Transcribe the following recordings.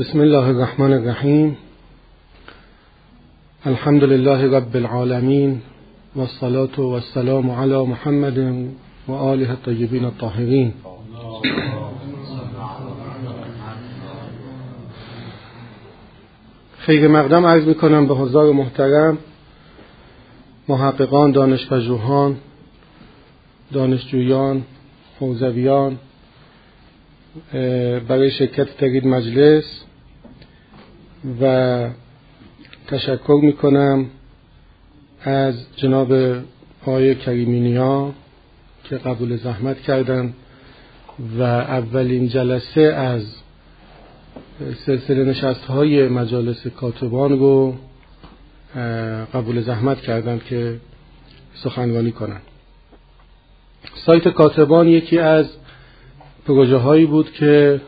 بسم الله الرحمن الرحیم. الحمد لله رب العالمین والصلاة والسلام على محمد و آله الطیبین الطاهرین. خیر مقدم عرض می کنم به حضار محترم محققان دانشپژوهان دانشجویان حوزویان برای شرکت این مجلس و تشکر می کنم از جناب آقای کریمینیا که قبول زحمت کردند و اولین جلسه از سلسله نشست های مجالس کاتبان رو قبول زحمت کردند که سخنرانی کنند. سایت کاتبان یکی از پروژه هایی بود که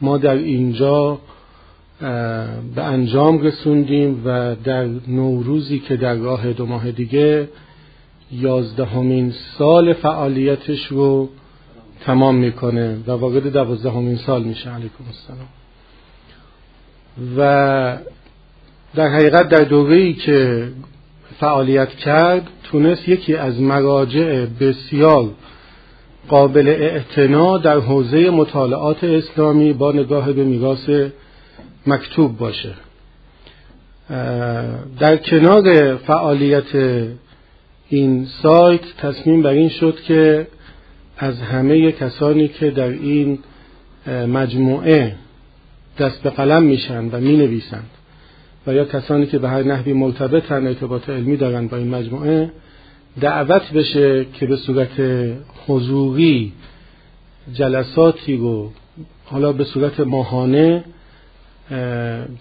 ما در اینجا به انجام رسوندیم و در نوروزی که در راه دو ماه دیگه یازدهمین سال فعالیتش رو تمام می‌کنه و وارد دوازدهمین سال میشه. علیکم السلام. و در حقیقت در دوره‌ای که فعالیت کرد تونست یکی از مراجع بسیار قابل اعتنا در حوزه مطالعات اسلامی با نگاه به میراث مکتوب باشه. در کنار فعالیت این سایت تصمیم بر این شد که از همه کسانی که در این مجموعه دست به قلم میشن و می نویسند و یا کسانی که به هر نحوی مرتبطن ارتباط علمی دارند با این مجموعه دعوت بشه که به صورت حضوری جلساتی رو حالا به صورت ماهانه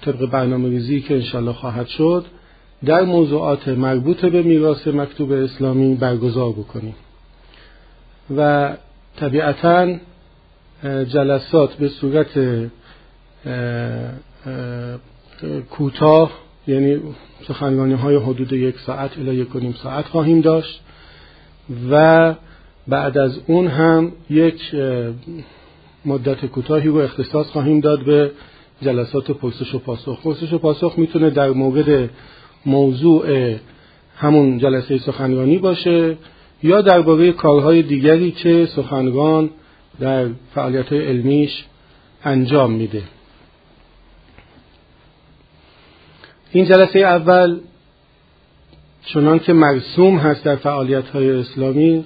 طبق برنامه ریزی که انشالله خواهد شد در موضوعات مربوط به میراث مکتوب اسلامی برگزار بکنیم. و طبیعتا جلسات به صورت کوتاه یعنی سخنرانی های حدود یک ساعت الی یک و نیم ساعت خواهیم داشت. و بعد از اون هم یک مدت کوتاهی رو اختصاص خواهیم داد به جلسات پرسش و پاسخ. پرسش و پاسخ می‌تونه در مورد موضوع همون جلسه سخنرانی باشه یا درباره کارهای دیگری که سخنران در فعالیت علمیش انجام میده. این جلسه اول چنان که مرسوم هست در فعالیت های اسلامی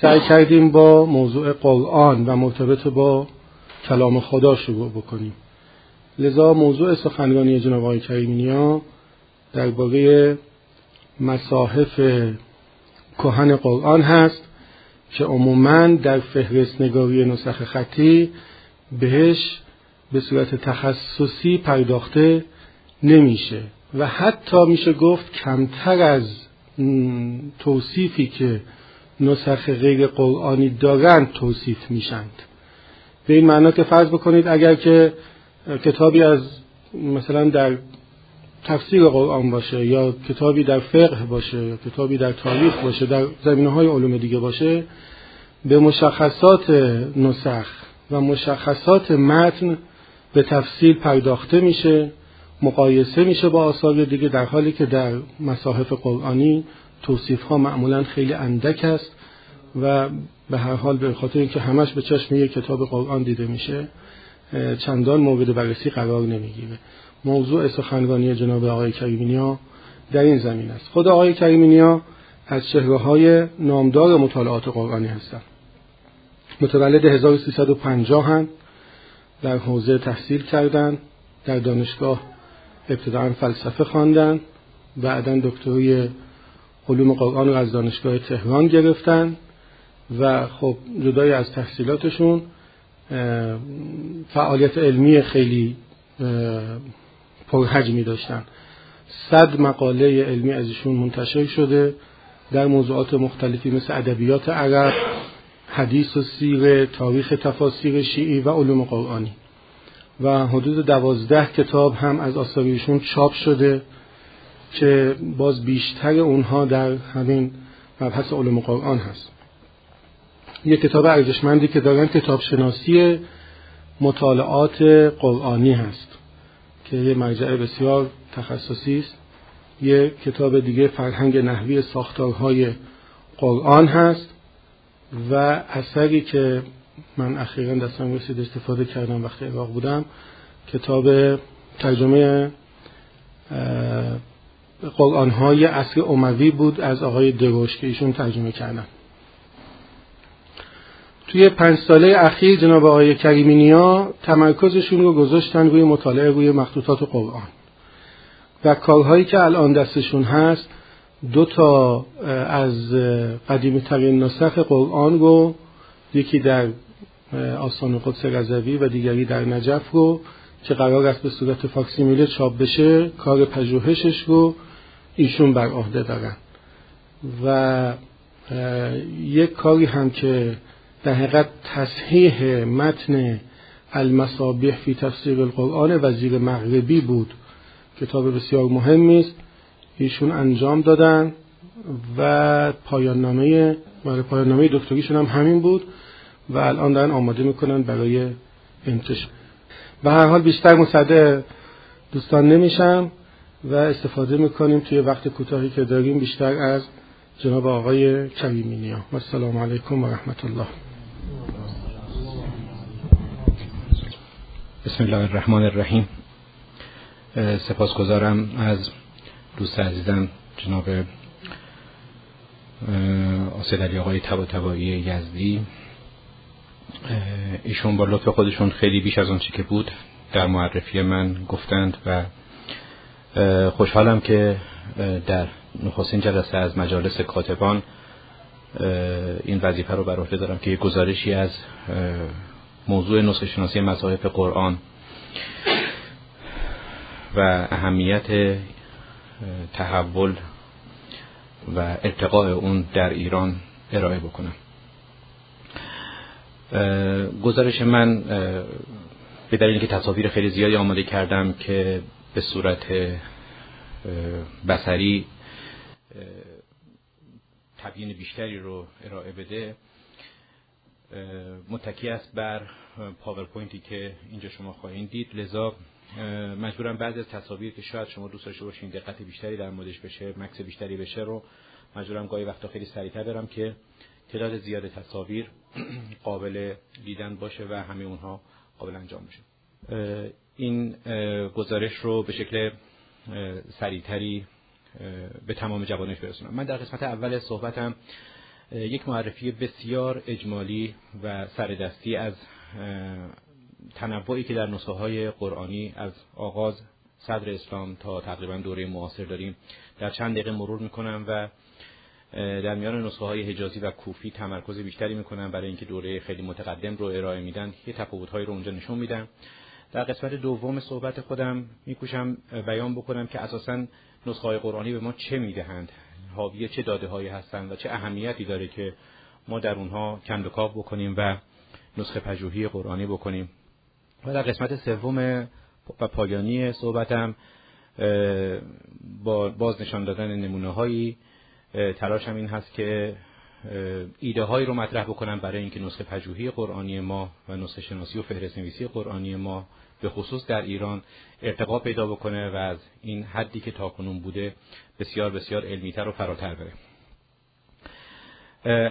سعی کردیم با موضوع قرآن و مرتبط با کلام خدا شروع بکنیم. لذا موضوع سخنرانی جناب آقای کریمینیا درباره مصاحف کهن قرآن هست که عموما در فهرست نگاری نسخ خطی بهش به صورت تخصصی پرداخته نمیشه. و حتی میشه گفت کمتر از توصیفی که نسخ غیر قرآنی دارند توصیف میشند. به این معنا که فرض بکنید اگر که کتابی از مثلا در تفسیر قرآن باشه یا کتابی در فقه باشه یا کتابی در تاریخ باشه در زمینه های علوم دیگه باشه به مشخصات نسخ و مشخصات متن به تفصیل پرداخته میشه مقایسه میشه با آثار دیگه در حالی که در مصاحف قرآنی توصیف ها معمولا خیلی اندک است و به هر حال به خاطر اینکه همش به چشم یک کتاب قرآن دیده میشه. چندان مورد بررسی قرار نمی‌گیره. موضوع سخنرانی جناب آقای کریمینیا در این زمین است. خود آقای کریمینیا از چهره های نامدار مطالعات قرآنی هستند. متولد 1350 هم در حوزه تحصیل کردند. در دانشگاه ابتداعا فلسفه خواندن بعدا دکتری علوم قرآن رو از دانشگاه تهران گرفتن و خب جدای از تحصیلاتشون فعالیت علمی خیلی پرحجمی داشتن. صد مقاله علمی از ایشون منتشر شده در موضوعات مختلفی مثل ادبیات عرب حدیث و سیره تاریخ تفاسیر شیعی و علوم قرآنی. و حدود دوازده کتاب هم از آثاریشون چاپ شده که باز بیشتر اونها در همین مبحث علوم قرآن هست. یک کتاب ارزشمندی که دارن کتاب شناسی مطالعات قرآنی هست که یه مرجع بسیار تخصصی است. یه کتاب دیگه فرهنگ نحوی ساختارهای قرآن هست و اثری که من اخیرا دستم رسید استفاده کردم وقتی عراق بودم کتاب ترجمه قرآن های اصل اموی بود از آقای دروش که ایشون ترجمه کردن. توی پنج ساله اخیر جناب آقای کریمینیا تمرکزشون رو گذاشتن روی مطالعه روی مخطوطات قرآن. و کارهایی که الان دستشون هست دو تا از قدیمی ترین نسخ قرآن رو یکی در آسان قدس رضوی و دیگری در نجف رو که قرار است به صورت فاکسیمیله چاپ بشه کار پژوهشش رو ایشون بر عهده دارن. و یک کاری هم که در حقیقت تصحیح متن المصابیح فی تفسیر القرآن وزیر مغربی بود. کتاب بسیار مهمی است. ایشون انجام دادن و پایان نامه پایان نامه دکتریشون هم همین بود و الان دارن آماده می‌کنن برای انتشار. به هر حال بیشتر مصدق دوستان نمیشم و استفاده می‌کنیم توی وقت کوتاهی که داریم بیشتر از جناب آقای کریمینیا. و السلام علیکم و رحمت الله. بسم الله الرحمن الرحیم. سپاسگزارم از دوست عزیزم جناب آسد علی آقای تبا یزدی. ایشون با لطف خودشون خیلی بیش از چی که بود در معرفی من گفتند و خوشحالم که در نخستین جلسه از مجالس کاتبان این وظیفه رو بر عهده دارم که یک گزارشی از موضوع نسخه شناسی مذاهب قرآن و اهمیت تحول و ارتقاء اون در ایران ارائه بکنم. گزارش من به دلیل اینکه تصاویر خیلی زیادی آماده کردم که به صورت بصری تبیین بیشتری رو ارائه بده متکی است بر پاورپوینتی که اینجا شما خواهید دید. لذا مجبورم بعضی از تصاویر که شاید شما دوست داشته باشین دقت بیشتری در موردش بشه مکس بیشتری بشه رو مجبورم گاهی وقتا خیلی سریعتر برم که تعداد زیاد تصاویر قابل دیدن باشه و همه اونها قابل انجام بشه. این گزارش رو به شکل سریعتری به تمام جوانش برسونم. من در قسمت اول صحبتم یک معرفی بسیار اجمالی و سردستی از تنوعی که در نسخه های قرآنی از آغاز صدر اسلام تا تقریبا دوره معاصر داریم در چند دقیقه مرور می‌کنم و در میان نسخه های حجازی و کوفی تمرکز بیشتری می‌کنم برای اینکه دوره خیلی متقدم رو ارائه میدن یه تفاوت رو اونجا نشون میدن. در قسمت دوم صحبت خودم میکوشم بیان بکنم که اساسا نسخه قرآنی به ما چه می‌دهند؟ حاوی چه داده هایی هستند و چه اهمیتی داره که ما در اونها کند بکنیم و نسخه پژوهی قرآنی بکنیم؟ و در قسمت سوم و پایانی صحبتم با باز نشان دادن نمونه هایی تلاشم این هست که ایده هایی رو مطرح بکنم برای اینکه نسخه پژوهی قرآنی ما و نسخه شناسی و فهرست نویسی قرآنی ما به خصوص در ایران ارتقا پیدا بکنه و از این حدی که تاکنون بوده بسیار بسیار علمیتر و فراتر بره.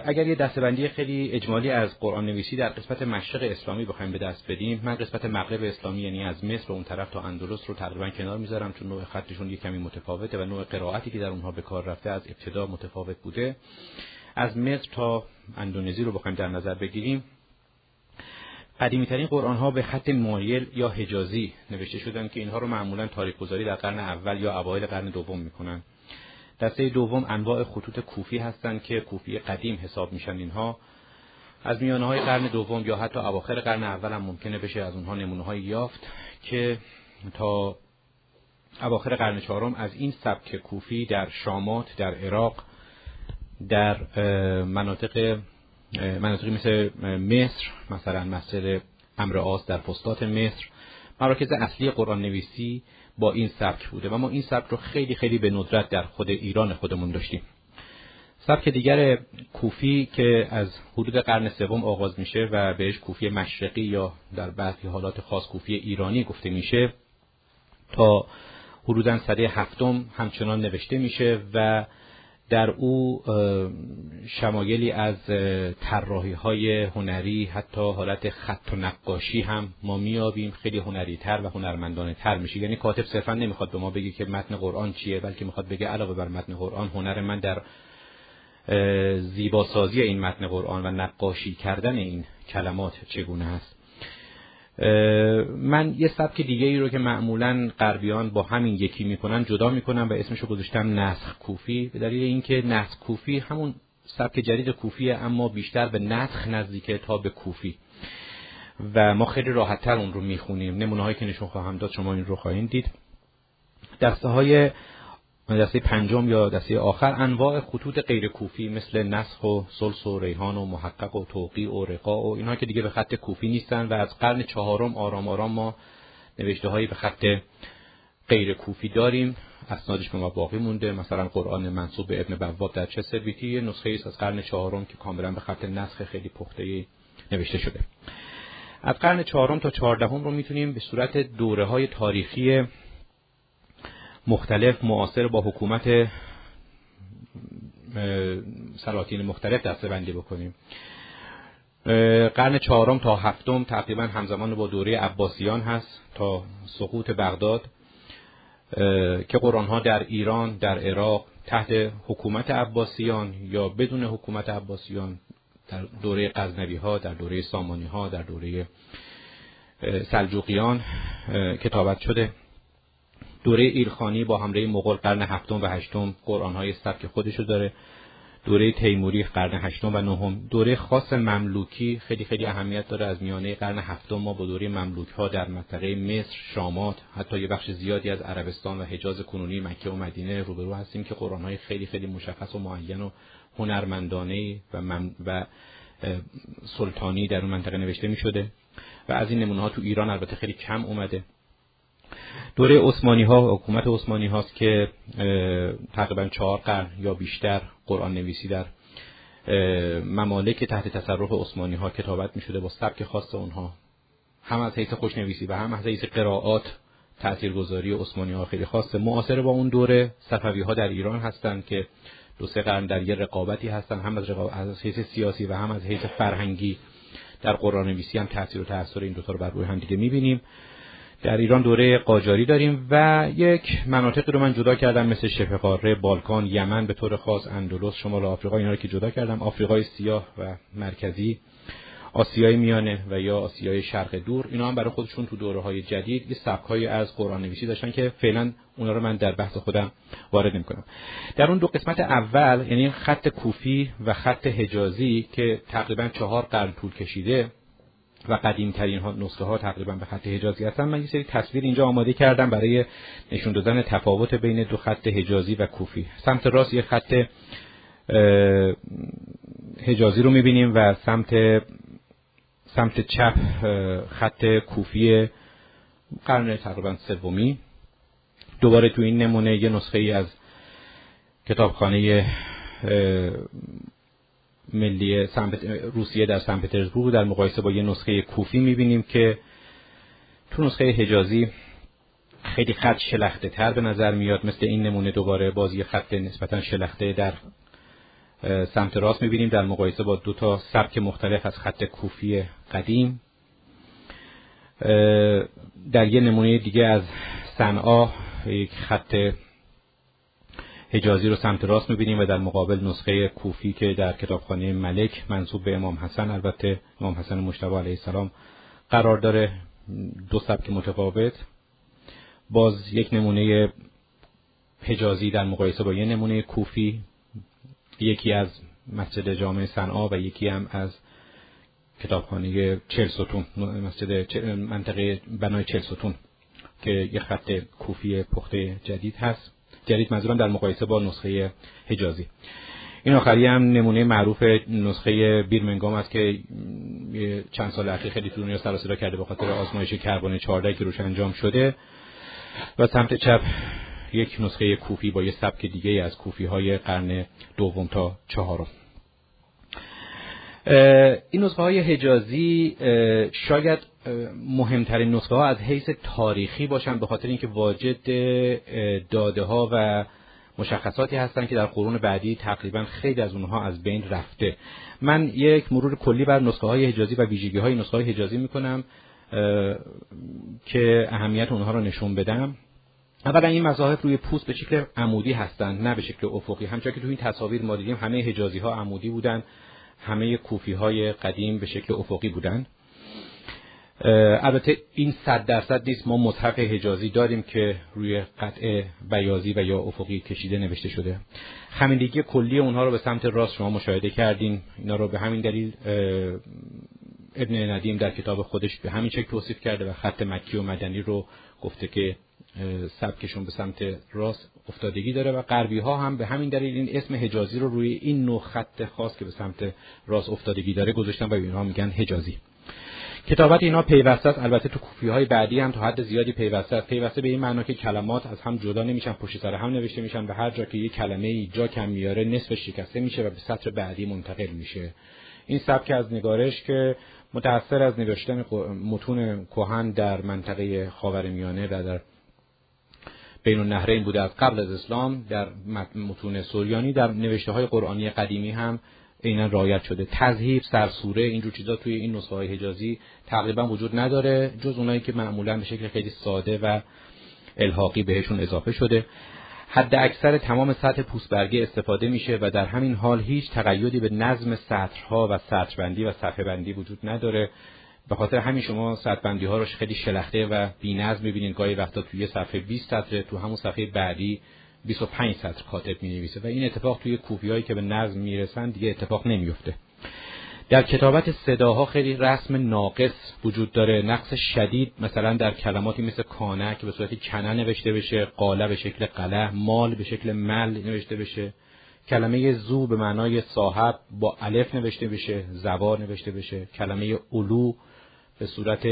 اگر یه دستبندی خیلی اجمالی از قرآن نویسی در قسمت مشرق اسلامی بخوایم به دست بدیم من قسمت مغرب اسلامی یعنی از مصر و اون طرف تا اندلس رو تقریبا کنار می‌ذارم چون نوع خطشون یه کمی متفاوته و نوع قرائتی که در اونها به کار رفته از ابتدا متفاوت بوده. از مصر تا اندونزی رو بخوایم در نظر بگیریم. قدیمی ترین قرآن ها به خط مایل یا حجازی نوشته شدن که اینها رو معمولا تاریخ گذاری در قرن اول یا اوایل قرن دوم می‌کنن دسته دوم انواع خطوط کوفی هستند که کوفی قدیم حساب میشن اینها. از میانه های قرن دوم یا حتی اواخر قرن اول هم ممکنه بشه از اونها نمونه های یافت که تا اواخر قرن چهارم از این سبک کوفی در شامات در عراق در مناطق مناطقی مثل مصر مثلا مسجد امر آس در فستات مصر. مراکز اصلی قرآن نویسی با این سبک بوده. و ما این سبک رو خیلی خیلی به ندرت در خود ایران خودمون داشتیم. سبک دیگر کوفی که از حدود قرن سوم آغاز میشه و بهش کوفی مشرقی یا در برخی حالات خاص کوفی ایرانی گفته میشه تا حدودا سده هفتم همچنان نوشته میشه و در او شمایلی از طراحی های هنری حتی حالت خط و نقاشی هم ما میابیم خیلی هنری تر و هنرمندانه تر میشه. یعنی کاتب صرفا نمی‌خواد به ما بگه که متن قرآن چیه بلکه می‌خواد بگه علاوه بر متن قرآن هنر من در زیباسازی این متن قرآن و نقاشی کردن این کلمات چگونه است. من یه سبک دیگه ای رو که معمولا غربیان با همین یکی می‌کنن جدا می‌کنم و اسمشو گذاشتم نسخ کوفی. به دلیل اینکه نسخ کوفی همون سبک جدید کوفیه اما بیشتر به نسخ نزدیکه تا به کوفی. و ما خیلی راحتتر اون رو می‌خونیم. نمونه هایی که نشون خواهم داد شما این رو خواهید دید. دسته های دسته پنجم یا دسته آخر انواع خطوط غیر کوفی مثل نسخ و سلس و ریحان و محقق و توقی و رقا و اینها که دیگه به خط کوفی نیستن و از قرن چهارم آرام آرام ما نوشته هایی به خط غیر کوفی داریم. اسنادش به ما باقی مونده. مثلا قرآن منصوب به ابن بواب در چه سرویتی نسخه ایست از قرن چهارم که کاملا به خط نسخ خیلی پخته نوشته شده. از قرن چهارم تا چهاردهم رو می‌تونیم به صورت دوره های تاریخی مختلف معاصر با حکومت سلاطین مختلف دسته بندی بکنیم قرن چهارم تا هفتم تقریبا همزمان با دوره عباسیان هست تا سقوط بغداد که قرآن ها در ایران در عراق تحت حکومت عباسیان یا بدون حکومت عباسیان در دوره غزنوی ها در دوره سامانی ها در دوره سلجوقیان کتابت شده. دوره ایرخانی با حمله مغول قرن هفتم و هشتم های سبک خودشو داره. دوره تیموری قرن هشتم و نهم. دوره خاص مملوکی خیلی خیلی اهمیت داره. از میانه قرن هفتم ما با دوره مملوک ها در منطقه مصر شامات حتی یه بخش زیادی از عربستان و حجاز کنونی مکه و مدینه روبرو هستیم که قرآن های خیلی خیلی مشخص و معین و هنرمندانه و, و سلطانی در اون منطقه نوشته می شده و از این نمونه ها تو ایران البته خیلی کم اومده. دوره عثمانی ها حکومت عثمانی هاست که تقریبا چهار قرن یا بیشتر قرآن نویسی در ممالک تحت تصرف عثمانی ها کتابت می شده با سبک خاص اونها. هم از حیث خوشنویسی و هم از حیث قرائات تاثیرگذاری عثمانی ها خیلی خاصه. معاصر با اون دوره صفوی ها در ایران هستند که دو سه قرن در یه رقابتی هستند هم از, از حیث سیاسی و هم از حیث فرهنگی در قرآن نویسی هم تاثیر و تاثیر این دوتا رو بر روی هم دیگه می‌بینیم. در ایران دوره قاجاری داریم و یک مناطقی رو من جدا کردم مثل شبه قاره بالکان یمن به طور خاص اندلس شمال آفریقا اینا رو که جدا کردم. آفریقای سیاه و مرکزی آسیای میانه و یا آسیای شرق دور اینا هم برای خودشون تو دوره های جدید یه سبکایی از قرآن نویسی داشتن که فعلا اونا رو من در بحث خودم وارد کنم در اون دو قسمت اول یعنی خط کوفی و خط حجازی که تقریبا چهار قرن طول کشیده و قدیم ترین نسخه ها تقریبا به خط حجازی هستن. من یه سری تصویر اینجا آماده کردم برای نشون دادن تفاوت بین دو خط حجازی و کوفی. سمت راست یه خط حجازی رو می‌بینیم و سمت سمت چپ خط کوفی قرن تقریبا سومی. دوباره تو این نمونه یه نسخه ای از کتابخانه ملی روسیه در سن پترزبورگ در مقایسه با یه نسخه کوفی می‌بینیم که تو نسخه حجازی خیلی خط شلخته تر به نظر میاد. مثل این نمونه دوباره بازی خط نسبتا شلخته در سمت راست می‌بینیم در مقایسه با دو تا سبک مختلف از خط کوفی قدیم. در یه نمونه دیگه از صنعا یک خط حجازی رو سمت راست می‌بینیم و در مقابل نسخه کوفی که در کتابخانه ملک منصوب به امام حسن البته امام حسن مشتبه علیه السلام قرار داره دو سبک متفاوت. باز یک نمونه حجازی در مقایسه با یک نمونه کوفی یکی از مسجد جامع صنعا و یکی هم از کتابخانه چل ستون مسجد منطقه بنای چل ستون که یه خط کوفی پخته جدید هست. جدید منظورم در مقایسه با نسخه حجازی. این آخری هم نمونه معروف نسخه بیرمنگام است که چند سال اخیر خیلی تو دنیا سر کرده به خاطر آزمایش کربن 14 که روش انجام شده. و سمت چپ یک نسخه کوفی با یه سبک دیگه از کوفی های قرن دوم تا چهارم. این نسخه های حجازی شاید مهمترین نسخه ها از حیث تاریخی باشن به خاطر اینکه واجد داده ها و مشخصاتی هستند که در قرون بعدی تقریبا خیلی از اونها از بین رفته. من یک مرور کلی بر نسخه های حجازی و ویژگی های نسخه های حجازی می‌کنم که اهمیت اونها رو نشون بدم. اولا این مذاهب روی پوست به شکل عمودی هستند نه به شکل افقی. همچنان که تو این تصاویر ما دیدیم همه حجازی ها عمودی بودن. همه کوفی های قدیم به شکل افقی بودن. البته این صد درصد نیست. ما مصحف حجازی داریم که روی قطع بیازی و یا افقی کشیده نوشته شده. خمیدگی کلی اونها رو به سمت راست شما مشاهده کردین اینا رو به همین دلیل ابن ندیم در کتاب خودش به همین شکل توصیف کرده و خط مکی و مدنی رو گفته که سبکشون به سمت راست افتادگی داره و غربی ها هم به همین دلیل این اسم حجازی رو روی این نوع خط خاص که به سمت راست افتادگی داره گذاشتن و اینها میگن حجازی. کتابت اینا پیوسته است. البته تو کوفی های بعدی هم تا حد زیادی پیوسته است. پیوسته به این معنا که کلمات از هم جدا نمیشن پشت سر هم نوشته میشن و هر جا که یک کلمه ای جا کم میاره نصف شکسته میشه و به سطر بعدی منتقل میشه. این سبک از نگارش که متأثر از نوشتن متون کهن در منطقه خاورمیانه و در بین النهرین بوده از قبل از اسلام در متون سوریانی در نوشته های قرآنی قدیمی هم عینا رعایت شده. تذهیب سرسوره اینجور چیزا توی این نسخه های حجازی تقریبا وجود نداره جز اونایی که معمولا به شکل خیلی ساده و الحاقی بهشون اضافه شده. حد اکثر تمام سطح پوستبرگه استفاده میشه و در همین حال هیچ تقیدی به نظم سطرها و سطربندی و صفحه بندی وجود نداره. به خاطر همین شما سطربندی ها رو خیلی شلخته و بی‌نظم می‌بینید گاهی وقتا توی صفحه 20 سطر تو همون صفحه بعدی 25 سطر کاتب می‌نویسه و این اتفاق توی کوفیایی که به نظم می‌رسن دیگه اتفاق نمیفته در کتابت صداها خیلی رسم ناقص وجود داره. نقص شدید مثلا در کلماتی مثل کانه که به صورت کنه نوشته بشه قاله به شکل قله مال به شکل مل نوشته بشه. کلمه زو به معنای صاحب با الف نوشته بشه زبا نوشته بشه. کلمه علو به صورت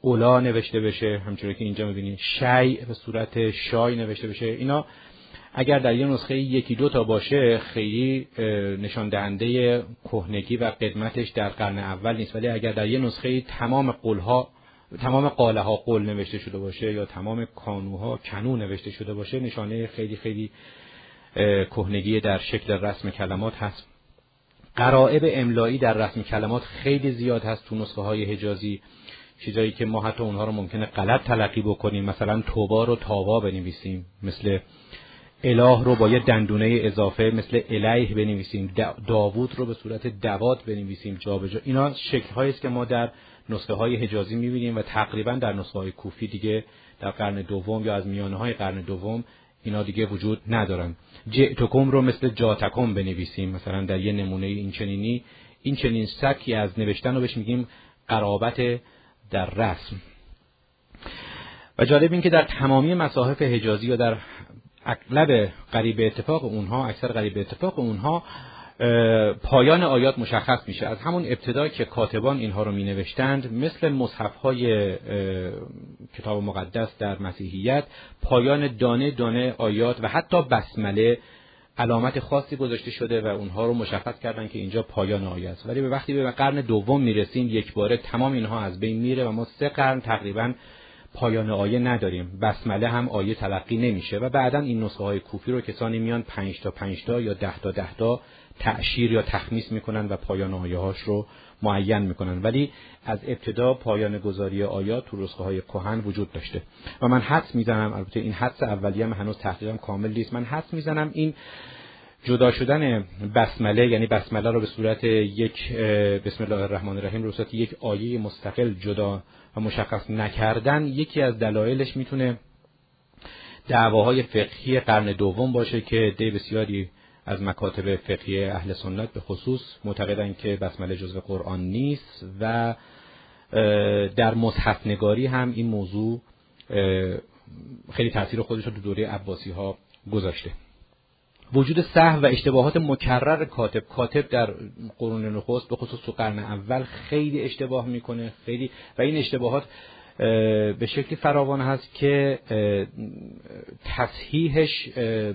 اولا نوشته بشه همچون که اینجا می‌بینید شی به صورت شای نوشته بشه. اینا اگر در یه نسخه یکی دو تا باشه خیلی نشان دهنده کهنگی و قدمتش در قرن اول نیست. ولی اگر در یه نسخه تمام قولها تمام قاله ها قول نوشته شده باشه یا تمام کانوها کنو نوشته شده باشه نشانه خیلی خیلی کهنگی در شکل رسم کلمات هست. قرائب املایی در رسم کلمات خیلی زیاد هست تو نسخه های حجازی چیزایی که ما حتی اونها رو ممکنه غلط تلقی بکنیم. مثلا توبا رو تاوا بنویسیم مثل اله رو با یه دندونه اضافه مثل الیه بنویسیم داوود رو به صورت دوات بنویسیم جابجا. اینا شکل است که ما در نسخه های حجازی می‌بینیم و تقریبا در نسخه های کوفی دیگه در قرن دوم یا از میانه های قرن دوم اینا دیگه وجود ندارن. جئتکم رو مثل جاتکم بنویسیم. مثلا در یه نمونه این چنینی این چنین سکی از نوشتن رو بهش میگیم قرابت در رسم. و جالب این که در تمامی مصاحف حجازی یا در اغلب قریب اتفاق اونها اکثر قریب اتفاق اونها پایان آیات مشخص میشه. از همون ابتدا که کاتبان اینها رو می نوشتند مثل مصحف های کتاب مقدس در مسیحیت پایان دانه دانه آیات و حتی بسمله علامت خاصی گذاشته شده و اونها رو مشخص کردن که اینجا پایان آیه است ولی به وقتی به قرن دوم می‌رسیم یک باره تمام اینها از بین میره و ما سه قرن تقریبا پایان آیه نداریم. بسمله هم آیه تلقی نمیشه و بعدا این نسخه های کوفی رو کسانی میان 5 تا 5 تا یا 10 تا 10 تا تعشیر یا تخمیس می‌کنن و پایان آیه هاش رو معین می‌کنن. ولی از ابتدا پایان گذاری آیات تو نسخه های کهن وجود داشته. و من حدس می‌زنم البته این حدس اولیه هم هنوز تحقیقم کامل نیست. من حدس می‌زنم این جدا شدن بسمله یعنی بسمله رو به صورت یک بسم الله الرحمن الرحیم رو صورت یک آیه مستقل جدا و مشخص نکردن یکی از دلایلش می‌تونه دعواهای فقهی قرن دوم باشه که دی بسیاری از مکاتب فقهی اهل سنت به خصوص معتقدن که بسمله جزو قرآن نیست و در مصحف نگاری هم این موضوع خیلی تاثیر خودش رو تو دوره عباسی ها گذاشته. وجود سهو و اشتباهات مکرر کاتب کاتب در قرون نخست به خصوص تو قرن اول خیلی اشتباه می‌کنه خیلی و این اشتباهات به شکلی فراوان هست که تصحیحش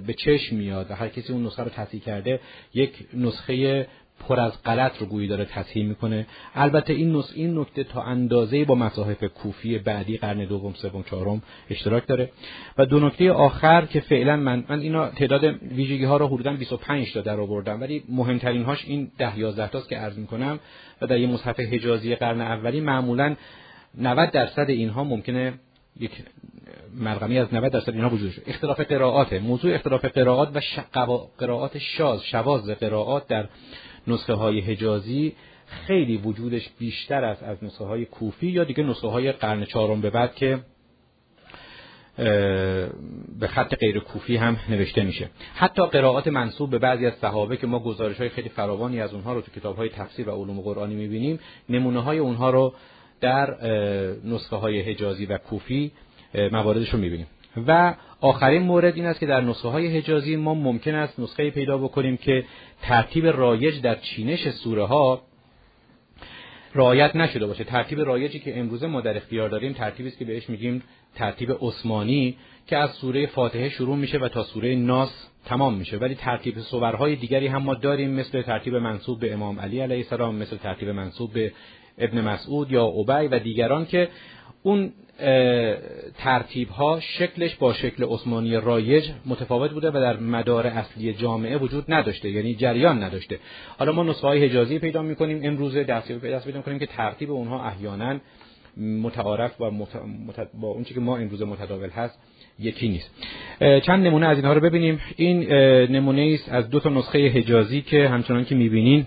به چشم میاد و هر کسی اون نسخه رو تصحیح کرده یک نسخه پر از غلط رو گویی داره تصحیح می‌کنه. البته این نص این نکته تا اندازه با مصاحف کوفی بعدی قرن دوم سوم چهارم اشتراک داره. و دو نکته آخر که فعلا من من اینا تعداد ویژگی ها رو حدودا 25 تا در آوردم ولی مهمترین هاش این 10 11 تاست که عرض می‌کنم و در یه مصحف حجازی قرن اولی معمولا 90 درصد اینها ممکنه یک مرغمی از 90 درصد اینها وجود اختلاف قرائات موضوع اختلاف قرائات و قرائات شاز شواز قرائات در نسخه های حجازی خیلی وجودش بیشتر است از نسخه های کوفی یا دیگه نسخه های قرن چهارم به بعد که به خط غیر کوفی هم نوشته میشه. حتی قرائات منصوب به بعضی از صحابه که ما گزارش های خیلی فراوانی از اونها رو تو کتاب های تفسیر و علوم قرآنی می‌بینیم نمونه های اونها رو در نسخه های حجازی و کوفی مواردش رو می‌بینیم. و آخرین مورد این است که در نسخه های حجازی ما ممکن است نسخه پیدا بکنیم که ترتیب رایج در چینش سوره ها رعایت نشده باشه. ترتیب رایجی که امروزه ما در اختیار داریم ترتیبی است که بهش میگیم ترتیب عثمانی که از سوره فاتحه شروع میشه و تا سوره ناس تمام میشه. ولی ترتیب سورهای دیگری هم ما داریم مثل ترتیب منصوب به امام علی علیه السلام مثل ترتیب منصوب به ابن مسعود یا ابی و دیگران که اون ترتیب ها شکلش با شکل عثمانی رایج متفاوت بوده و در مدار اصلی جامعه وجود نداشته یعنی جریان نداشته. حالا ما نسخه های حجازی پیدا می‌کنیم امروز دستیابی پیدا پیدا می‌کنیم که ترتیب اونها احیانا متعارف و مت... با اون که ما امروز متداول هست یکی نیست. چند نمونه از اینها رو ببینیم. این نمونه است از دو تا نسخه حجازی که همچنان که می‌بینین.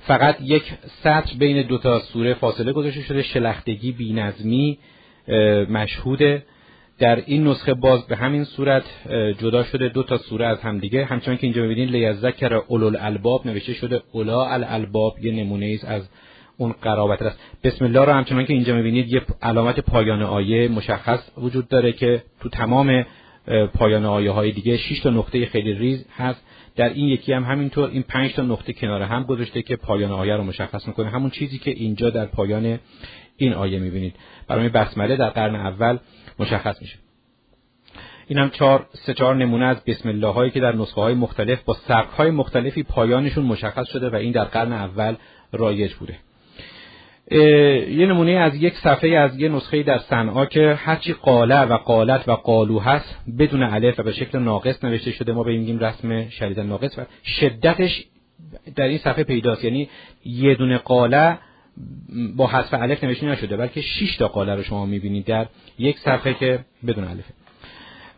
فقط یک سطر بین دو تا سوره فاصله گذاشته شده. شلختگی بینظمی مشهوده. در این نسخه باز به همین صورت جدا شده دو تا سوره از همدیگه. همچنان که اینجا می‌بینید لیذکر اولو الالباب نوشته شده اولا الالباب یه نمونه ایست از اون قرابت است. بسم الله رو همچنان که اینجا می‌بینید یه علامت پایان آیه مشخص وجود داره که تو تمام پایان آیه های دیگه 6 تا نقطه خیلی ریز هست. در این یکی هم همینطور این پنج تا نقطه کنار هم گذاشته که پایان آیه رو مشخص می‌کنه. همون چیزی که اینجا در پایان این آیه می‌بینید. برای بسمله در قرن اول مشخص میشه. این هم چهار سه چهار نمونه از بسم الله هایی که در نسخه های مختلف با سبک های مختلفی پایانشون مشخص شده و این در قرن اول رایج بوده. یه نمونه از یک صفحه از یه نسخه در صنعا که هرچی قاله و قالت و قالو هست بدون الف و به شکل ناقص نوشته شده. ما به میگیم رسم شدیدن ناقص و شدتش در این صفحه پیداست. یعنی یه دونه قاله با حذف الف نوشته نشده بلکه 6 تا قاله رو شما می‌بینید در یک صفحه که بدون الفه.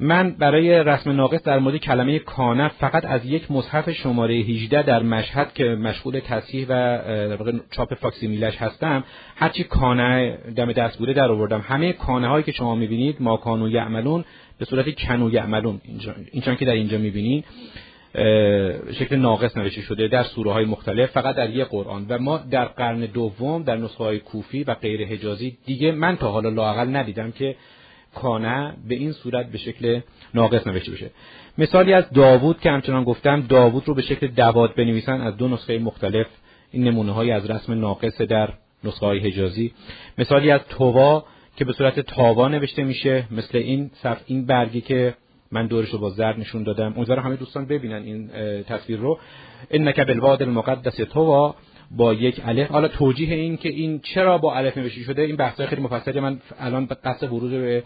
من برای رسم ناقص در مورد کلمه کانه فقط از یک مصحف شماره 18 در مشهد که مشغول تصحیح و چاپ فاکسیمیلش هستم هرچی کانه دم دست بوده در آوردم. همه کانه هایی که شما می‌بینید ما کانو یعملون به صورت کنو یعملون اینجا که در اینجا می‌بینید شکل ناقص نوشته شده در سوره های مختلف فقط در یک قرآن. و ما در قرن دوم در نسخه های کوفی و غیر حجازی دیگه من تا حالا لاقل ندیدم که کانه به این صورت به شکل ناقص نوشته بشه. مثالی از داوود که همچنان گفتم داوود رو به شکل دواد بنویسن از دو نسخه مختلف. این نمونه های از رسم ناقص در نسخه های حجازی. مثالی از توا که به صورت تاوا نوشته میشه. مثل این صف این برگی که من دورش رو با زرد نشون دادم. امیدوارم همه دوستان ببینن این تصویر رو. انک بالواد المقدس توا با یک الف. حالا توجیه این که این چرا با الف نوشته شده این بحث خیلی مفصلی من الان قصد ورود به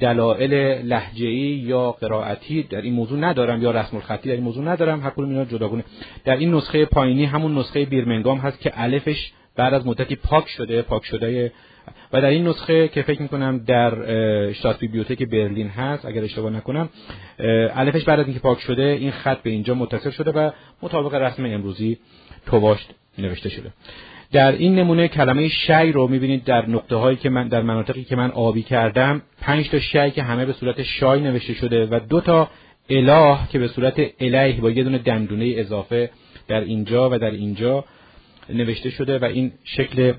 دلایل لهجه‌ای یا قرائتی در این موضوع ندارم یا رسم الخطی در این موضوع ندارم. هر کدوم اینا جداگونه. در این نسخه پایینی همون نسخه بیرمنگام هست که الفش بعد از مدتی پاک شده پاک شده. و در این نسخه که فکر می‌کنم در شتات بیبلیوتک برلین هست اگر اشتباه نکنم الفش بعد از اینکه پاک شده این خط به اینجا متصل شده و مطابق رسم امروزی تواشت نوشته شده. در این نمونه کلمه شی رو می‌بینید در نقطه هایی که من در مناطقی که من آبی کردم. پنج تا شی که همه به صورت شای نوشته شده و دو تا اله که به صورت الیه با یه دونه دندونه اضافه در اینجا و در اینجا نوشته شده و این شکل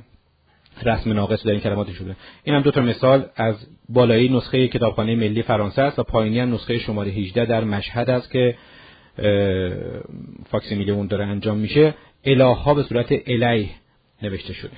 رسم ناقص در این کلمات شده. این هم دو تا مثال از بالایی نسخه کتابخانه ملی فرانسه است و پایینی هم نسخه شماره 18 در مشهد است که فاکسیمیله اون داره انجام میشه. اله ها به صورت الیه نوشته شده.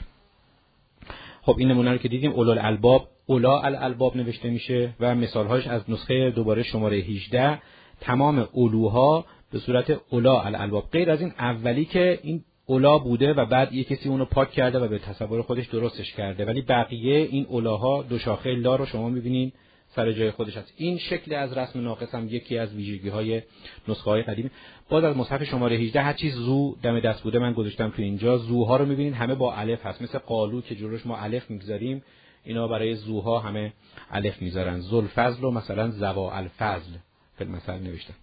خب این نمونه رو که دیدیم اولال الباب اولا الالباب نوشته میشه و مثالهاش از نسخه دوباره شماره 18 تمام اولوها به صورت اولا الالباب غیر از این اولی که این اولا بوده و بعد یه کسی اونو پاک کرده و به تصور خودش درستش کرده. ولی بقیه این اولاها دو شاخه لا رو شما می‌بینین. سر جای خودش هست این شکل از رسم ناقص هم یکی از ویژگی های نسخه های قدیمی باز از مصحف شماره 18 هر چیز زو دم دست بوده من گذاشتم تو اینجا. زوها رو می‌بینید همه با الف هست. مثل قالو که جلوش ما الف می‌گذاریم اینا برای زوها همه الف می‌ذارن. ذوالفضل و مثلا زوا الفضل فیلم مثلا نوشتن.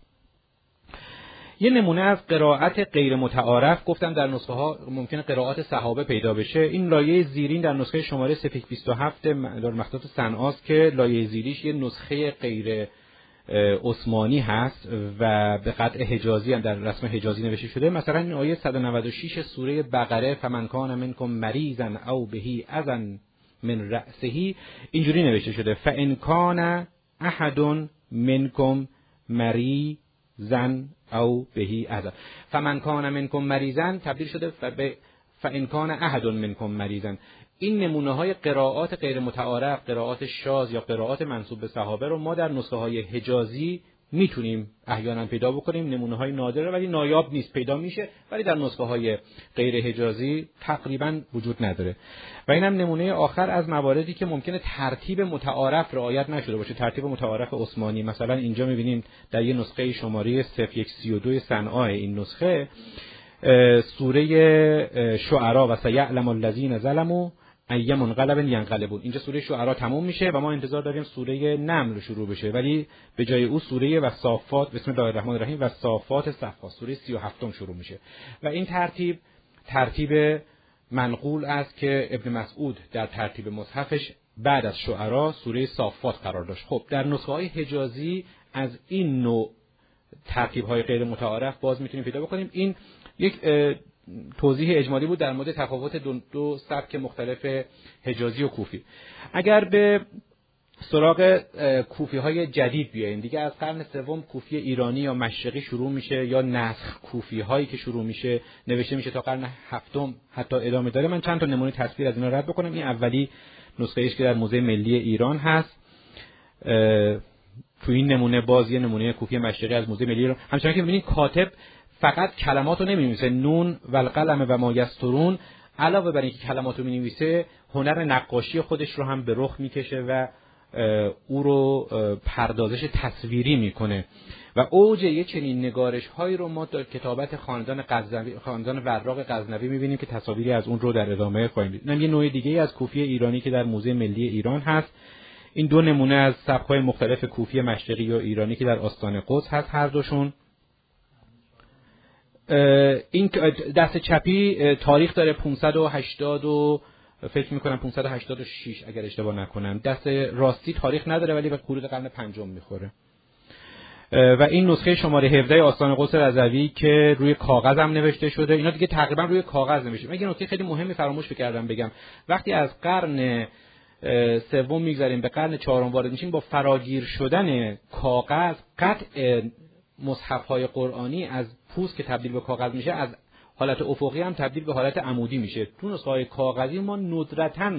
یه نمونه از قرائت غیر متعارف گفتم در نسخه ها ممکنه قرائت صحابه پیدا بشه. این لایه زیرین در نسخه شماره 327 در مخطوط صنعاست که لایه زیریش یه نسخه غیر عثمانی هست و به قطع حجازی هم در رسم حجازی نوشته شده. مثلا این آیه 196 سوره بقره فمن کان منکم مریضا او بهی اذن من رأسهی اینجوری نوشته شده. فان کان احد منکم مریضا او بهی اذن فمن کان منکم مریضا تبدیل شده فان کان احد منکم مریضا. این نمونه های قرائات غیر متعارف قرائات شاز یا قرائات منصوب به صحابه رو ما در نسخه های حجازی می‌تونیم احیانا پیدا بکنیم. نمونه های نادره ولی نایاب نیست پیدا میشه ولی در نسخه های غیر حجازی تقریبا وجود نداره. و اینم نمونه آخر از مواردی که ممکنه ترتیب متعارف رعایت نشده باشه. ترتیب متعارف عثمانی. مثلا اینجا می‌بینیم در یه نسخه شماره 0132 صنعاء این نسخه سوره شعرا و سیعلم الذین ظلموا ایه منقلب ینقلبون اینجا سوره شعرا تموم میشه و ما انتظار داریم سوره نمل شروع بشه. ولی به جای او سوره و صافات بسم الله الرحمن الرحیم و صافات صفا سوره 37 شروع میشه. و این ترتیب ترتیب منقول است که ابن مسعود در ترتیب مصحفش بعد از شعرا سوره صافات قرار داشت. خب در نسخه های حجازی از این نوع ترتیب های غیر متعارف باز می‌تونیم پیدا بکنیم. این یک توضیح اجمالی بود در مورد تفاوت دو, دو سبک مختلف حجازی و کوفی. اگر به سراغ کوفی های جدید بیاییم. دیگه از قرن سوم کوفی ایرانی یا مشرقی شروع میشه یا نسخ کوفی هایی که شروع میشه نوشته میشه تا قرن هفتم حتی ادامه داره. من چند تا نمونه تصویر از اینا رد بکنم. این اولی نسخه ایش که در موزه ملی ایران هست. تو این نمونه باز یه نمونه کوفی مشرقی از موزه ملی ایران. همچنان که می‌بینید کاتب فقط کلمات رو نمی‌نویسه. نون و القلم و ما یسترون علاوه بر اینکه کلمات رو می‌نویسه هنر نقاشی خودش رو هم به رخ می‌کشه و او رو پردازش تصویری می‌کنه. و اوج یه چنین نگارش هایی رو ما در کتابت خاندان غزنوی خاندان وراق غزنوی می‌بینیم که تصاویری از اون رو در ادامه خواهیم دید. اینم یه نوع دیگه از کوفی ایرانی که در موزه ملی ایران هست. این دو نمونه از سبک‌های مختلف کوفی مشرقی و ایرانی که در آستان قدس هست هر دوشون این دست چپی تاریخ داره 580 و فکر می‌کنم 586 اگر اشتباه نکنم. دست راستی تاریخ نداره ولی به حدود قرن پنجم می‌خوره. و این نسخه شماره 17 آستان قدس رضوی که روی کاغذ هم نوشته شده. اینا دیگه تقریبا روی کاغذ نوشته. من نکته خیلی مهمی فراموش بکردم بگم. وقتی از قرن سوم می‌گذاریم به قرن چهارم وارد میشیم با فراگیر شدن کاغذ قطع مصحف های قرآنی از پوست که تبدیل به کاغذ میشه از حالت افقی هم تبدیل به حالت عمودی میشه. تو نسخه های کاغذی ما ندرتا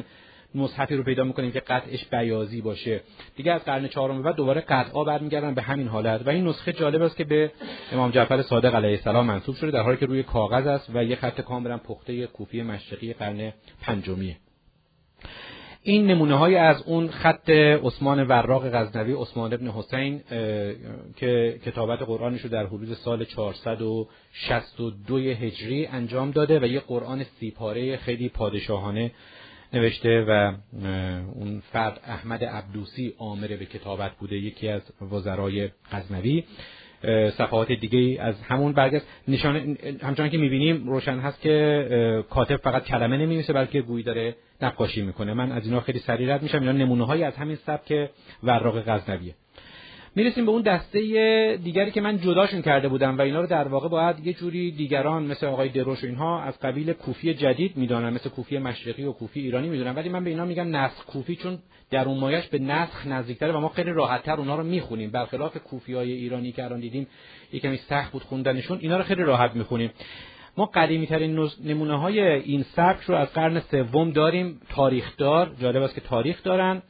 مصحفی رو پیدا می‌کنیم که قطعش بیازی باشه. دیگه از قرن چهارم بعد دوباره قطعا برمیگردن به همین حالت. و این نسخه جالب است که به امام جعفر صادق علیه السلام منصوب شده در حالی که روی کاغذ است و یه خط کاملا پخته کوفی مشرقی قرن پنجمیه این نمونه های از اون خط عثمان وراق غزنوی عثمان ابن حسین که کتابت قرآنش رو در حدود سال 462 هجری انجام داده و یه قرآن سیپاره خیلی پادشاهانه نوشته و اون فرد احمد عبدوسی آمره به کتابت بوده یکی از وزرای غزنوی. صفحات دیگه از همون برگشت نشانه همچنان که می‌بینیم روشن هست که کاتب فقط کلمه نمی‌نویسه بلکه گویی داره نقاشی می‌کنه. من از اینا خیلی سریع رد میشم. اینا نمونه از همین سبک وراق غزنویه. می‌رسیم به اون دسته دیگری که من جداشون کرده بودم و اینا رو در واقع باید یه جوری دیگران مثل آقای دروش و اینها از قبیل کوفی جدید می‌دونن مثل کوفی مشرقی و کوفی ایرانی می‌دونن. ولی من به اینا میگم نسخ کوفی چون در اون مایش به نسخ نزدیکتره و ما خیلی راحتتر اونا رو می‌خونیم. برخلاف کوفی های ایرانی که الان دیدیم یکمی سخت بود خوندنشون اینا رو خیلی راحت می‌خونیم. ما قدیمی ترین نمونه های این سبک رو از قرن سوم داریم. تاریخ دار جالب است که تاریخ دارن.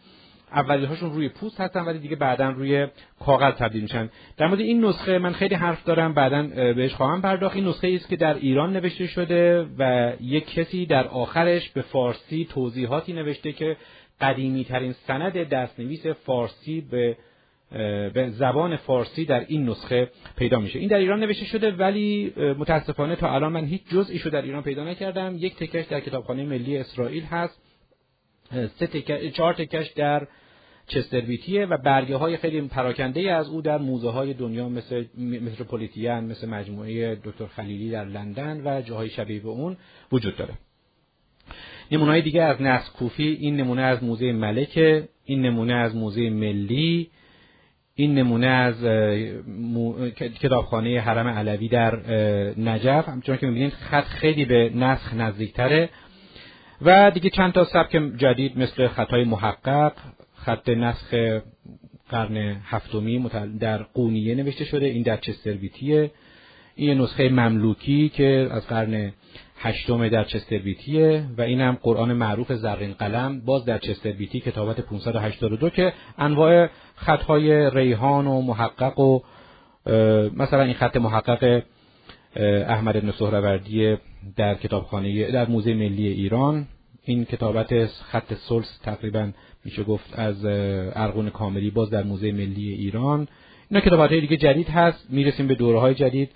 اولی هاشون روی پوست هستن ولی دیگه بعدا روی کاغذ تبدیل میشن. در مورد این نسخه من خیلی حرف دارم بعدا بهش خواهم پرداخت. این نسخه است که در ایران نوشته شده و یک کسی در آخرش به فارسی توضیحاتی نوشته که قدیمی ترین سند دستنویس فارسی به به زبان فارسی در این نسخه پیدا میشه. این در ایران نوشته شده ولی متاسفانه تا الان من هیچ جزئیشو در ایران پیدا نکردم. یک تکش در کتابخانه ملی اسرائیل هست. سه تکش چهار تکش در چستربیتیه و برگه های خیلی پراکنده از او در موزه های دنیا مثل متروپولیتین مثل مجموعه دکتر خلیلی در لندن و جاهای شبیه به اون وجود داره. نمونه دیگه از نسل کوفی این نمونه از موزه ملکه این نمونه از موزه ملی این نمونه از کتابخانه حرم علوی در نجف. همچنان که می‌بینید خط خیلی به نسخ نزدیکتره. و دیگه چند تا سبک جدید مثل خطای محقق خط نسخ قرن هفتمی در قونیه نوشته شده. این در چستربیتیه این نسخه مملوکی که از قرن هشتم در چستربیتیه و اینم قرآن معروف زرین قلم باز در چستربیتی کتابت 582 که انواع خطهای ریحان و محقق و مثلا این خط محقق احمد ابن سهروردی در کتابخانه در موزه ملی ایران. این کتابت خط سلس تقریبا میشه گفت از ارغون کاملی باز در موزه ملی ایران. اینا کتابت های دیگه جدید هست. می‌رسیم به دوره های جدید.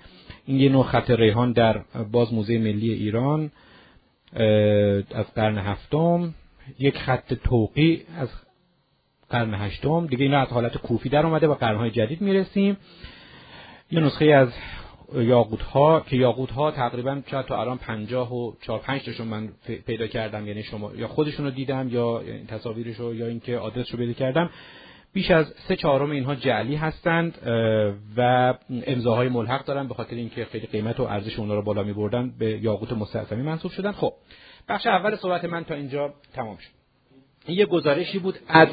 این یه نوع خط ریحان در باز موزه ملی ایران از قرن هفتم. یک خط توقی از قرن هشتم. دیگه اینا از حالت کوفی در اومده و قرنهای جدید می‌رسیم. یه نسخه از یاقوت ها که یاقوت ها تقریبا شاید تا الان 50 و 4 5 تاشون من پیدا کردم. یعنی شما یا خودشون رو دیدم یا تصاویرش رو یا اینکه آدرس رو پیدا کردم. بیش از سه چهارم اینها جعلی هستند و امضاهای ملحق دارن به خاطر اینکه خیلی قیمت و ارزش اونها رو بالا می بردن به یاقوت مستعصمی منصوب شدن. خب بخش اول صحبت من تا اینجا تمام شد. این یه گزارشی بود از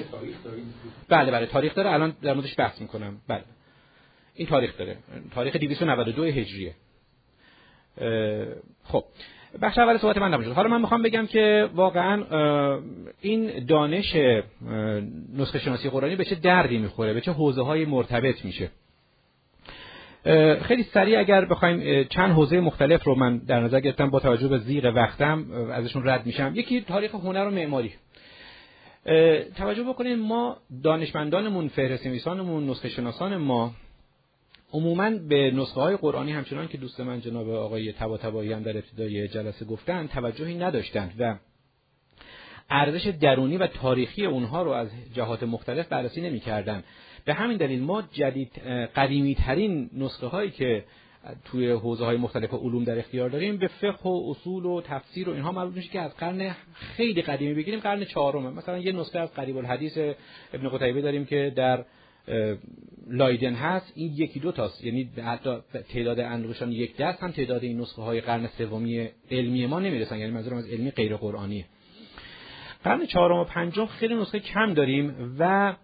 بله بله تاریخ داره. الان در موردش بحث می‌کنم. بله. این تاریخ داره. تاریخ 292 هجریه. خب. بخش اول صحبت من نمیشه حالا من می‌خوام بگم که واقعا این دانش نسخه شناسی قرآنی به چه دردی می‌خوره به چه حوزه های مرتبط میشه. خیلی سریع اگر بخوایم چند حوزه مختلف رو من در نظر گرفتم با توجه به زیغ وقتم ازشون رد میشم. یکی تاریخ هنر و معماری. توجه بکنید ما دانشمندانمون فهرست نویسانمون نسخه شناسان ما عموما به نسخه های قرآنی همچنان که دوست من جناب آقای تبا هم در ابتدای جلسه گفتن توجهی نداشتند و ارزش درونی و تاریخی اونها رو از جهات مختلف بررسی نمی‌کردند. به همین دلیل ما جدید قدیمی ترین نسخه هایی که توی حوزه های مختلف علوم در اختیار داریم به فقه و اصول و تفسیر و اینها مربوط میشه که از قرن خیلی قدیمی بگیریم قرن چهارم مثلا یه نسخه از قریب الحدیث ابن قتیبه داریم که در لایدن هست این یکی دو تاست. یعنی حتی تعداد انگشتان یک دست هم تعداد این نسخه های قرن سومی علمی ما نمی‌رسن. یعنی منظورم از علمی غیر قرآنیه قرن چهارم و پنجم خیلی نسخه کم داریم و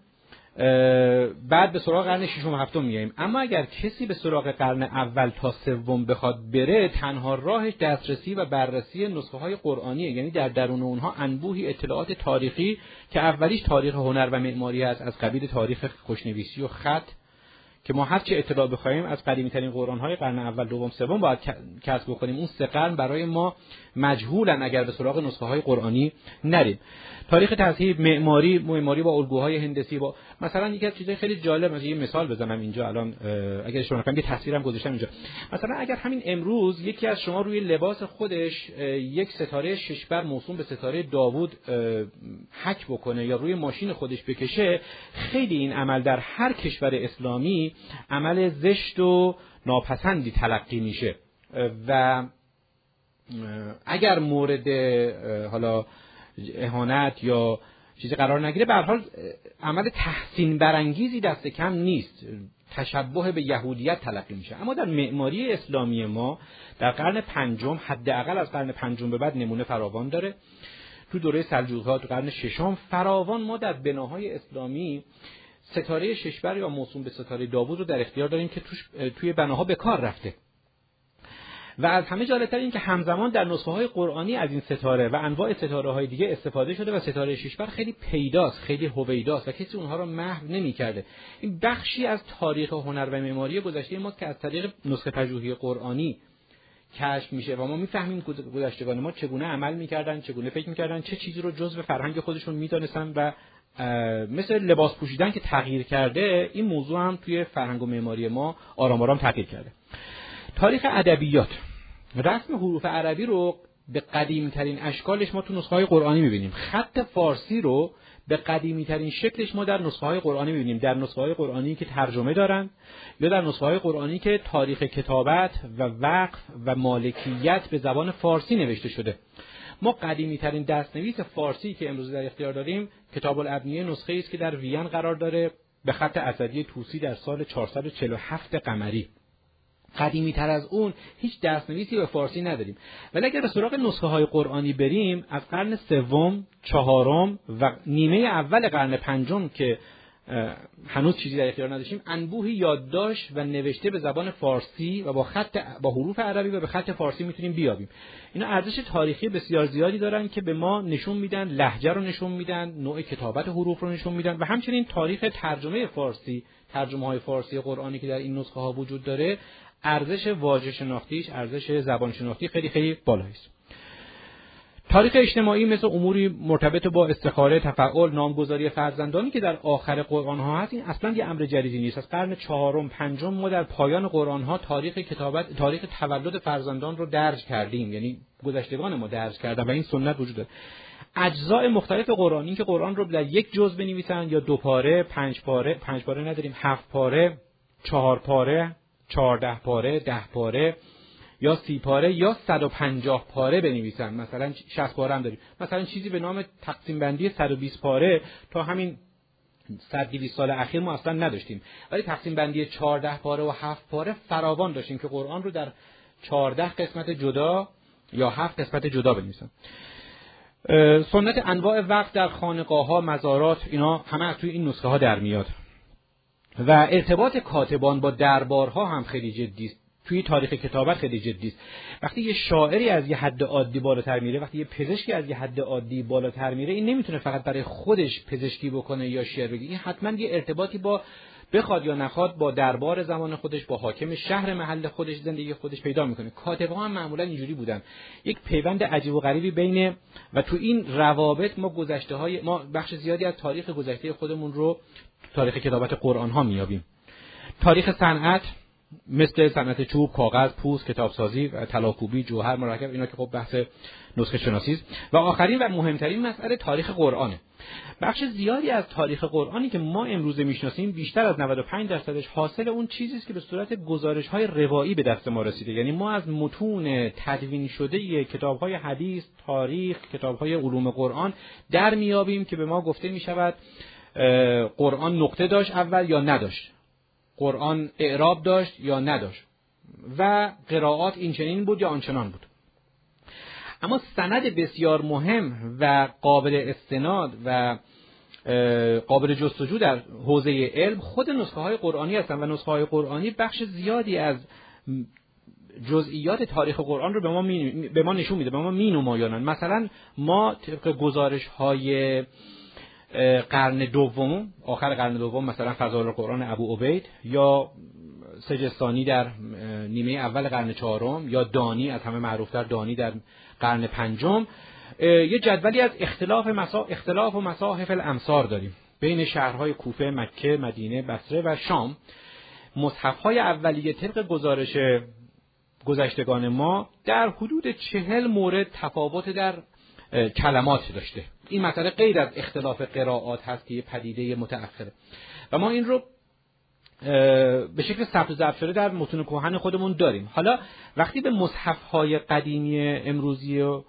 بعد به سراغ قرن ششم هفتم میاییم اما اگر کسی به سراغ قرن اول تا سوم بخواد بره تنها راهش دسترسی و بررسی نسخه های قرآنیه. یعنی در درون اونها انبوهی اطلاعات تاریخی که اولیش تاریخ هنر و معماری است از قبیل تاریخ خوشنویسی و خط. که ما هر چه اطلاع بخوایم از قدیمی ترین قرآن های قرن اول دوم سوم باید کسب بکنیم. اون سه قرن برای ما مجهولن اگر به سراغ نسخه های قرآنی نریم. تاریخ تذهیب معماری معماری با الگوهای هندسی با مثلا یکی از چیزای خیلی جالب مثلا یه مثال بزنم اینجا الان اگر شما کنم یه تصویرم گذاشتم اینجا. مثلا اگر همین امروز یکی از شما روی لباس خودش یک ستاره ششبر موسوم به ستاره داوود حک بکنه یا روی ماشین خودش بکشه خیلی این عمل در هر کشور اسلامی عمل زشت و ناپسندی تلقی میشه. و اگر مورد حالا اهانت یا چیزی قرار نگیره. به حال عمل تحسین برانگیزی دست کم نیست. تشبه به یهودیت تلقی میشه. اما در معماری اسلامی ما در قرن پنجم حداقل از قرن پنجم به بعد نمونه فراوان داره. تو دوره سلجوقی‌ها تو قرن ششم فراوان ما در بناهای اسلامی ستاره ششبر یا موسوم به ستاره داوود رو در اختیار داریم که توی بناها به کار رفته. و از همه جالبتر این که همزمان در نسخه های قرآنی از این ستاره و انواع ستاره های دیگه استفاده شده و ستاره ششبر خیلی پیداست خیلی هویداست و کسی اونها رو محو نمی‌کرده. این بخشی از تاریخ هنر و معماری گذشته ما که از طریق نسخه پژوهی قرآنی کشف میشه و ما می‌فهمیم گذشتگان ما چگونه عمل می‌کردن چگونه فکر می‌کردن چه چیزی رو جزء فرهنگ خودشون می‌دانستن و مثل لباس پوشیدن که تغییر کرده این موضوع هم توی فرهنگ و معماری ما آرام آرام تغییر کرده. تاریخ ادبیات. رسم حروف عربی رو به قدیمی ترین اشکالش ما تو نسخه های قرآنی می‌بینیم. خط فارسی رو به قدیمی ترین شکلش ما در نسخه های قرآنی می‌بینیم. در نسخه های قرآنی که ترجمه دارند یا در نسخه های قرآنی که تاریخ کتابت و وقف و مالکیت به زبان فارسی نوشته شده. ما قدیمی ترین دستنویس فارسی که امروز در اختیار داریم کتاب الابنیه نسخه است که در وین قرار داره به خط اسدی توسی در سال 447 قمری. قدیمی تر از اون هیچ دستنویسی به فارسی نداریم. ولی اگر به سراغ نسخه های قرآنی بریم از قرن سوم چهارم و نیمه اول قرن پنجم که هنوز چیزی در اختیار نداشتیم انبوهی یادداشت و نوشته به زبان فارسی و با خط با حروف عربی و به خط فارسی می‌تونیم بیابیم. اینا ارزش تاریخی بسیار زیادی دارن که به ما نشون میدن لهجه رو نشون میدن نوع کتابت حروف رو نشون میدن و همچنین تاریخ ترجمه فارسی ترجمه های فارسی قرآنی که در این نسخه ها وجود داره ارزش واژه شناختیش ارزش زبان شناختی خیلی خیلی است تاریخ اجتماعی مثل اموری مرتبط با استخاره تفعول نامگذاری فرزندانی که در آخر قرآن ها هست این اصلا یه امر جدیدی نیست. از قرن چهارم پنجم ما در پایان قرآن ها تاریخ کتابت تاریخ تولد فرزندان رو درج کردیم. یعنی گذشتگان ما درج کردن و این سنت وجود داره. اجزاء مختلف قرآنی که قرآن رو در یک جزء بنویسن یا دو پاره پنج پاره پنج پاره نداریم هفت پاره چهار پاره. چهارده پاره ده پاره یا سی پاره یا 150 پاره بنویسن. مثلا 60 پاره هم داریم. مثلا چیزی به نام تقسیم بندی 120 پاره تا همین 100 200 سال اخیر ما اصلا نداشتیم. ولی تقسیم بندی 14 پاره و 7 پاره فراوان داشتیم که قرآن رو در 14 قسمت جدا یا 7 قسمت جدا بنویسن. سنت انواع وقت در خانقاه ها مزارات اینا همه از توی این نسخه ها در میاد. و ارتباط کاتبان با دربارها هم خیلی جدی است. توی تاریخ کتابت خیلی جدی است. وقتی یه شاعری از یه حد عادی بالاتر میره وقتی یه پزشکی از یه حد عادی بالاتر میره این نمی‌تونه فقط برای خودش پزشکی بکنه یا شعر بگه. این حتما یه ارتباطی با بخواد یا نخواد با دربار زمان خودش با حاکم شهر محل خودش زندگی خودش پیدا می‌کنه. کاتبها هم معمولا اینجوری بودن. یک پیوند عجیب و غریبی بین و تو این روابط ما گذشته های ما بخش زیادی از تاریخ گذشته خودمون رو تاریخ کتابت قرآن ها میابیم تاریخ صنعت مثل صنعت چوب، کاغذ، پوست، کتابسازی، طلاکوبی، جوهر، مرکب اینا که خب بحث نسخه شناسی است و آخرین و مهمترین مسئله تاریخ قرآنه. بخش زیادی از تاریخ قرآنی که ما امروزه می‌شناسیم بیشتر از 95 درصدش حاصل اون چیزی است که به صورت گزارش های روایی به دست ما رسیده. یعنی ما از متون تدوین شده کتاب های حدیث تاریخ کتاب های علوم قرآن در میابیم که به ما گفته می شود قرآن نقطه داشت اول یا نداشت؟ قرآن اعراب داشت یا نداشت؟ و قرائات این چنین بود یا آنچنان بود؟ اما سند بسیار مهم و قابل استناد و قابل جستجو در حوزه علم خود نسخه های قرآنی هستند و نسخه های قرآنی بخش زیادی از جزئیات تاریخ قرآن رو به ما, به ما نشون میده به ما می مثلا ما طبق گزارش های قرن دوم آخر قرن دوم مثلا فضائل قرآن ابو عبید یا سجستانی در نیمه اول قرن چهارم یا دانی از همه معروفتر دانی در قرن پنجم. یه جدولی از اختلاف, مسا... اختلاف و مصاحف الامصار داریم. بین شهرهای کوفه، مکه، مدینه، بصره و شام. مصحف های اولیه طبق گزارش گذشتگان ما در حدود چهل مورد تفاوت در کلمات داشته. این مسئله غیر از اختلاف قرائات هست که یه پدیده متأخره. و ما این رو به شکل ثبت و ضبط شده در متون کهن خودمون داریم. حالا وقتی به مصحف های قدیمی امروزی و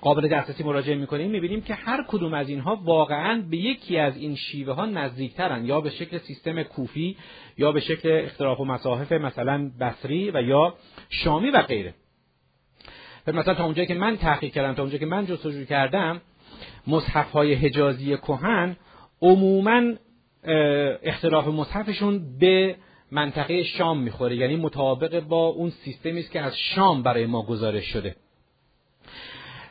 قابل دسترسی مراجعه می‌کنیم می‌بینیم که هر کدوم از اینها واقعا به یکی از این شیوه ها نزدیکترن. یا به شکل سیستم کوفی یا به شکل اختلاف و مصاحف مثلا بصری و یا شامی و غیره. مثلا تا اونجایی که من تحقیق کردم تا اونجایی که من جستجو کردم مصحف های حجازی کهن عموما اختلاف مصحفشون به منطقه شام می‌خوره. یعنی مطابق با اون سیستمی است که از شام برای ما گزارش شده.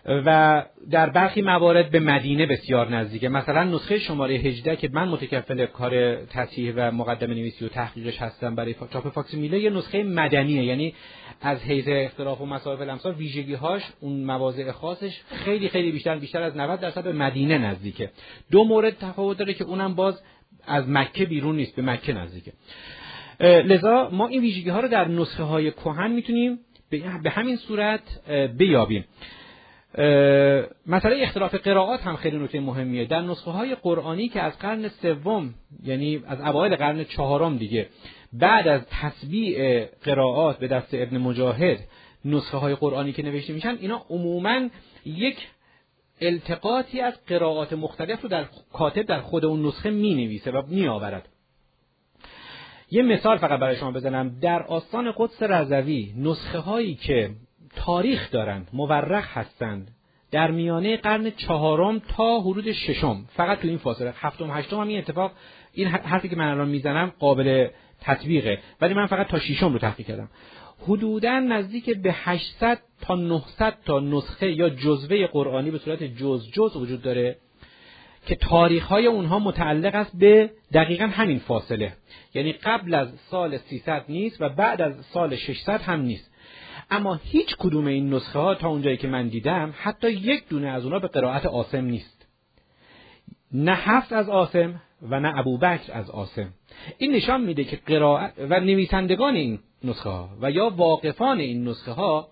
و در برخی موارد به مدینه بسیار نزدیکه. مثلا نسخه شماره 18 که من متکفل کار تصحیح و مقدمه نویسی و تحقیقش هستم برای چاپ فاکسیمیله یه نسخه مدنیه. یعنی از حیث اختلاف و مسائل الامثال ویژگی هاش اون مواضع خاصش خیلی خیلی بیشتر بیشتر از 90 درصد به مدینه نزدیکه. دو مورد تفاوت داره که اونم باز از مکه بیرون نیست به مکه نزدیکه. لذا ما این ویژگی ها رو در نسخه های کهن می‌تونیم به همین صورت بیابیم. مسئله اختلاف قرائات هم خیلی نکته مهمیه. در نسخه های قرآنی که از قرن سوم یعنی از اوایل قرن چهارم دیگه بعد از تسبیع قرائات به دست ابن مجاهد نسخه های قرآنی که نوشته میشن اینا عموما یک التقاطی از قرائات مختلف رو در کاتب در خود اون نسخه می نویسه و می آورد یه مثال فقط برای شما بزنم. در آستان قدس رضوی نسخه هایی که تاریخ دارند مورخ هستند. در میانه قرن چهارم تا حدود ششم فقط تو این فاصله هفتم هشتم هم این اتفاق این حرفی که من الان می‌زنم قابل تطبیقه. ولی من فقط تا ششم رو تحقیق کردم. حدودا نزدیک به 800 تا 900 تا نسخه یا جزوه قرآنی به صورت جز جز وجود داره که تاریخ های اونها متعلق است به دقیقا همین فاصله. یعنی قبل از سال 300 نیست و بعد از سال 600 هم نیست. اما هیچ کدوم این نسخه ها تا اونجایی که من دیدم حتی یک دونه از اونها به قرائت آسم نیست. نه هفت از آسم و نه ابوبکر از آسم این نشان میده که قرائت و نویسندگان این نسخه ها و یا واقفان این نسخه ها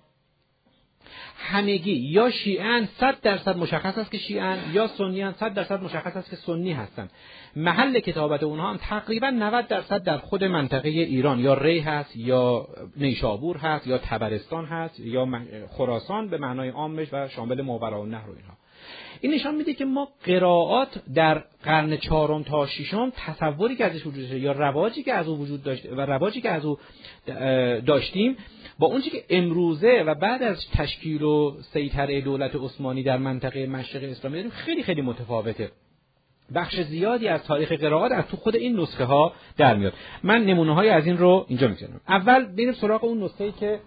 همگی یا شیعن صد درصد مشخص است که شیعن یا سنیان صد درصد مشخص است که سنی هستند محل کتابت اونها هم تقریبا 90 درصد در خود منطقه ایران. یا ری هست یا نیشابور هست یا تبرستان هست یا خراسان به معنای عامش و شامل ماورا و و اینها. این نشان میده که ما قرائات در قرن چهارم تا ششم تصوری که ازش وجود یا رواجی که از او وجود داشت و رواجی که از او داشتیم با اونچه که امروزه و بعد از تشکیل و سیطره دولت عثمانی در منطقه مشرق اسلامی داریم خیلی خیلی متفاوته. بخش زیادی از تاریخ قرائات از تو خود این نسخه ها در میاد. من نمونه های از این رو اینجا می‌ذارم اول بریم سراغ اون نسخه ای که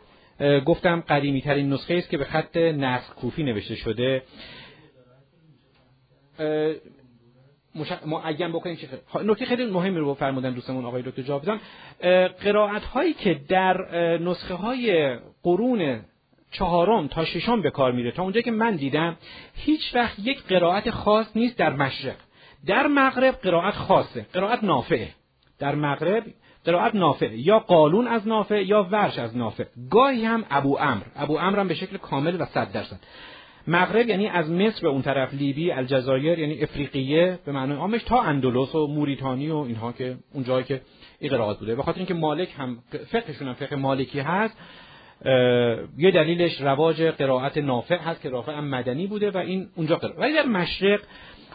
گفتم قدیمی ترین نسخه است که به خط نسخ کوفی نوشته شده. معین بکنیم چه نکته خیلی مهمی رو فرمودن دوستمون آقای دکتر جاویدان قرائت هایی که در نسخه های قرون چهارم تا ششم به کار میره. تا اونجا که من دیدم هیچ وقت یک قرائت خاص نیست در مشرق. در مغرب قرائت خاصه. قرائت نافعه. در مغرب قرائت نافع یا قالون از نافع یا ورش از نافع گاهی هم ابو امر. ابو امر هم به شکل کامل و صد درصد. مغرب یعنی از مصر به اون طرف لیبی الجزایر یعنی افریقیه به معنای عامش تا اندلس و موریتانی و اینها که اون جایی که این قرائت بوده. به خاطر اینکه مالک هم فقهشون هم فقه مالکی هست یه دلیلش رواج قرائت نافع هست که رافع هم مدنی بوده و این اونجا قرائت. ولی در مشرق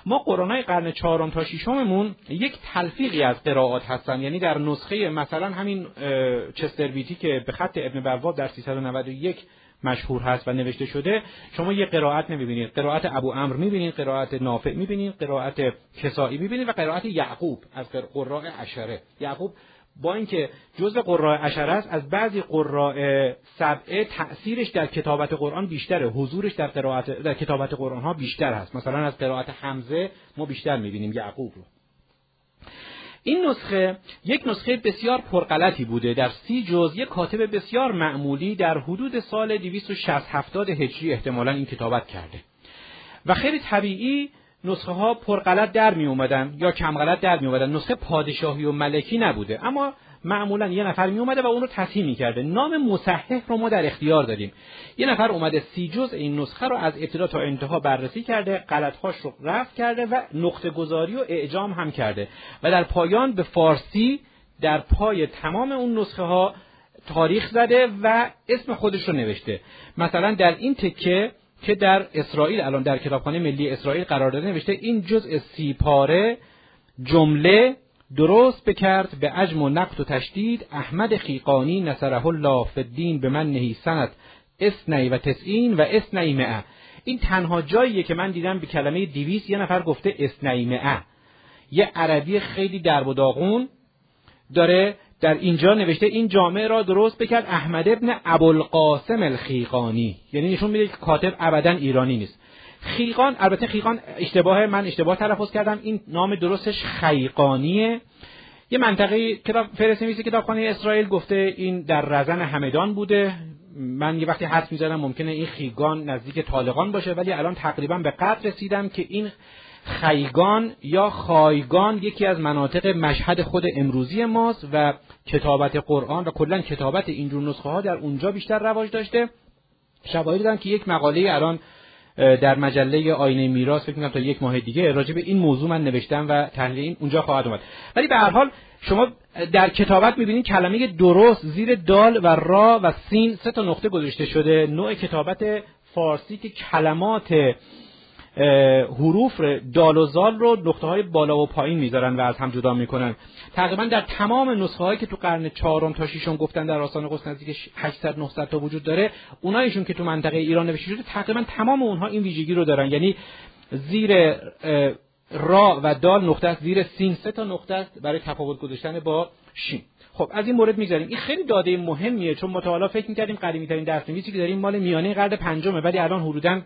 ما قرآنای قرن چهارم تا ششممون یک تلفیقی از قرائات هستن. یعنی در نسخه مثلا همین چستربیتی که به خط ابن برواب در 391 مشهور هست و نوشته شده شما یه قرائت نمی‌بینید. قرائت ابو امر می‌بینید قرائت نافع می‌بینید قرائت کسائی می‌بینید و قرائت یعقوب از قراء عشره. یعقوب با اینکه جزء قراء عشره است از بعضی قراء سبعه تأثیرش در کتابت قرآن بیشتره. حضورش در قرائت در کتابت قرآن ها بیشتر هست. مثلا از قرائت حمزه ما بیشتر می‌بینیم یعقوب رو. این نسخه یک نسخه بسیار پرغلطی بوده. در سی جز یک کاتب بسیار معمولی در حدود سال 260 70 هجری احتمالا این کتابت کرده. و خیلی طبیعی نسخه ها پرغلط در می اومدن یا کم غلط در می اومدن نسخه پادشاهی و ملکی نبوده. اما معمولا یه نفر می اومده و اون رو تصحیح می کرده نام مصحح رو ما در اختیار داریم یه نفر اومده سی جز این نسخه رو از ابتدا تا انتها بررسی کرده غلطهاش رو رفت کرده و نقطه گذاری و اعجام هم کرده. و در پایان به فارسی در پای تمام اون نسخه ها تاریخ زده و اسم خودش رو نوشته. مثلا در این تکه که در اسرائیل الان در کتابخانه ملی اسرائیل قرار داده نوشته این جزء سی پاره جمله درست بکرد به عجم و نقد و تشدید احمد خیقانی نصره الله فدین به من نهی سنت اسنی و تسعین و اسنی مئه. این تنها جاییه که من دیدم به کلمه دیویس یه نفر گفته اسنی مئه. یه عربی خیلی درب و داغون داره در اینجا نوشته این جامعه را درست بکرد احمد ابن ابوالقاسم الخیقانی. یعنی نشون میده که کاتب ابدا ایرانی نیست. خیقان البته خیقان اشتباه من اشتباه تلفظ کردم. این نام درستش خیقانیه. یه منطقه کتاب فرست نویسی کتابخانه اسرائیل گفته این در رزن همدان بوده. من یه وقتی حد می‌زنم ممکنه این خیگان نزدیک طالقان باشه ولی الان تقریبا به قدر رسیدم که این خیگان یا خایگان یکی از مناطق مشهد خود امروزی ماست و کتابت قرآن و کلا کتابت اینجور نسخه ها در اونجا بیشتر رواج داشته. شواهد دادم که یک مقاله الان در مجله آینه میراث فکر کنم تا یک ماه دیگه راجع به این موضوع من نوشتم و تحلیل این اونجا خواهد اومد. ولی به هر حال شما در کتابت می‌بینید کلمه درست زیر دال و را و سین سه تا نقطه گذاشته شده. نوع کتابت فارسی که کلمات حروف دال و زال رو نقطه های بالا و پایین می‌ذارن و از هم جدا می‌کنن. تقریبا در تمام نسخه هایی که تو قرن چهارم تا ششم گفتن در آستان قدس نزدیک 800 900 تا وجود داره اونایشون که تو منطقه ایران نوشته شده تقریبا تمام اونها این ویژگی رو دارن. یعنی زیر را و دال نقطه است زیر سین سه تا نقطه است برای تفاوت گذاشتن با شین. خب از این مورد می‌گذاریم این خیلی داده مهمیه چون ما فکر می‌کردیم قدیمی ترین دستنویسی که داریم مال میانه قرن پنجمه ولی الان حدوداً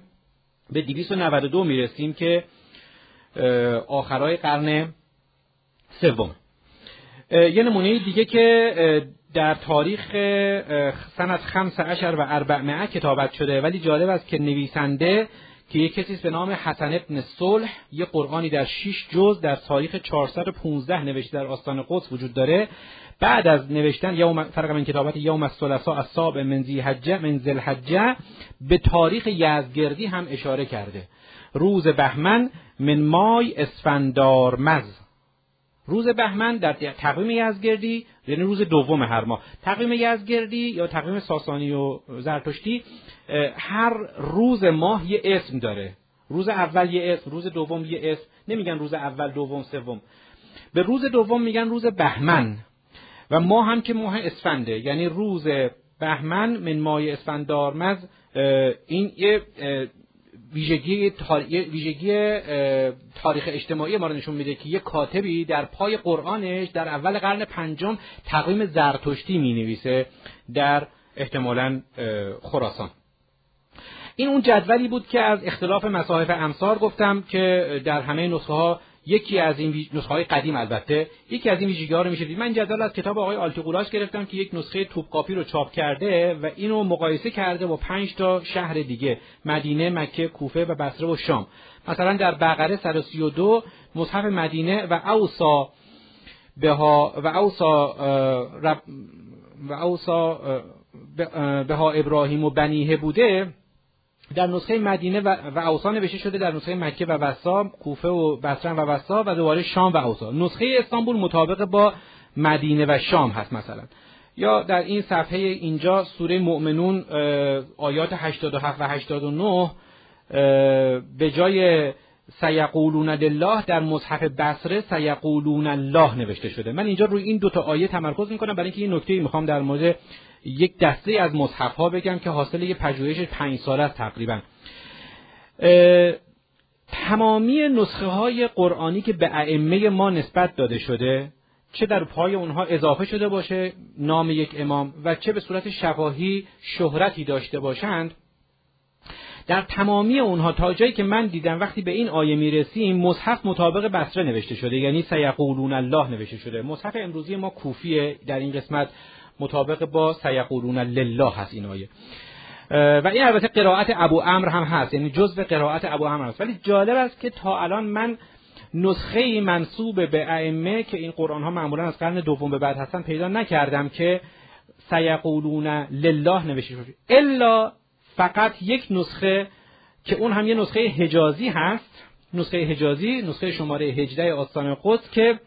به 292 می‌رسیم که آخرای قرن سوم. یه نمونه دیگه که در تاریخ سنت خمس عشر و اربعمعه کتابت شده. ولی جالب است که نویسنده که یک کسی به نام حسن ابن صلح یه قرآنی در 6 جز در تاریخ 415 نوشته در آستان قدس وجود داره. بعد از نوشتن یوم فرق من کتابت یوم الثلاثاء الصاب من ذی من ذی به تاریخ یزگردی هم اشاره کرده. روز بهمن من مای اسفندار مز روز بهمن در تقویم یزگردی یعنی روز دوم هر ماه. تقویم یزگردی یا تقویم ساسانی و زرتشتی هر روز ماه یه اسم داره. روز اول یه اسم روز دوم یه اسم. نمیگن روز اول دوم سوم. به روز دوم میگن روز بهمن. و ما هم که ماه اسفنده یعنی روز بهمن من ماه اسفندارمز این یه ویژگی ویژگی تاریخ اجتماعی ما رو نشون میده که یه کاتبی در پای قرآنش در اول قرن پنجم تقویم زرتشتی می نویسه در احتمالا خراسان. این اون جدولی بود که از اختلاف مصاحف امصار گفتم که در همه نسخه ها یکی از این نسخه های قدیم البته یکی از این ویژگی ها رو میشه دید من جدول از کتاب آقای آلتیقولاش گرفتم که یک نسخه توپقاپی رو چاپ کرده و اینو مقایسه کرده با پنج تا شهر دیگه مدینه مکه کوفه و بصره و شام. مثلا در بقره 132 مصحف مدینه و اوسا بها و اوسا و اوسا بها ابراهیم و بنیه بوده. در نسخه مدینه و, و اوسا نوشته شده در نسخه مکه و وسا کوفه و بصره و وسا و دوباره شام و اوسا. نسخه استانبول مطابق با مدینه و شام هست مثلا. یا در این صفحه اینجا سوره مؤمنون آیات 87 و 89 به جای سیقولون لله در مصحف بصره سیقولون الله نوشته شده. من اینجا روی این دوتا آیه تمرکز می‌کنم برای اینکه این نکته می‌خوام در مورد یک دسته از مصحف ها بگم که حاصل یه پژوهش پنج ساله است تقریبا. تمامی نسخه های قرآنی که به ائمه ما نسبت داده شده چه در پای اونها اضافه شده باشه نام یک امام و چه به صورت شفاهی شهرتی داشته باشند در تمامی اونها تا جایی که من دیدم وقتی به این آیه می‌رسیم مصحف مطابق بصره نوشته شده یعنی سیقولون الله نوشته شده. مصحف امروزی ما کوفیه در این قسمت. مطابق با سیقولون لله هست این آیه. و این البته قرائت ابو امر هم هست یعنی جزء قرائت ابو امر هست. ولی جالب است که تا الان من نسخه منصوب به ائمه که این قرآن ها معمولا از قرن دوم به بعد هستن پیدا نکردم که سیقولون لله نوشته شده. الا فقط یک نسخه که اون هم یه نسخه حجازی هست نسخه حجازی نسخه شماره 18 آستان قدس که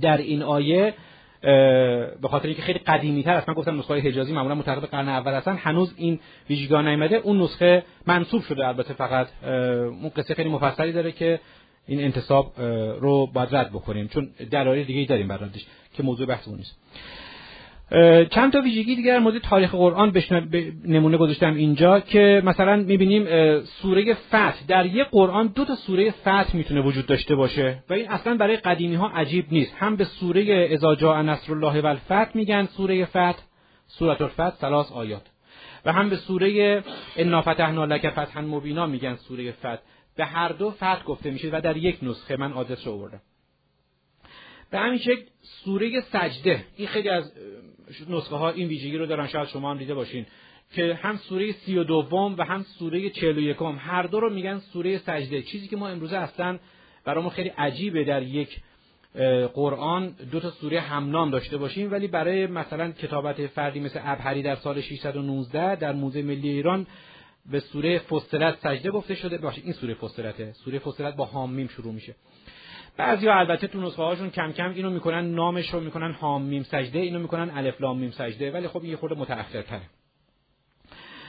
در این آیه به خاطر اینکه خیلی قدیمی تر من گفتم نسخه حجازی معمولا متعلق قرن اول هستن. هنوز این ویژگی نیامده. اون نسخه منصوب شده. البته فقط اون قصه خیلی مفصلی داره که این انتصاب رو باید رد بکنیم. چون دلایل دیگه ای داریم برندش که موضوع بحثمون نیست. چند تا ویژگی دیگر در مورد تاریخ قرآن نمونه گذاشتم اینجا که مثلا می‌بینیم سوره فتح. در یک قرآن دو تا سوره فتح می‌تونه وجود داشته باشه و این اصلا برای قدیمی ها عجیب نیست. هم به سوره اذا جاء نصر الله و الفتح میگن سوره فتح سورة الفتح سلاس آیات. و هم به سوره انا فتحنا لک فتحا مبینا میگن سوره فتح. به هر دو فتح گفته میشه و در یک نسخه. من آدرس رو آوردم. به همین شکل سوره سجده این خیلی از نسخه ها این ویژگی رو دارن شاید شما هم دیده باشین که هم سوره سی و دوم و هم سوره چهل و یکم هر دو رو میگن سوره سجده. چیزی که ما امروزه اصلا برامون خیلی عجیبه در یک قرآن دو تا سوره همنام داشته باشیم ولی برای مثلا کتابت فردی مثل ابهری در سال 619 در موزه ملی ایران به سوره فصلت سجده گفته شده. باشه این سوره فصلته. سوره فصلت با حامیم شروع میشه. بعضیا البته تو نسخه هاشون کم کم اینو می‌کنن نامش رو می‌کنن حامیم سجده اینو می‌کنن الف لام میم سجده ولی خب یه خورده متأخرتره.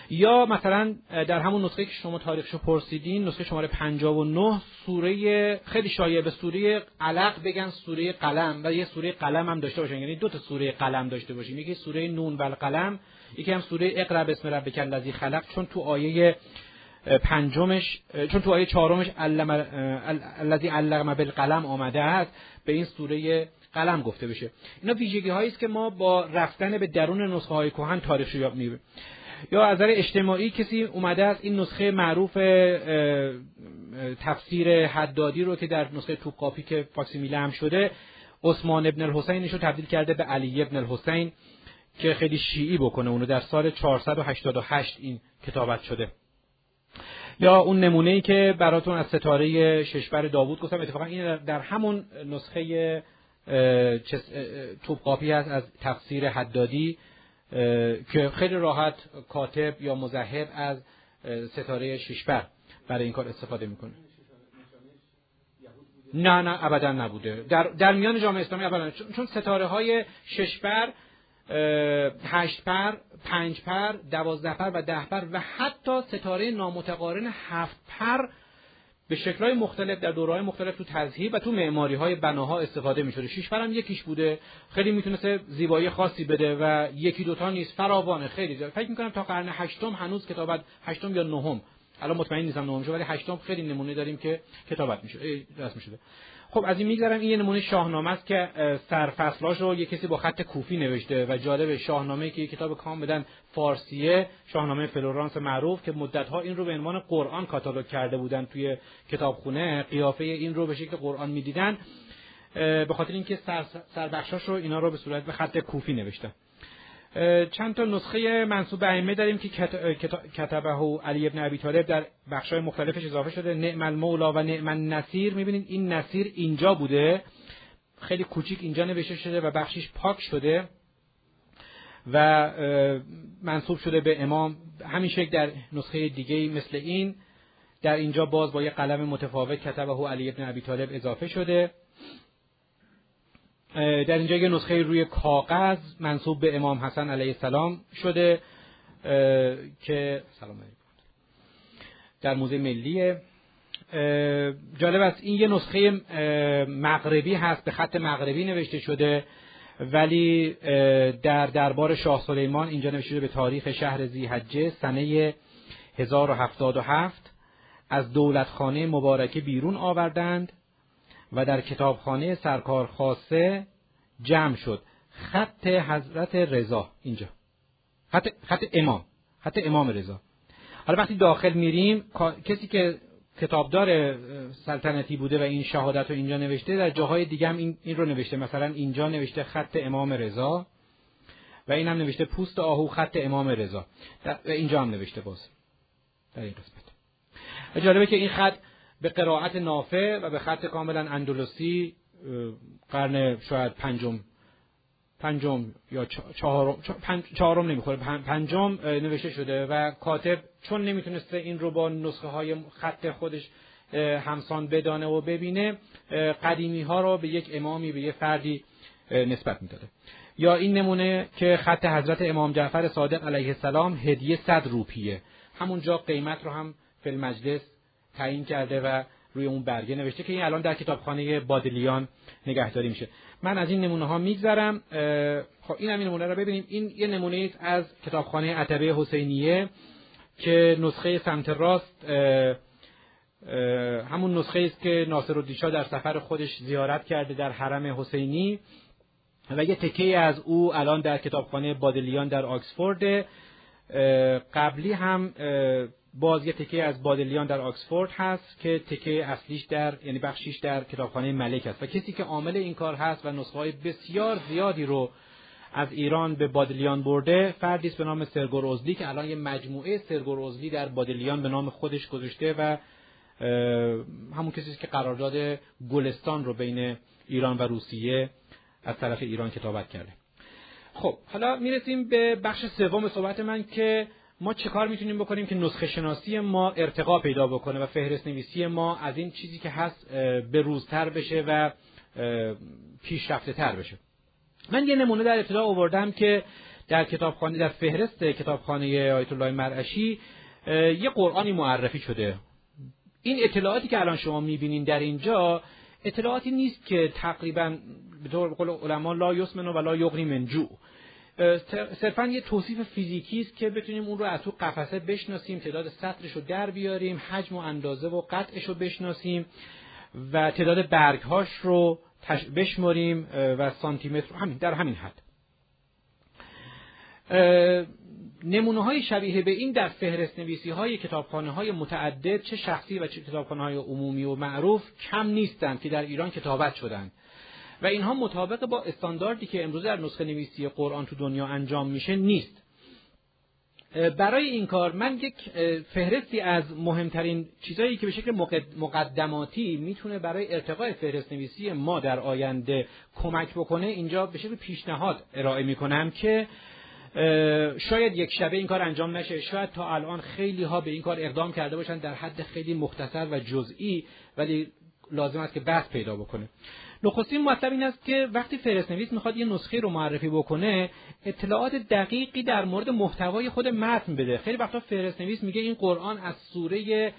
یا مثلا در همون نسخه که شما تاریخشو پرسیدین نسخه شماره 59 سوره خیلی شایع به سوره علق بگن سوره قلم و یه سوره قلم هم داشته باشن. یعنی دو تا سوره قلم داشته باشیم یکی سوره نون و القلم یکی هم سوره اقرا بسم ربک الذی خلق. چون تو آیه پنجمش چون تو آیه چهارمش الذی علم بالقلم آمده است به این سوره قلم گفته بشه. اینا ویژگی هایی است که ما با رفتن به درون نسخه های کهن تاریخ یاد می‌بینیم. یا از نظر اجتماعی کسی اومده است این نسخه معروف تفسیر حدادی رو که در نسخه توپقاپی که فاکسیمیله هم شده عثمان ابن الحسین رو تبدیل کرده به علی ابن الحسین که خیلی شیعی بکنه. اونو در سال 488 این کتابت شده. یا اون نمونه ای که براتون از ستاره ششبر داوود گفتم اتفاقا این در همون نسخه توپقاپی هست از تفسیر حدادی که خیلی راحت کاتب یا مذهب از ستاره ششبر برای این کار استفاده می‌کنه. نه نه ابدا نبوده. در, در میان جامعه اسلامی ابدا چون ستاره های ششبر هشت پر پنج پر دوازده پر و ده پر و حتی ستاره نامتقارن هفت پر به شکلهای مختلف در دورهای مختلف تو تذهیب و تو معماری های بناها استفاده می شده شیش هم یکیش بوده. خیلی می‌تونسته زیبایی خاصی بده و یکی دوتا نیست. فراوانه. خیلی زیاد. فکر می‌کنم تا قرن هشتم هنوز کتابت هشتم یا نهم. الان مطمئن نیستم نهم شده ولی هشتم خیلی نمونه داریم که کتابت میشه. رسم شده خب از این میگذرم این یه نمونه شاهنامه است که سرفصلاش رو یه کسی با خط کوفی نوشته و جالب شاهنامه که یه کتاب کاملا فارسیه شاهنامه فلورانس معروف که مدتها این رو به عنوان قرآن کاتالوگ کرده بودن توی کتابخونه قیافه این رو به شکل قرآن می‌دیدن به خاطر اینکه سر سربخشاش رو اینا رو به صورت به خط کوفی نوشته چند تا نسخه منسوب به ائمه داریم که کتبه علی ابن ابی طالب در بخش‌های مختلفش اضافه شده. نعم المولى و نعم النصیر. می‌بینید این نصیر اینجا بوده. خیلی کوچیک اینجا نوشته شده و بخشیش پاک شده و منصوب شده به امام. همین شکل در نسخه دیگه مثل این. در اینجا باز با یه قلم متفاوت کتبه علی ابن ابی طالب اضافه شده. در اینجا یه نسخه روی کاغذ منصوب به امام حسن علیه السلام شده که سلام در موزه ملیه جالب است این یه نسخه مغربی هست به خط مغربی نوشته شده ولی در دربار شاه سلیمان اینجا نوشته شده به تاریخ شهر زیحجه سنه 1077 از دولتخانه مبارکه بیرون آوردند. و در کتابخانه سرکار خاصه جمع شد. خط حضرت رضا اینجا. خط, خط امام. خط امام رضا. حالا وقتی داخل میریم کسی که کتابدار سلطنتی بوده و این شهادت رو اینجا نوشته در جاهای دیگه هم این, این رو نوشته. مثلا اینجا نوشته خط امام رضا و این هم نوشته پوست آهو خط امام رضا. و اینجا هم نوشته باز. در این قسمت. جالبه که این خط به قرائت نافع و به خط کاملا اندلسی قرن شاید پنجم پنجم یا چهارم چهارم نمی‌خوره پنجم نوشته شده و کاتب چون نمی‌تونسته این رو با نسخه های خط خودش همسان بدانه و ببینه قدیمی ها رو به یک امامی به یک فردی نسبت می‌داده. یا این نمونه که خط حضرت امام جعفر صادق علیه السلام هدیه صد روپیه. همونجا قیمت رو هم فی مجلس تعیین کرده و روی اون برگه نوشته که این الان در کتابخانه بادلیان نگهداری میشه. من از این نمونه ها میگذرم خب این همین نمونه رو ببینیم. این یه نمونه از کتابخانه عتبه حسینیه که نسخه سمت راست همون نسخه است که ناصر شاه در سفر خودش زیارت کرده در حرم حسینی و یه تکه از او الان در کتابخانه بادلیان در آکسفورد. قبلی هم باز یه تکه از بادلیان در آکسفورد هست که تکه اصلیش در یعنی بخشیش در کتابخانه ملک است و کسی که عامل این کار هست و نسخه های بسیار زیادی رو از ایران به بادلیان برده فردی به نام سرگور اوزلی که الان یه مجموعه سرگور اوزلی در بادلیان به نام خودش گذاشته و همون کسی که قرارداد گلستان رو بین ایران و روسیه از طرف ایران کتابت کرده. خب حالا می‌رسیم به بخش سوم صحبت من که ما چه کار می‌تونیم بکنیم که نسخه شناسی ما ارتقا پیدا بکنه و فهرست نویسی ما از این چیزی که هست به روزتر بشه و پیشرفته تر بشه. من یه نمونه در ابتدا آوردم که در کتابخانه در فهرست کتابخانه آیت الله مرعشی یه قرآنی معرفی شده. این اطلاعاتی که الان شما می‌بینین در اینجا اطلاعاتی نیست که تقریبا به طور قول علما لا یسمن و لا یغنی من جوع. صرفا یه توصیف فیزیکی است که بتونیم اون رو از تو قفسه بشناسیم تعداد سطرش رو در بیاریم حجم و اندازه و قطعش رو بشناسیم و تعداد برگهاش رو بشماریم و سانتیمتر همین در همین حد. نمونه های شبیه به این در فهرست نویسی های کتابخانه های متعدد چه شخصی و چه کتابخانه های عمومی و معروف کم نیستند که در ایران کتابت شدند. و اینها مطابق با استانداردی که امروز در نسخه نویسی قرآن تو دنیا انجام میشه نیست. برای این کار من یک فهرستی از مهمترین چیزهایی که به شکل مقدماتی می‌تونه برای ارتقاء فهرست نویسی ما در آینده کمک بکنه اینجا به شکل پیشنهاد ارائه می‌کنم که شاید یک شبه این کار انجام نشه. شاید تا الان خیلی ها به این کار اقدام کرده باشن در حد خیلی مختصر و جزئی ولی لازم است که بحث پیدا بکنه. نخستین مطلب این است که وقتی فرست نویس می‌خواد یه نسخه رو معرفی بکنه اطلاعات دقیقی در مورد محتوای خود متن بده. خیلی وقتا فرست نویس میگه این قرآن از سوره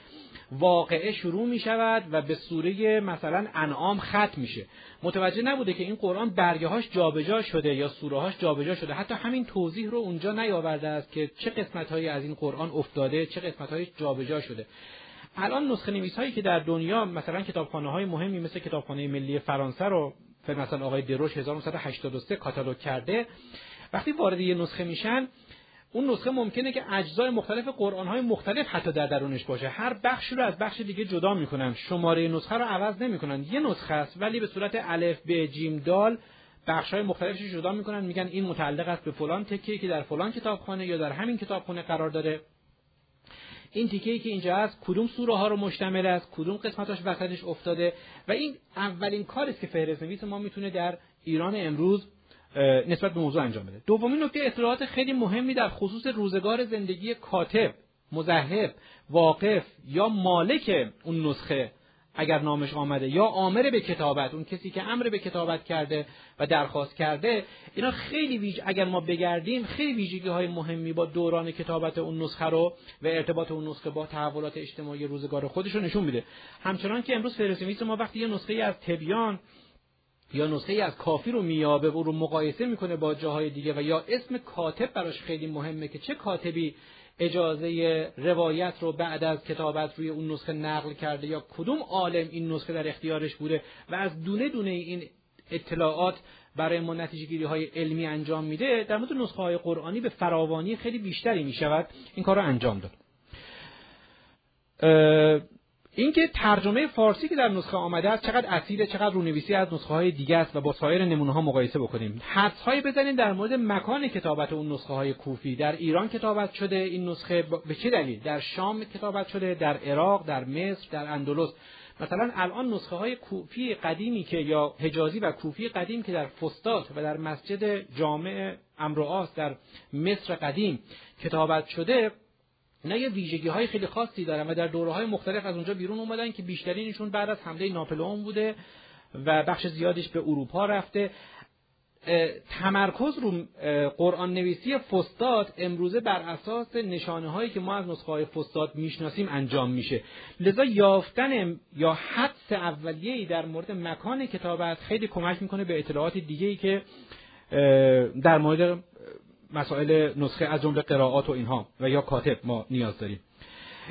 واقعه شروع می شود و به سوره مثلا انعام ختم میشه. متوجه نبوده که این قرآن برگه هاش جابجا شده یا سوره هاش جابجا شده. حتی همین توضیح رو اونجا نیاورده است که چه قسمت هایی از این قرآن افتاده چه قسمت هایی جابجا شده. الان نسخه نویس هایی که در دنیا مثلا کتابخانه های مهمی مثل کتابخانه ملی فرانسه رو مثلا آقای دروش 1983 کاتالوگ کرده وقتی وارد یه نسخه میشن اون نسخه ممکنه که اجزای مختلف قرآن های مختلف حتی در درونش باشه. هر بخشی رو از بخش دیگه جدا می‌کنن. شماره نسخه رو عوض نمی‌کنن. یه نسخه است ولی به صورت الف ب جیم دال بخش های مختلفش جدا می‌کنن. میگن این متعلق است به فلان تکیه که در فلان کتابخانه یا در همین کتابخانه قرار داره. این تیکه ای که اینجا هست کدوم سوره ها رو مشتمل است؟ کدوم قسمتاش وسطش افتاده؟ و این اولین کاری است که فهرست نویس ما می‌تونه در ایران امروز نسبت به موضوع انجام بده. دومین نکته اطلاعات خیلی مهمی در خصوص روزگار زندگی کاتب مذهب واقف یا مالک اون نسخه اگر نامش آمده یا آمر به کتابت اون کسی که امر به کتابت کرده و درخواست کرده اینا خیلی ویژ اگر ما بگردیم خیلی ویژگی های مهمی با دوران کتابت اون نسخه رو و ارتباط اون نسخه با تحولات اجتماعی روزگار خودش رو نشون میده. همچنان که امروز فهرست ما وقتی یه نسخه از تبیان یا نسخه از کافی رو میابه و رو مقایسه می‌کنه با جاهای دیگه و یا اسم کاتب براش خیلی مهمه که چه کاتبی اجازه روایت رو بعد از کتابت روی اون نسخه نقل کرده یا کدوم عالم این نسخه در اختیارش بوده و از دونه دونه این اطلاعات برای ما نتیجه های علمی انجام میده در مورد نسخه های قرآنی به فراوانی خیلی بیشتری می‌شود. این کار رو انجام داد. اینکه ترجمه فارسی که در نسخه آمده است چقدر اصیله چقدر رونویسی از نسخه های دیگه است و با سایر نمونه ها مقایسه بکنیم. حدس های بزنیم در مورد مکان کتابت اون نسخه های کوفی. در ایران کتابت شده این نسخه به چه دلیل؟ در شام کتابت شده در عراق در مصر در اندلس. مثلا الان نسخه های کوفی قدیمی که یا حجازی و کوفی قدیم که در فستاد و در مسجد جامع امرواس در مصر قدیم کتابت شده اینا یه ویژگی های خیلی خاصی دارن و در دوره های مختلف از اونجا بیرون اومدن که بیشترینشون بعد از حمله ناپلئون بوده و بخش زیادیش به اروپا رفته. تمرکز رو قرآن نویسی فستاد امروزه بر اساس نشانه هایی که ما از نسخه های فستاد می‌شناسیم انجام میشه. لذا یافتن یا حدس اولیه‌ای در مورد مکان کتابت خیلی کمک می‌کنه به اطلاعات دیگه که در مورد مسائل نسخه از جمله قرائات و اینها و یا کاتب ما نیاز داریم.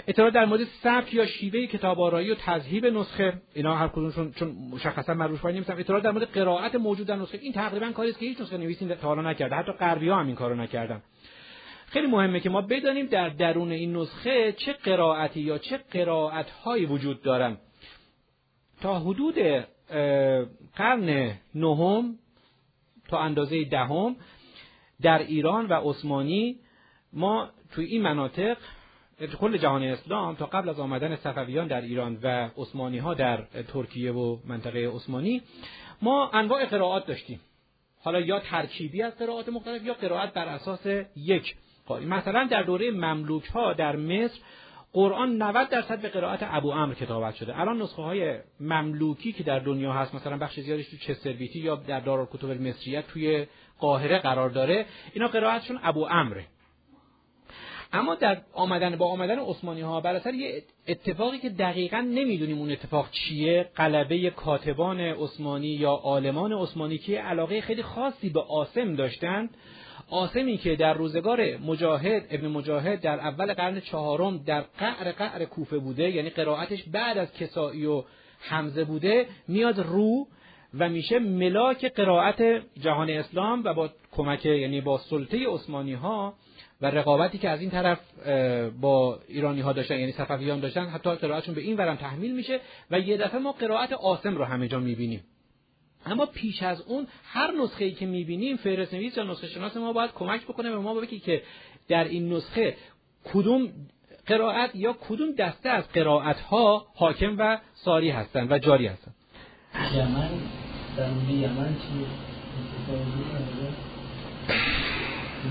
اطلاع در مورد سبک یا شیوه کتاب آرایی و تذهیب نسخه اینا هر کدومشون چون مشخصا مروش پای نمیستم اطلاع در مورد قرائت موجود در نسخه این تقریبا کاری است که هیچ نسخه نویسی تا حالا نکرده. حتی غربی ها هم این کارو نکردن. خیلی مهمه که ما بدانیم در درون این نسخه چه قرائتی یا چه قرائت هایی وجود دارن. تا حدود قرن نهم تا اندازه دهم در ایران و عثمانی ما توی این مناطق کل جهان اسلام تا قبل از آمدن صفویان در ایران و عثمانی ها در ترکیه و منطقه عثمانی ما انواع قرائات داشتیم. حالا یا ترکیبی از قرائات مختلف یا قرائت بر اساس یک. قاری مثلا در دوره مملوک ها در مصر قرآن 90 درصد به قرائت ابو امر کتابت شده. الان نسخه های مملوکی که در دنیا هست مثلا بخش زیادش تو چستربیتی یا در دارالکتب المصریه توی قاهره قرار داره اینا قرائتشون ابو امره اما در آمدن با آمدن عثمانی ها بر اثر یه اتفاقی که دقیقا نمی‌دونیم اون اتفاق چیه غلبه کاتبان عثمانی یا عالمان عثمانی که علاقه خیلی خاصی به آسم داشتند آسمی که در روزگار مجاهد ابن مجاهد در اول قرن چهارم در قعر قعر کوفه بوده یعنی قرائتش بعد از کسایی و حمزه بوده میاد رو و میشه ملاک قرائت جهان اسلام و با کمک یعنی با سلطه عثمانی ها و رقابتی که از این طرف با ایرانی ها داشتن یعنی صفویان داشتن حتی قرائتشون به این ورم تحمیل میشه و یه دفعه ما قرائت آسم رو همه جا می‌بینیم. اما پیش از اون هر نسخه ای که می‌بینیم فهرست نویس یا نسخه شناس ما باید کمک بکنه به ما بگی که در این نسخه کدوم قرائت یا کدوم دسته از قرائت ها حاکم و ساری هستند و جاری هستند یمن در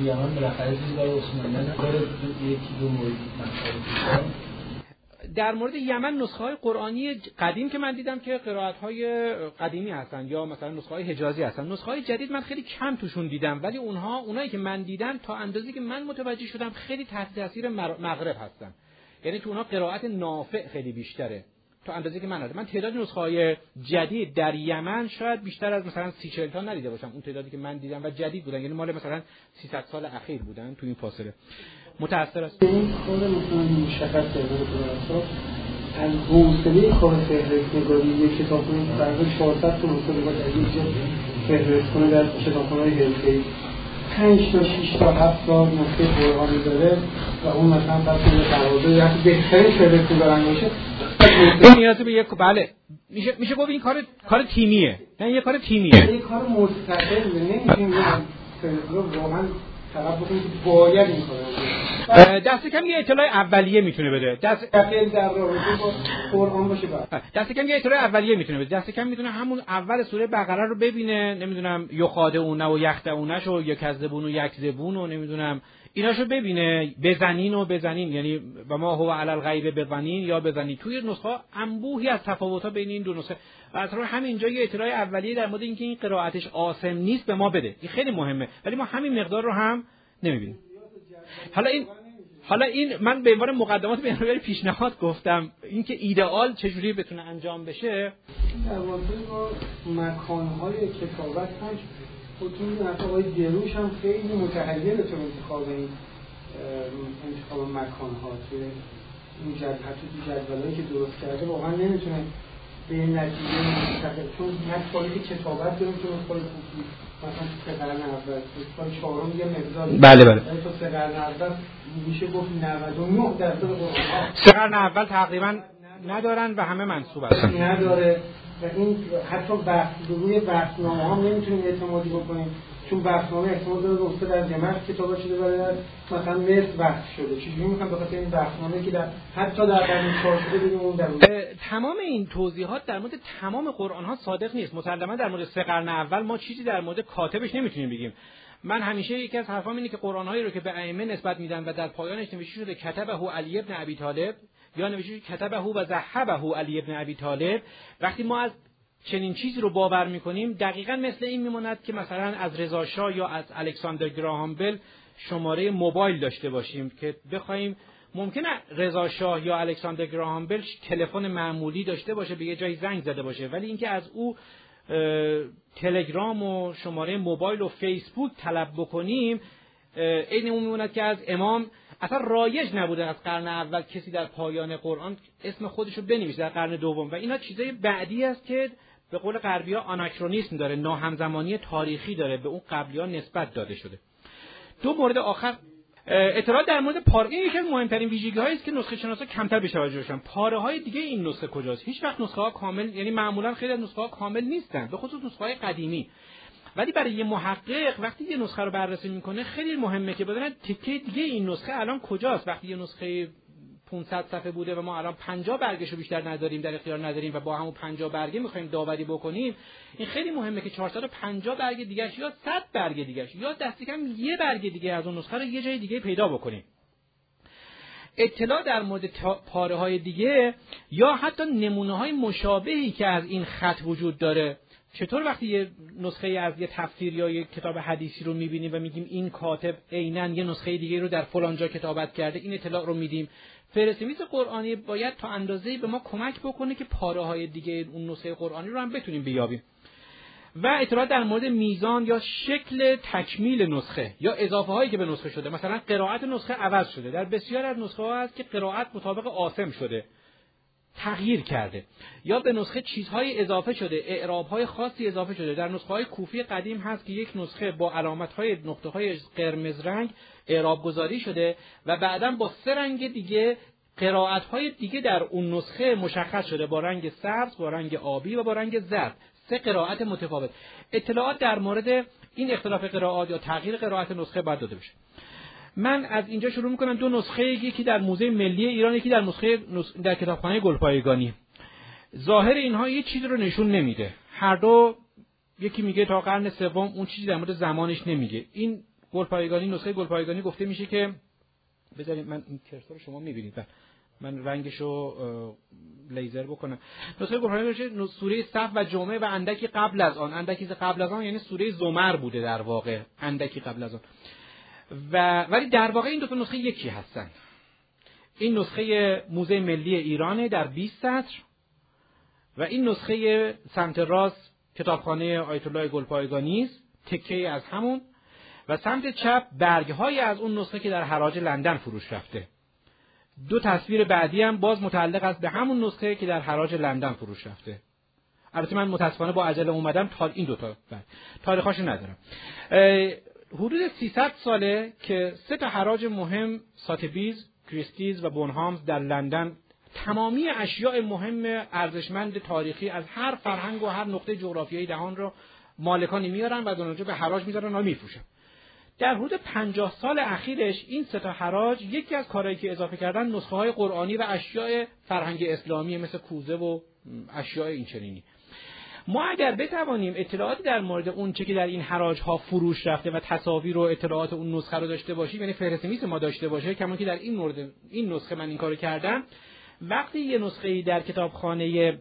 یمن بالاخره یکی دو مورد در مورد یمن نسخه های قرآنی قدیم که من دیدم که قرائت های قدیمی هستن یا مثلا نسخه های حجازی هستن. نسخه های جدید من خیلی کم توشون دیدم ولی اونها اونایی که من دیدم تا اندازی که من متوجه شدم خیلی تحت تاثیر مغرب هستن. یعنی تو اونها قرائت نافع خیلی بیشتره. تا اندازه که من ندیدم من تعداد نسخه های جدید در یمن شاید بیشتر از مثلا 30 40 تا ندیده باشم. اون تعدادی که من دیدم و جدید بودن. یعنی مال مثلا 300 سال اخیر بودن تو این فاصله. متأثر است. این خود مثلا مشخص از حوصله کار فهرست نگاری یک کتابخونه که تقریبا 400 تا باید از اینجا فهرست کنه در کتابخونه‌های حرفه‌ای. 5 تا 6 تا 7 تا نسخه قرآنی داره و اون مثلا فرض کنید تواضع یا بهترین فهرست نگاران باشه. نیاز به یک بله. میشه میشه گفت این کار کار تیمیه. نه یه کار تیمیه. یه کار مستقل نمی‌تونیم واقعا باید دست کم یه اطلاع اولیه می‌تونه بده. دست در رابطه با قرآن باشه بعد دست کم یه اطلاع اولیه می‌تونه بده. دست کم می‌تونه همون اول سوره بقره رو ببینه. نمی‌دونم یخاده اونه و یختونش و یکذبون و یکذبون و نمی‌دونم ایناشو ببینه بزنین و بزنین. یعنی و ما هو علی الغیب بزنین یا بزنین. توی نسخه انبوهی از تفاوت ها بین این دو نسخه. از همینجا یه اطلاع اولیه در مورد اینکه این قرائتش آسم نیست به ما بده. این خیلی مهمه. ولی ما همین مقدار رو هم نمی‌بینیم. حالا این حالا این من به عنوان مقدمات به پیشنهاد گفتم. اینکه ایدئال چجوری بتونه انجام بشه؟ در با مکانهای کتابت خودتون حتی آقای دروش هم خیلی متحیر تو انتخاب این انتخاب مکان ها که این جد حتی تو جدولایی که درست کرده واقعا نمی‌تونه به این نتیجه منتقل چون نه کوالیتی کتابت داریم که خیلی خوب مثلا تو سه قرن اول تو چهارم یه مقدار بله بله. تو سه قرن اول میشه گفت 99 درصد سه قرن اول تقریبا ندارن و همه منصوب هستن. نداره. و این حتی بحث روی بحثنامه ها نمی‌تونیم اعتمادی بکنیم. چون بحثنامه احتمال داره استاد در دمشق کتاب شده ولی در مثلا مصر بحث شده. چجوری می‌خوام بخاطر این بحثنامه که در حتی در قرن چهار شده بگیم اون در تمام این توضیحات در مورد تمام قرآن ها صادق نیست. مسلما در مورد سه قرن اول ما چیزی در مورد کاتبش نمی‌تونیم بگیم. من همیشه یکی از حرفام اینه که قرآن هایی رو که به ائمه نسبت میدن و در پایانش نوشته شده کتبه علی ابن ابی طالب. یا نوشته کتبه و ذهبه علی ابن ابی طالب. وقتی ما از چنین چیزی رو باور می‌کنیم دقیقا مثل این میماند که مثلا از رضا یا از الکساندر گراهام بل شماره موبایل داشته باشیم که بخوایم ممکنه رضا شاه یا الکساندر گراهام بل تلفن معمولی داشته باشه به یه جایی زنگ زده باشه ولی اینکه از او تلگرام و شماره موبایل و فیسبوک طلب بکنیم این اون میموند که از امام اصلا رایج نبوده از قرن اول کسی در پایان قرآن اسم خودش رو بنویسه در قرن دوم. و اینا چیزای بعدی است که به قول غربی ها آناکرونیسم داره ناهمزمانی تاریخی داره به اون قبلی ها نسبت داده شده. دو مورد آخر اطلاعات در مورد پاره این یکی از مهمترین ویژگی هایی است که نسخه شناسا کمتر به توجه داشتن. پاره های دیگه این نسخه کجاست؟ هیچ وقت نسخه ها کامل یعنی معمولا خیلی از نسخه ها کامل نیستن به خصوص نسخه های قدیمی. ولی برای یه محقق وقتی یه نسخه رو بررسی می‌کنه خیلی مهمه که بدونه تیکه دیگه این نسخه الان کجاست. وقتی یه نسخه 500 صفحه بوده و ما الان 50 برگشو بیشتر نداریم در اختیار نداریم و با همون 50 برگه می‌خوایم داوری بکنیم این خیلی مهمه که 450 برگ دیگه یا 100 برگ دیگه یا دستی کم یه برگ دیگه از اون نسخه رو یه جای دیگه پیدا بکنیم. اطلاع در مورد پاره های دیگه یا حتی نمونه های مشابهی که از این خط وجود داره. چطور وقتی یه نسخه از یه تفسیر یا یه کتاب حدیثی رو می‌بینیم و میگیم این کاتب عینا یه نسخه دیگه رو در فلان جا کتابت کرده این اطلاع رو میدیم. فرستمیز قرآنی باید تا اندازه‌ای به ما کمک بکنه که پاره های دیگه اون نسخه قرآنی رو هم بتونیم بیابیم. و اطلاعات در مورد میزان یا شکل تکمیل نسخه یا اضافه هایی که به نسخه شده. مثلا قرائت نسخه عوض شده. در بسیار از نسخه ها هست که قرائت مطابق آسم شده. تغییر کرده. یا به نسخه چیزهای اضافه شده اعرابهای خاصی اضافه شده. در نسخه های کوفی قدیم هست که یک نسخه با علامت های نقطه های قرمز رنگ اعراب گذاری شده و بعدا با سه رنگ دیگه قرائت های دیگه در اون نسخه مشخص شده. با رنگ سبز با رنگ آبی و با رنگ زرد. سه قرائت متفاوت. اطلاعات در مورد این اختلاف قرائات یا تغییر قرائت نسخه باید داده بشه. من از اینجا شروع می‌کنم دو نسخه یکی در موزه ملی ایران یکی در نسخه در کتابخانه گلپایگانی. ظاهر اینها یه چیزی رو نشون نمیده. هر دو یکی میگه تا قرن سوم اون چیزی در مورد زمانش نمیگه. این گلپایگانی نسخه گلپایگانی گفته میشه که بذارید من این کرسور رو شما می‌بینید. بله. من رنگشو لیزر بکنم. نسخه گلپایگانی سوره صف و جمعه و اندکی قبل از آن. اندکی قبل از آن یعنی سوره زمر بوده در واقع. اندکی قبل از آن. و ولی در واقع این دو تا نسخه یکی هستن. این نسخه موزه ملی ایرانه در 20 سطر و این نسخه سمت راست کتابخانه آیت الله گلپایگانی است تکه از همون. و سمت چپ برگهای از اون نسخه که در حراج لندن فروش رفته. دو تصویر بعدی هم باز متعلق است به همون نسخه که در حراج لندن فروش رفته. البته من متاسفانه با عجله اومدم تا این دوتا بله. تاریخاشو ندارم. حدود 300 ساله که سه تا حراج مهم ساتبیز، کریستیز و بونهامز در لندن تمامی اشیاء مهم ارزشمند تاریخی از هر فرهنگ و هر نقطه جغرافیایی دهان را مالکانی میارن و اونجا به حراج می‌ذارن و میفروشن. در حدود 50 سال اخیرش این سه تا حراج یکی از کارهایی که اضافه کردن نسخه های قرآنی و اشیاء فرهنگ اسلامی مثل کوزه و اشیاء اینچنینی. ما اگر بتوانیم اطلاعاتی در مورد اون چه که در این حراج ها فروش رفته و تصاویر و اطلاعات اون نسخه رو داشته باشیم یعنی فهرست ما داشته باشه کما که در این مورد این نسخه من این کارو کردم. وقتی یه نسخه ای در کتابخانه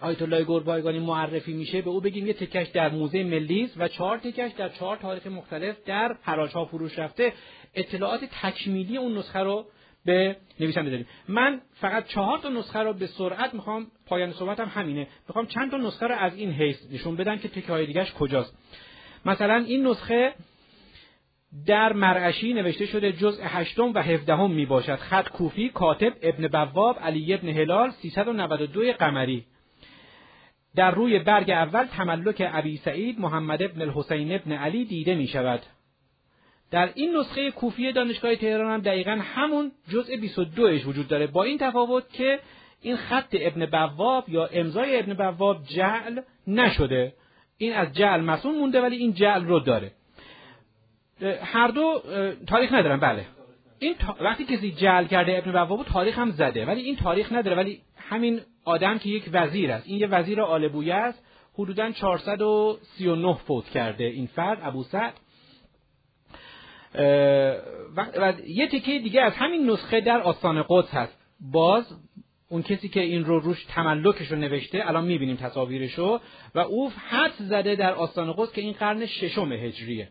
آیت الله گربایگانی معرفی میشه به او بگیم یه تکش در موزه ملی و چهار تکش در چهار تاریخ مختلف در حراج ها فروش رفته. اطلاعات تکمیلی اون نسخه رو به نویسنده داریم. من فقط چهار تا نسخه رو به سرعت می‌خوام پایان صحبتم هم همینه. می‌خوام چند تا نسخه رو از این حیث نشون بدم که تکه های دیگهش کجاست. مثلا این نسخه در مرعشی نوشته شده جزء هشتم و هفدهم می باشد. خط کوفی کاتب ابن بواب علی ابن هلال 392 قمری. در روی برگ اول تملک ابی سعید محمد ابن الحسین ابن علی دیده می شود. در این نسخه کوفی دانشگاه تهران هم دقیقا همون جزء 22 اش وجود داره. با این تفاوت که این خط ابن بواب یا امضای ابن بواب جعل نشده. این از جعل مسون مونده ولی این جعل رو داره. هر دو تاریخ ندارن بله. این وقتی کسی جعل کرده ابن بواب تاریخ هم زده. ولی این تاریخ نداره ولی همین آدم که یک وزیر است. این یه وزیر آل است. حدودا 439 فوت کرده این فرد ابو سعد. و, یه تکه دیگه از همین نسخه در آستان قدس هست. باز اون کسی که این رو روش تملکش رو نوشته الان می‌بینیم تصاویرشو و او حد زده در آستان قدس که این قرن ششم هجریه.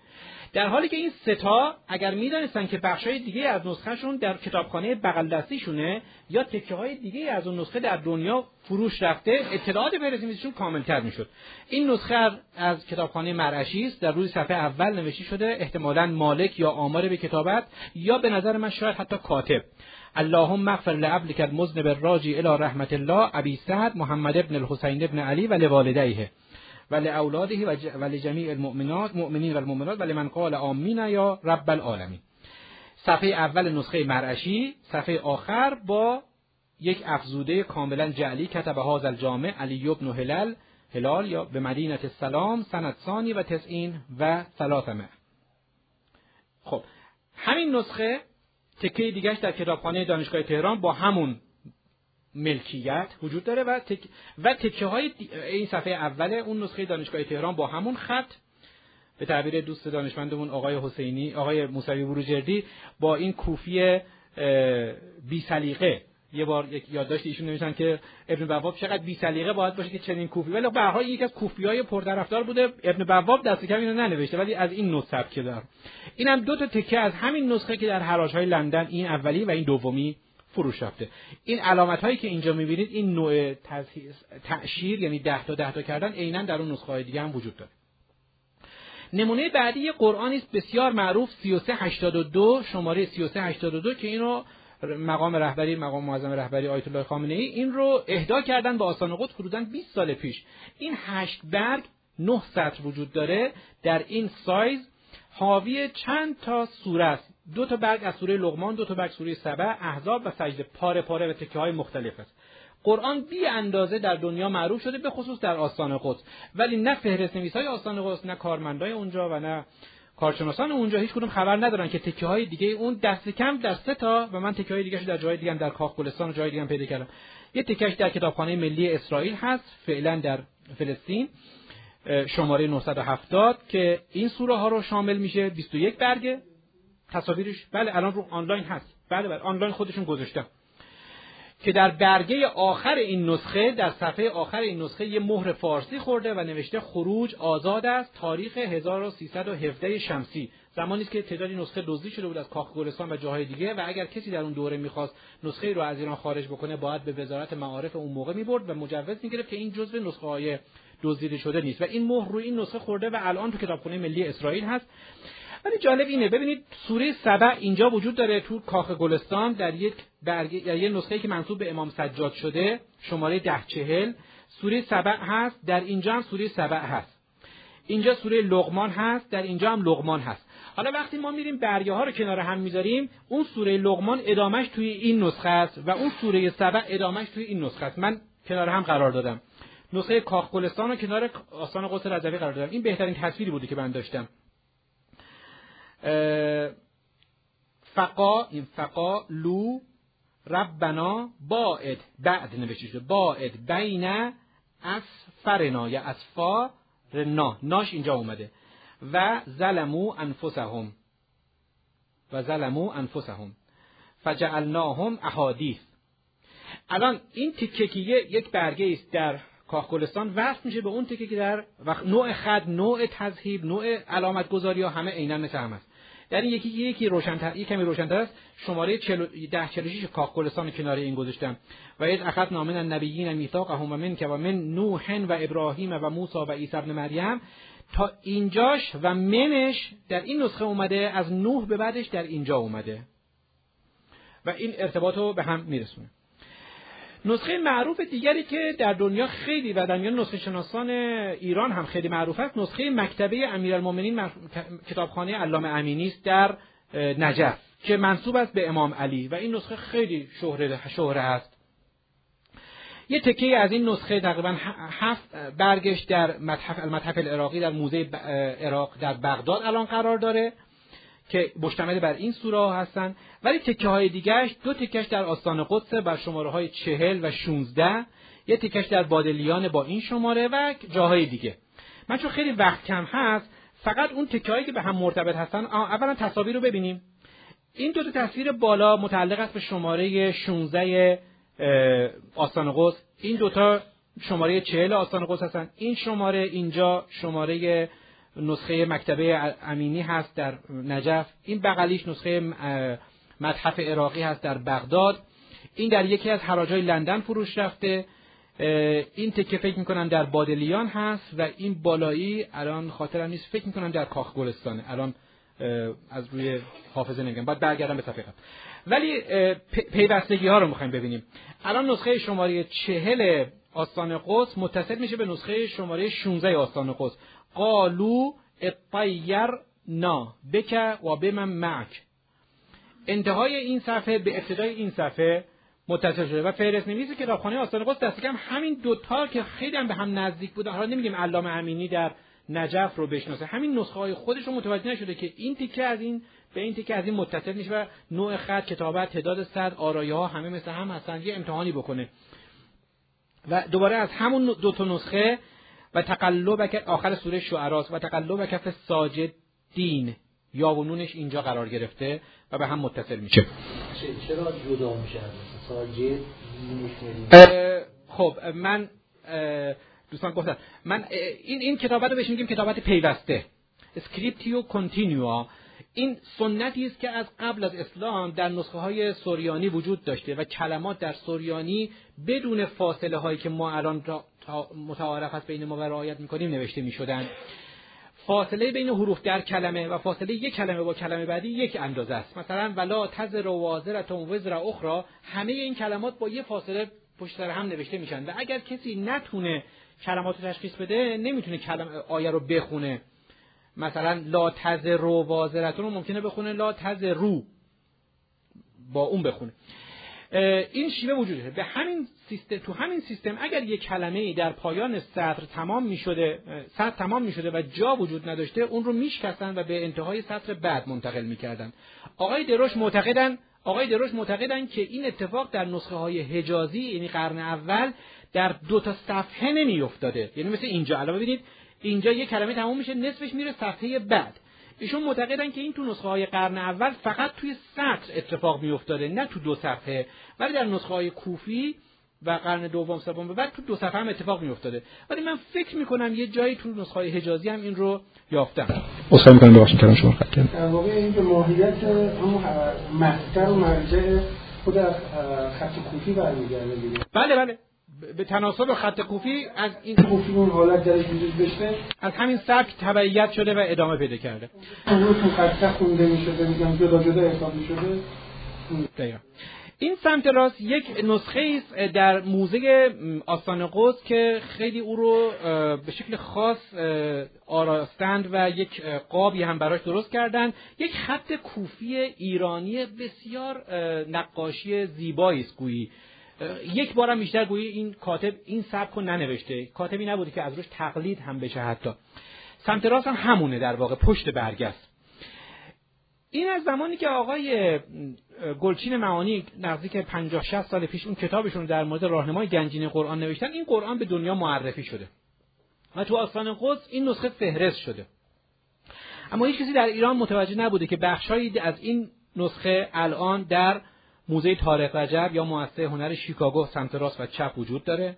در حالی که این ستا اگر می‌دانستن که بخشای دیگه از نسخهشون در کتابخانه بغل دستیشونه یا تکه های دیگه از اون نسخه در دنیا فروش رفته اطلاعات برزیمیشون کاملتر می‌شد. این نسخه از کتابخانه مرعشی است. در روی صفحه اول نوشته شده احتمالا مالک یا آمار به کتابت یا به نظر من شاید حتی کاتب. اللهم مغفر لعبدك المذنب الراجی الى رحمت الله ابی سعد محمد ابن الحسین ابن علی و لوالدیه. و لاولاده و لجمیع المؤمنات مؤمنین و المؤمنات و لمن قال آمین یا رب العالمین. صفحه اول نسخه مرعشی صفحه آخر با یک افزوده کاملا جعلی کتب هاز الجامع علی ابن هلال هلال یا به مدینه السلام سنت ثانی و تسعین و ثلاثمه. خب همین نسخه تکه دیگهش در کتابخانه دانشگاه تهران با همون ملکیت وجود داره و تک و تکه های این صفحه اول اون نسخه دانشگاه تهران با همون خط به تعبیر دوست دانشمندمون آقای حسینی آقای موسوی بروجردی با این کوفی بی سلیقه یه بار یک یادداشت ایشون نوشتن که ابن بواب چقدر بی سلیقه باید باشه که چنین کوفی. ولی به هر یکی از کوفیای پرطرفدار بوده. ابن بواب دست کم اینو ننوشته ولی از این نسخه سبک دار. اینم دو تا تکه از همین نسخه که در حراج های لندن این اولی و این دومی. فروش رفته این علامت هایی که اینجا می‌بینید این نوع تأشیر یعنی ده تا ده تا کردن عینا در اون نسخه های دیگه هم وجود داره. نمونه بعدی قرآنی است بسیار معروف 3382 شماره 3382 که اینو مقام رهبری مقام معظم رهبری آیت الله خامنه ای این رو اهدا کردن به آستان قدس حدودا 20 سال پیش. این هشت برگ نه سطر وجود داره. در این سایز حاوی چند تا سوره است؟ دو تا برگ از سوره لقمان دو تا برگ سوره سبع احزاب و سجده. پاره پاره و تکه های مختلف است. قرآن بی اندازه در دنیا معروف شده به خصوص در آستان قدس. ولی نه فهرست نویس های آستان قدس نه کارمندای اونجا و نه کارشناسان اونجا هیچ کدوم خبر ندارن که تکه های دیگه اون دست کم در سه تا و من تکه های دیگه در جای دیگه در کاخ گلستان و جای دیگه پیدا کردم. یه تکهش در کتابخانه ملی اسرائیل هست فعلا در فلسطین. شماره 970 که این سوره ها رو شامل میشه 21 برگه. تصاویرش بله الان رو آنلاین هست. بله بله آنلاین خودشون گذاشتم که در برگه آخر این نسخه در صفحه آخر این نسخه یه مهر فارسی خورده و نوشته خروج آزاد است تاریخ 1317 شمسی. زمانی است که تعدادی نسخه دزدی شده بود از کاخ گلستان و جاهای دیگه و اگر کسی در اون دوره می‌خواست نسخه رو از ایران خارج بکنه باید به وزارت معارف اون موقع می‌برد و مجوز می‌گرفت که این جزء نسخه های دزدیده شده نیست. و این مهر روی این نسخه خورده و الان تو کتابخانه ملی اسرائیل هست. ولی جالب اینه. ببینید سوره سبع اینجا وجود داره تو کاخ گلستان در یک برگه در یه نسخه که منصوب به امام سجاد شده شماره ده چهل. سوره سبع هست. در اینجا هم سوره سبع هست. اینجا سوره لقمان هست. در اینجا هم لقمان هست. حالا وقتی ما میریم برگه ها رو کنار هم می‌ذاریم اون سوره لقمان ادامش توی این نسخه است و اون سوره سبع ادامش توی این نسخه است. من کنار هم قرار دادم. نسخه کاخ گلستان رو کنار آستان قدس رضوی قرار دادم این بهترین تصویری بوده که من داشتم. فقا این فقا لو ربنا باعد بعد نوشته شده. باعد بین فرنا یا رنا ناش اینجا اومده. و ظلمو انفسهم. و ظلمو انفسهم. فجعلناهم احادیث. الان این تکه یک برگه است در کاخ گلستان وصل میشه به اون تکه که در وقت نوع خط نوع تذهیب نوع علامت گذاری ها همه عینا مثل هم است در این یکی یکی روشنتر یک کمی روشنتر است. شماره 10 46 کاخ گلستان کنار این گذاشتم. و از اخذ نامن النبیین میثاقهم من که و من نوح و ابراهیم و موسی و عیسی ابن مریم. تا اینجاش و منش در این نسخه اومده از نوح به بعدش در اینجا اومده. و این ارتباط رو به هم میرسونه. نسخه معروف دیگری که در دنیا خیلی و در نسخه شناسان ایران هم خیلی معروف است نسخه مکتبه امیرالمومنین کتابخانه علامه امینی است در نجف که منصوب است به امام علی و این نسخه خیلی شهره شهره است. یه تکه از این نسخه تقریبا هفت برگش در متحف المتحف العراقی در موزه عراق در بغداد الان قرار داره. که مشتمل بر این سوره ها هستن. ولی تکه های دیگرش دو تکش در آستان قدس بر شماره های چهل و 16 یه تکش در بادلیان با این شماره و جاهای دیگه. من چون خیلی وقت کم هست فقط اون تکه هایی که به هم مرتبط هستن اولا تصاویر رو ببینیم. این دو تا تصویر بالا متعلق است به شماره 16 آستان قدس. این دوتا شماره چهل آستان قدس هستن. این شماره اینجا شماره نسخه مکتبه امینی هست در نجف. این بغلیش نسخه متحف عراقی هست در بغداد. این در یکی از حراجهای لندن فروش رفته. این تکه فکر می‌کنم در بادلیان هست و این بالایی الان خاطرم نیست. فکر می‌کنم در کاخ گلستانه الان از روی حافظه نمیگم. باید برگردم به صفحه ولی پیوستگی ها رو می‌خوایم ببینیم. الان نسخه شماره چهل آستان قدس متصل میشه به نسخه شماره 16 آستان قدس. قالو اطیر نا بک و بمن معک. انتهای این صفحه به ابتدای این صفحه متصل شده و فهرست نویس کتابخانه آستان قدس دست کم همین دوتا که خیلی هم به هم نزدیک بودن حالا نمیگیم علامه امینی در نجف رو بشناسه. همین نسخه های خودش رو متوجه نشده که این تیکه از این به این تیکه از این متصل میشه و نوع خط کتابت تعداد صد آرایه ها همه مثل هم هستن. یه امتحانی بکنه. و دوباره از همون دو تا نسخه و تقلب آخر سوره شعراست و تقلب کف ساجد دین یا و نونش اینجا قرار گرفته و به هم متصل میشه. چرا جدا میشه ساجد خب من دوستان گفتن من این این کتابت رو بهش میگیم کتابت پیوسته. scriptio continua. این سنتی است که از قبل از اسلام در نسخه های سریانی وجود داشته و کلمات در سریانی بدون فاصله هایی که ما الان متعارف است بین ما و رعایت می‌کنیم نوشته می‌شدن. فاصله بین حروف در کلمه و فاصله یک کلمه با کلمه بعدی یک اندازه است. مثلا ولا تزر وازرة وزر اخرى همه این کلمات با یه فاصله پشت سر هم نوشته میشن. و اگر کسی نتونه کلمات رو تشخیص بده نمی‌تونه کلمه آیه رو بخونه. مثلا لا رو وازرتون رو ممکنه بخونه لا رو با اون بخونه. این شیوه وجود به همین سیستم تو همین سیستم اگر یک کلمه در پایان سطر تمام می شده سطر تمام می شده و جا وجود نداشته اون رو میشکستن و به انتهای سطر بعد منتقل می‌کردن. آقای دروش معتقدن آقای دروش معتقدن که این اتفاق در نسخه های حجازی یعنی قرن اول در دو تا صفحه نمیافتاده. یعنی مثل اینجا. الان ببینید اینجا یک کلمه تموم میشه نصفش میره صفحه بعد. ایشون معتقدن که این تو نسخه های قرن اول فقط توی سطر اتفاق میافتاده نه تو دو صفحه. ولی در نسخه های کوفی و قرن دوم سوم به بعد تو دو صفحه هم اتفاق میافتاده. ولی من فکر می‌کنم یه جایی تو نسخه های حجازی هم این رو یافتم اصلا می‌کنم ببخشید کلام شما خط در واقع این به ماهیت مصدر و مرجع خود از خط کوفی برمیگرده بله بله. به تناسب خط کوفی از این کوفی اون حالت درش وجود داشته از همین سبک تبعیت شده و ادامه پیدا کرده. اون تو خط خونده می‌شده میگم جدا جدا حساب می‌شده. این سمت راست یک نسخه است در موزه آستان قدس که خیلی او رو به شکل خاص آراستند و یک قابی هم براش درست کردند. یک خط کوفی ایرانی بسیار نقاشی زیبایی است گویی. یک بارم بیشتر گویی این کاتب این سبک رو ننوشته. کاتبی نبوده که از روش تقلید هم بشه حتی. سمت راست هم همونه در واقع پشت برگست این از زمانی که آقای گلچین معانی نزدیک 50 60 سال پیش اون کتابشون در مورد راهنمای گنجین قرآن نوشتن این قرآن به دنیا معرفی شده. و تو آستان قدس این نسخه فهرست شده. اما هیچ کسی در ایران متوجه نبوده که بخشهایی از این نسخه الان در موزه تاریخ رجب یا مؤسسه هنر شیکاگو سمت راست و چپ وجود داره.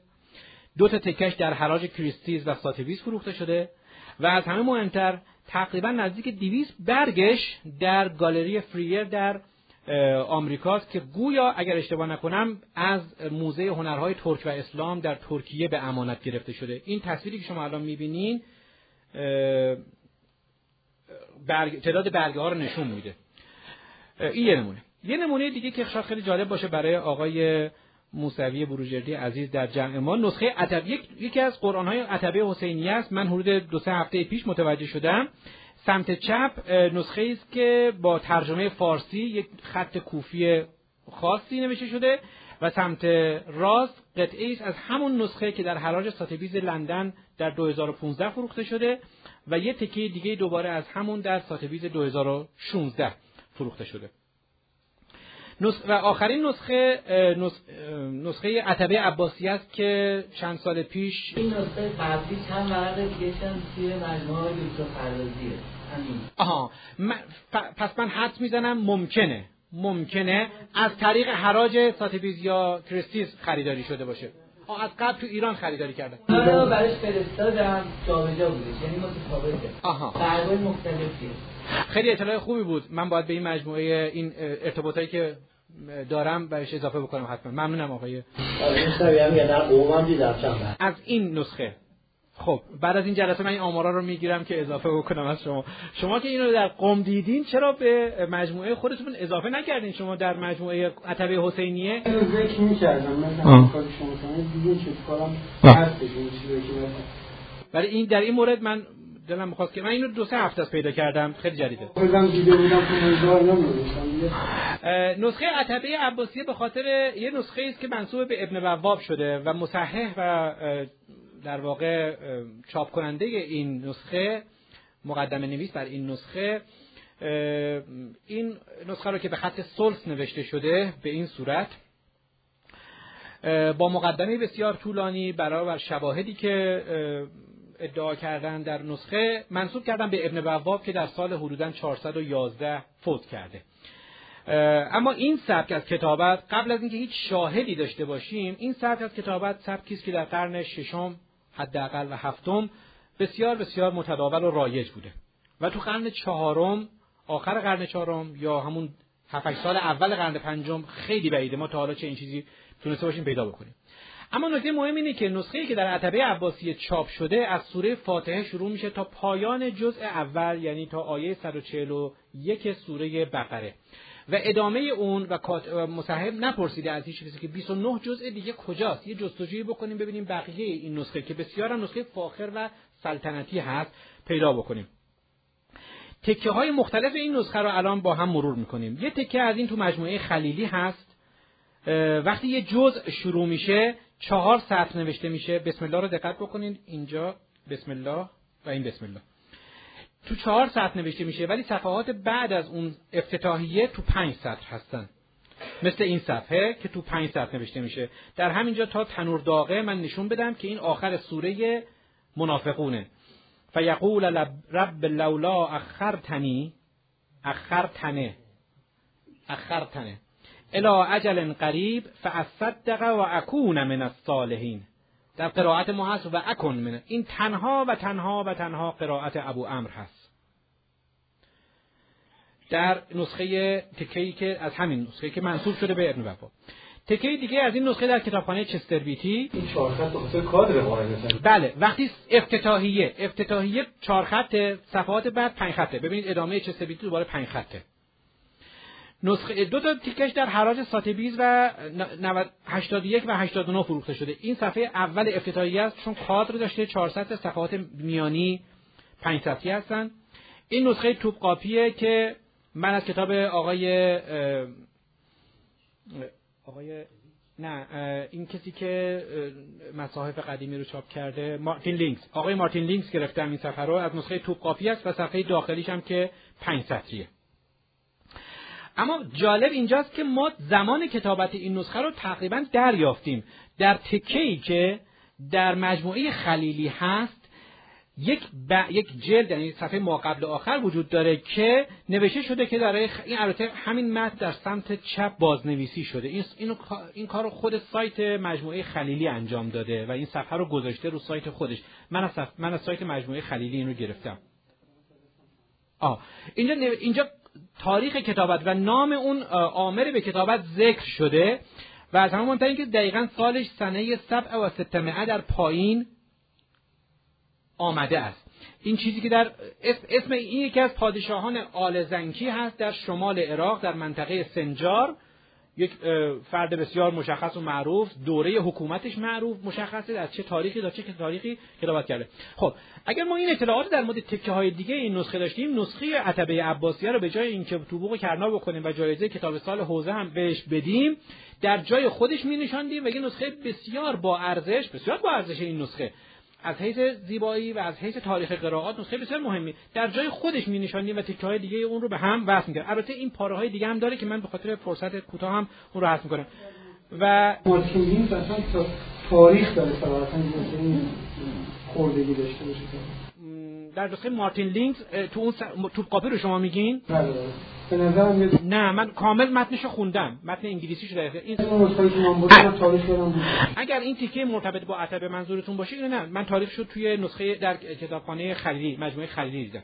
دو تا تکش در حراج کریستیز و ساتویز فروخته شده و از همه مهمتر تقریبا نزدیک دیویس برگش در گالری فریر در آمریکاست که گویا اگر اشتباه نکنم از موزه هنرهای ترک و اسلام در ترکیه به امانت گرفته شده. این تصویری که شما الان می‌بینین تعداد برگه ها رو نشون میده. این یه نمونه. یه نمونه دیگه که شاید خیلی جالب باشه برای آقای موسوی بروجردی عزیز در جمع ما نسخه یک یکی از قرآن های عتبه حسینی است. من حدود دو سه هفته پیش متوجه شدم. سمت چپ نسخه است که با ترجمه فارسی یک خط کوفی خاصی نوشته شده و سمت راست قطعه است از همون نسخه که در حراج ساتبیز لندن در 2015 فروخته شده و یه تکه دیگه دوباره از همون در ساتبیز 2016 فروخته شده. و آخرین نسخه نسخه عتبه عباسی است که چند سال پیش این نسخه قبلی چند ورق دیگه توی مجموعه دکتر فردازیه آها. پس من حد می‌زنم. ممکنه. ممکنه از طریق حراج ساتیبیز یا کریستیس خریداری شده باشه. از قبل تو ایران خریداری کردن. آره برایش فرستادم. جابجا بودش یعنی متفاوته آها. فرقای مختلفیه. خیلی اطلاع خوبی بود. من باید به این مجموعه این ارتباطایی که دارم بهش اضافه بکنم حتما. ممنونم آقای. از این نسخه. خب بعد از این جلسه من این آمارا رو می‌گیرم که اضافه بکنم از شما. شما که اینو در قم دیدین چرا به مجموعه خودتون اضافه نکردین؟ شما در مجموعه عتبه حسینیه؟ ذکر می‌کردم مثلا کار شما دیگه چه کارم هستش این چیزی که ولی این در این مورد من دلم می‌خواست که من اینو دو سه هفته از پیدا کردم. خیلی جدیده. نسخه عتبه عباسیه به خاطر یه نسخه است که منصوب به ابن بواب شده و مصحح و در واقع چاپ کننده این نسخه مقدمه نویس بر این نسخه این نسخه رو که به خط سلس نوشته شده به این صورت با مقدمه بسیار طولانی برای شواهدی که ادعا کردن در نسخه منصوب کردن به ابن بواب که در سال حدودا 411 فوت کرده. اما این سبک از کتابت قبل از اینکه هیچ شاهدی داشته باشیم این سبک از کتابت سبکی است که در قرن ششم حداقل و هفتم بسیار بسیار متداول و رایج بوده. و تو قرن چهارم آخر قرن چهارم یا همون 7 سال اول قرن پنجم خیلی بعیده. ما تا حالا چه این چیزی تونسته باشیم پیدا بکنیم. اما نکته مهم اینه که نسخه‌ای که در عتبه عباسی چاپ شده از سوره فاتحه شروع میشه تا پایان جزء اول یعنی تا آیه 141 سوره بقره. و ادامه اون و مصحب نپرسیده از هیچ کسی که 29 جزء دیگه کجاست. یه جستجویی بکنیم ببینیم بقیه این نسخه که بسیار نسخه فاخر و سلطنتی هست پیدا بکنیم. تکه های مختلف این نسخه رو الان با هم مرور می‌کنیم. یه تکه از این تو مجموعه خلیلی هست. وقتی یه جزء شروع میشه چهار سطر نوشته میشه. بسم الله رو دقت بکنید اینجا بسم الله و این بسم الله. تو چهار سطر نوشته میشه ولی صفحات بعد از اون افتتاحیه تو پنج سطر هستن. مثل این صفحه که تو پنج سطر نوشته میشه. در همینجا تا تنور داغه من نشون بدم که این آخر سوره منافقونه. فیقول رب لولا اخرتنی. اخرتنه. اخرتنه. الا اجل قریب فاصدق و اکون من الصالحین در قرائت ما هست و اکن من. این تنها و تنها و تنها قرائت ابو امر هست. در نسخه تکهی که از همین نسخه که منصوب شده به ابن وفا. تکه دیگه از این نسخه در کتابخانه چستر بیتی. این چهار خط کادر بله وقتی افتتاحیه افتتاحیه چهار خط صفحات بعد پنج خطه. ببینید ادامه چستر بیتی دوباره پنج خطه. نسخه دو تا تیکش در حراج ساتبیز و 81 و 89 فروخته شده. این صفحه اول افتتاحیه است چون کادر داشته 400 صفحات میانی 5 صفحه هستن. این نسخه توپ قاپیه که من از کتاب آقای آقای نه این کسی که مصاحف قدیمی رو چاپ کرده مارتین لینگز. آقای مارتین لینگز گرفتم این صفحه رو. از نسخه توپکاپی است و صفحه داخلیش هم که 5 سطریه اما جالب اینجاست که ما زمان کتابت این نسخه رو تقریبا دریافتیم. در تکه‌ای که در مجموعه خلیلی هست یک. یک جلد یعنی صفحه ما قبل آخر وجود داره که نوشته شده که در این البته همین متن در سمت چپ بازنویسی شده. این اینو... این کارو خود سایت مجموعه خلیلی انجام داده و این صفحه رو گذاشته رو سایت خودش. من از, من از سایت مجموعه خلیلی اینو گرفتم. آه. اینجا اینجا تاریخ کتابت و نام اون آمر به کتابت ذکر شده و از همون مهمتر که دقیقا سالش سنه سبع و ستمعه در پایین آمده است. این چیزی که در اسم این یکی از پادشاهان آل زنکی هست در شمال عراق در منطقه سنجار. یک فرد بسیار مشخص و معروف دوره حکومتش معروف مشخصه از چه تاریخی تا چه تاریخی کتابت کرده. خب اگر ما این اطلاعات در مورد تکه های دیگه این نسخه داشتیم نسخه عتبه عباسیه رو به جای اینکه تو بوق کرنا بکنیم و جایزه کتاب سال حوزه هم بهش بدیم در جای خودش می نشاندیم و یه نسخه بسیار با ارزش بسیار با ارزش این نسخه. از حیث زیبایی و از حیث تاریخ قرائات نسخه بسیار مهمی. در جای خودش می نشانیم و تکه های دیگه اون رو به هم وصل می‌کنه البته این پاره های دیگه هم داره که من به خاطر فرصت کوتاه هم اون رو حذف می‌کنم. و تاریخ داره صراحتا خوردگی داشته باشه. در نسخه مارتین لینگز تو اون توپکاپی رو شما میگین؟ بله به نظرم یه نه من کامل متنشو خوندم. متن انگلیسیشو در این اگر این تیکه مرتبط با عتبه منظورتون باشه اینو نه. من تاریخ شد توی نسخه در کتابخانه خلیلی مجموعه خلیلی دیدم.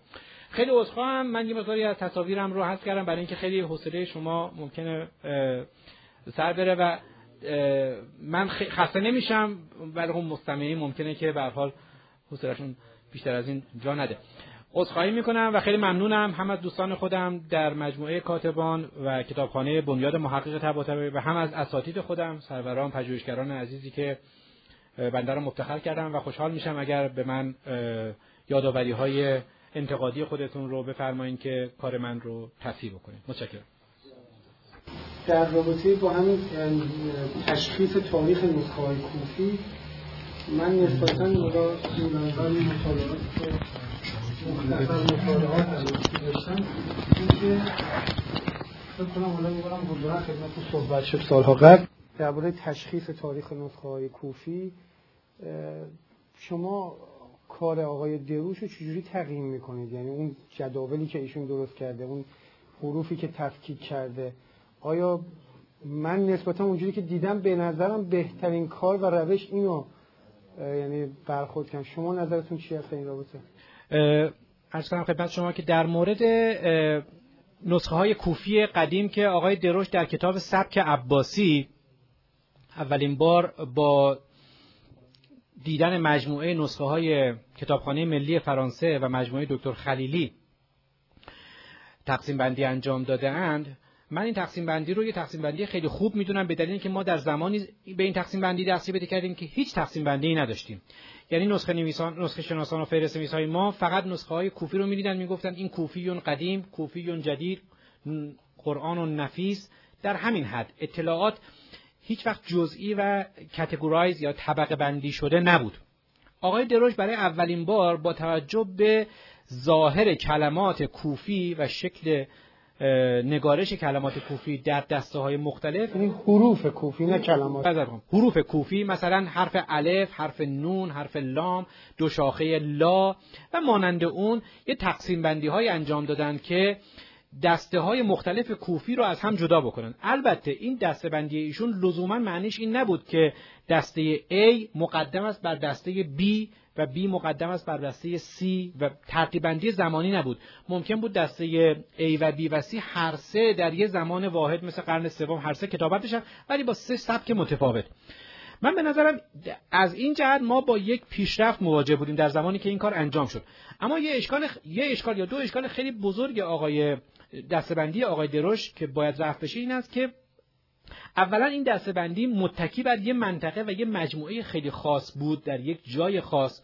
خیلی عذرخواهم. من یه مقداری از تصاویرم رو حذف کردم برای اینکه خیلی حوصله شما ممکنه سر بره و من خسته نمیشم ولی هم مستمعین ممکنه که به حال حوصلهشون بیشتر از این جا نده. عذرخواهی می‌کنم و خیلی ممنونم. هم از دوستان خودم در مجموعه کاتبان و کتابخانه بنیاد محقق طباطبایی و هم از اساتید خودم سروران پژوهشگران عزیزی که بنده رو مفتخر کردم و خوشحال میشم اگر به من یادآوری های انتقادی خودتون رو بفرمایید که کار من رو تصحیح بکنید متشکرم. در رابطه با همین تشخیص تاریخ نسخه کوفی من نسبتا مقدار مقدار مطالعات که مختصر مطالعات که داشتم. اینکه صحبت شد سالها قبل. درباره تشخیص تاریخ نسخه کوفی شما کار آقای دروش رو چجوری تقییم می‌کنید؟ یعنی اون جداولی که ایشون درست کرده اون حروفی که تفکیک کرده آیا من نسبتا اونجوری که دیدم به نظرم بهترین کار و روش اینو یعنی برخورد کردم شما نظرتون چی هست این رابطه؟ عرض کنم خدمت شما که در مورد نسخه های کوفی قدیم که آقای دروش در کتاب سبک عباسی اولین بار با دیدن مجموعه نسخه های کتابخانه ملی فرانسه و مجموعه دکتر خلیلی تقسیم بندی انجام داده اند من این تقسیم بندی رو یه تقسیم بندی خیلی خوب می‌دونم به دلیل اینکه ما در زمانی به این تقسیم بندی دستی پیدا کردیم که هیچ تقسیم بندی نداشتیم. یعنی نسخه نویسان نسخه شناسان و فهرست نویسای ما فقط نسخه های کوفی رو می‌دیدن می‌گفتن این کوفیون قدیم کوفیون جدید قرآن و نفیس در همین حد. اطلاعات هیچ وقت جزئی و کتگورایز یا طبقه بندی شده نبود. آقای دروش برای اولین بار با توجه به ظاهر کلمات کوفی و شکل نگارش کلمات کوفی در دسته های مختلف یعنی حروف کوفی نه کلمات. حروف کوفی مثلا حرف الف، حرف نون، حرف لام، دو شاخه لا و مانند اون یه تقسیم بندی های انجام دادن که دسته های مختلف کوفی رو از هم جدا بکنن. البته این دسته بندی ایشون لزوما معنیش این نبود که دسته A مقدم است بر دسته B و B مقدم است بر دسته C و ترتیب بندی زمانی نبود. ممکن بود دسته A و B و C هر سه در یه زمان واحد مثل قرن سوم هر سه کتابت بشن ولی با سه سبک متفاوت. من به نظرم از این جهت ما با یک پیشرفت مواجه بودیم در زمانی که این کار انجام شد. اما یه اشکال یه اشکال یا دو اشکال خیلی بزرگ آقای دستبندی آقای دروش که باید رفع بشه این است که اولا این دستبندی متکی بر یه منطقه و یه مجموعه خیلی خاص بود در یک جای خاص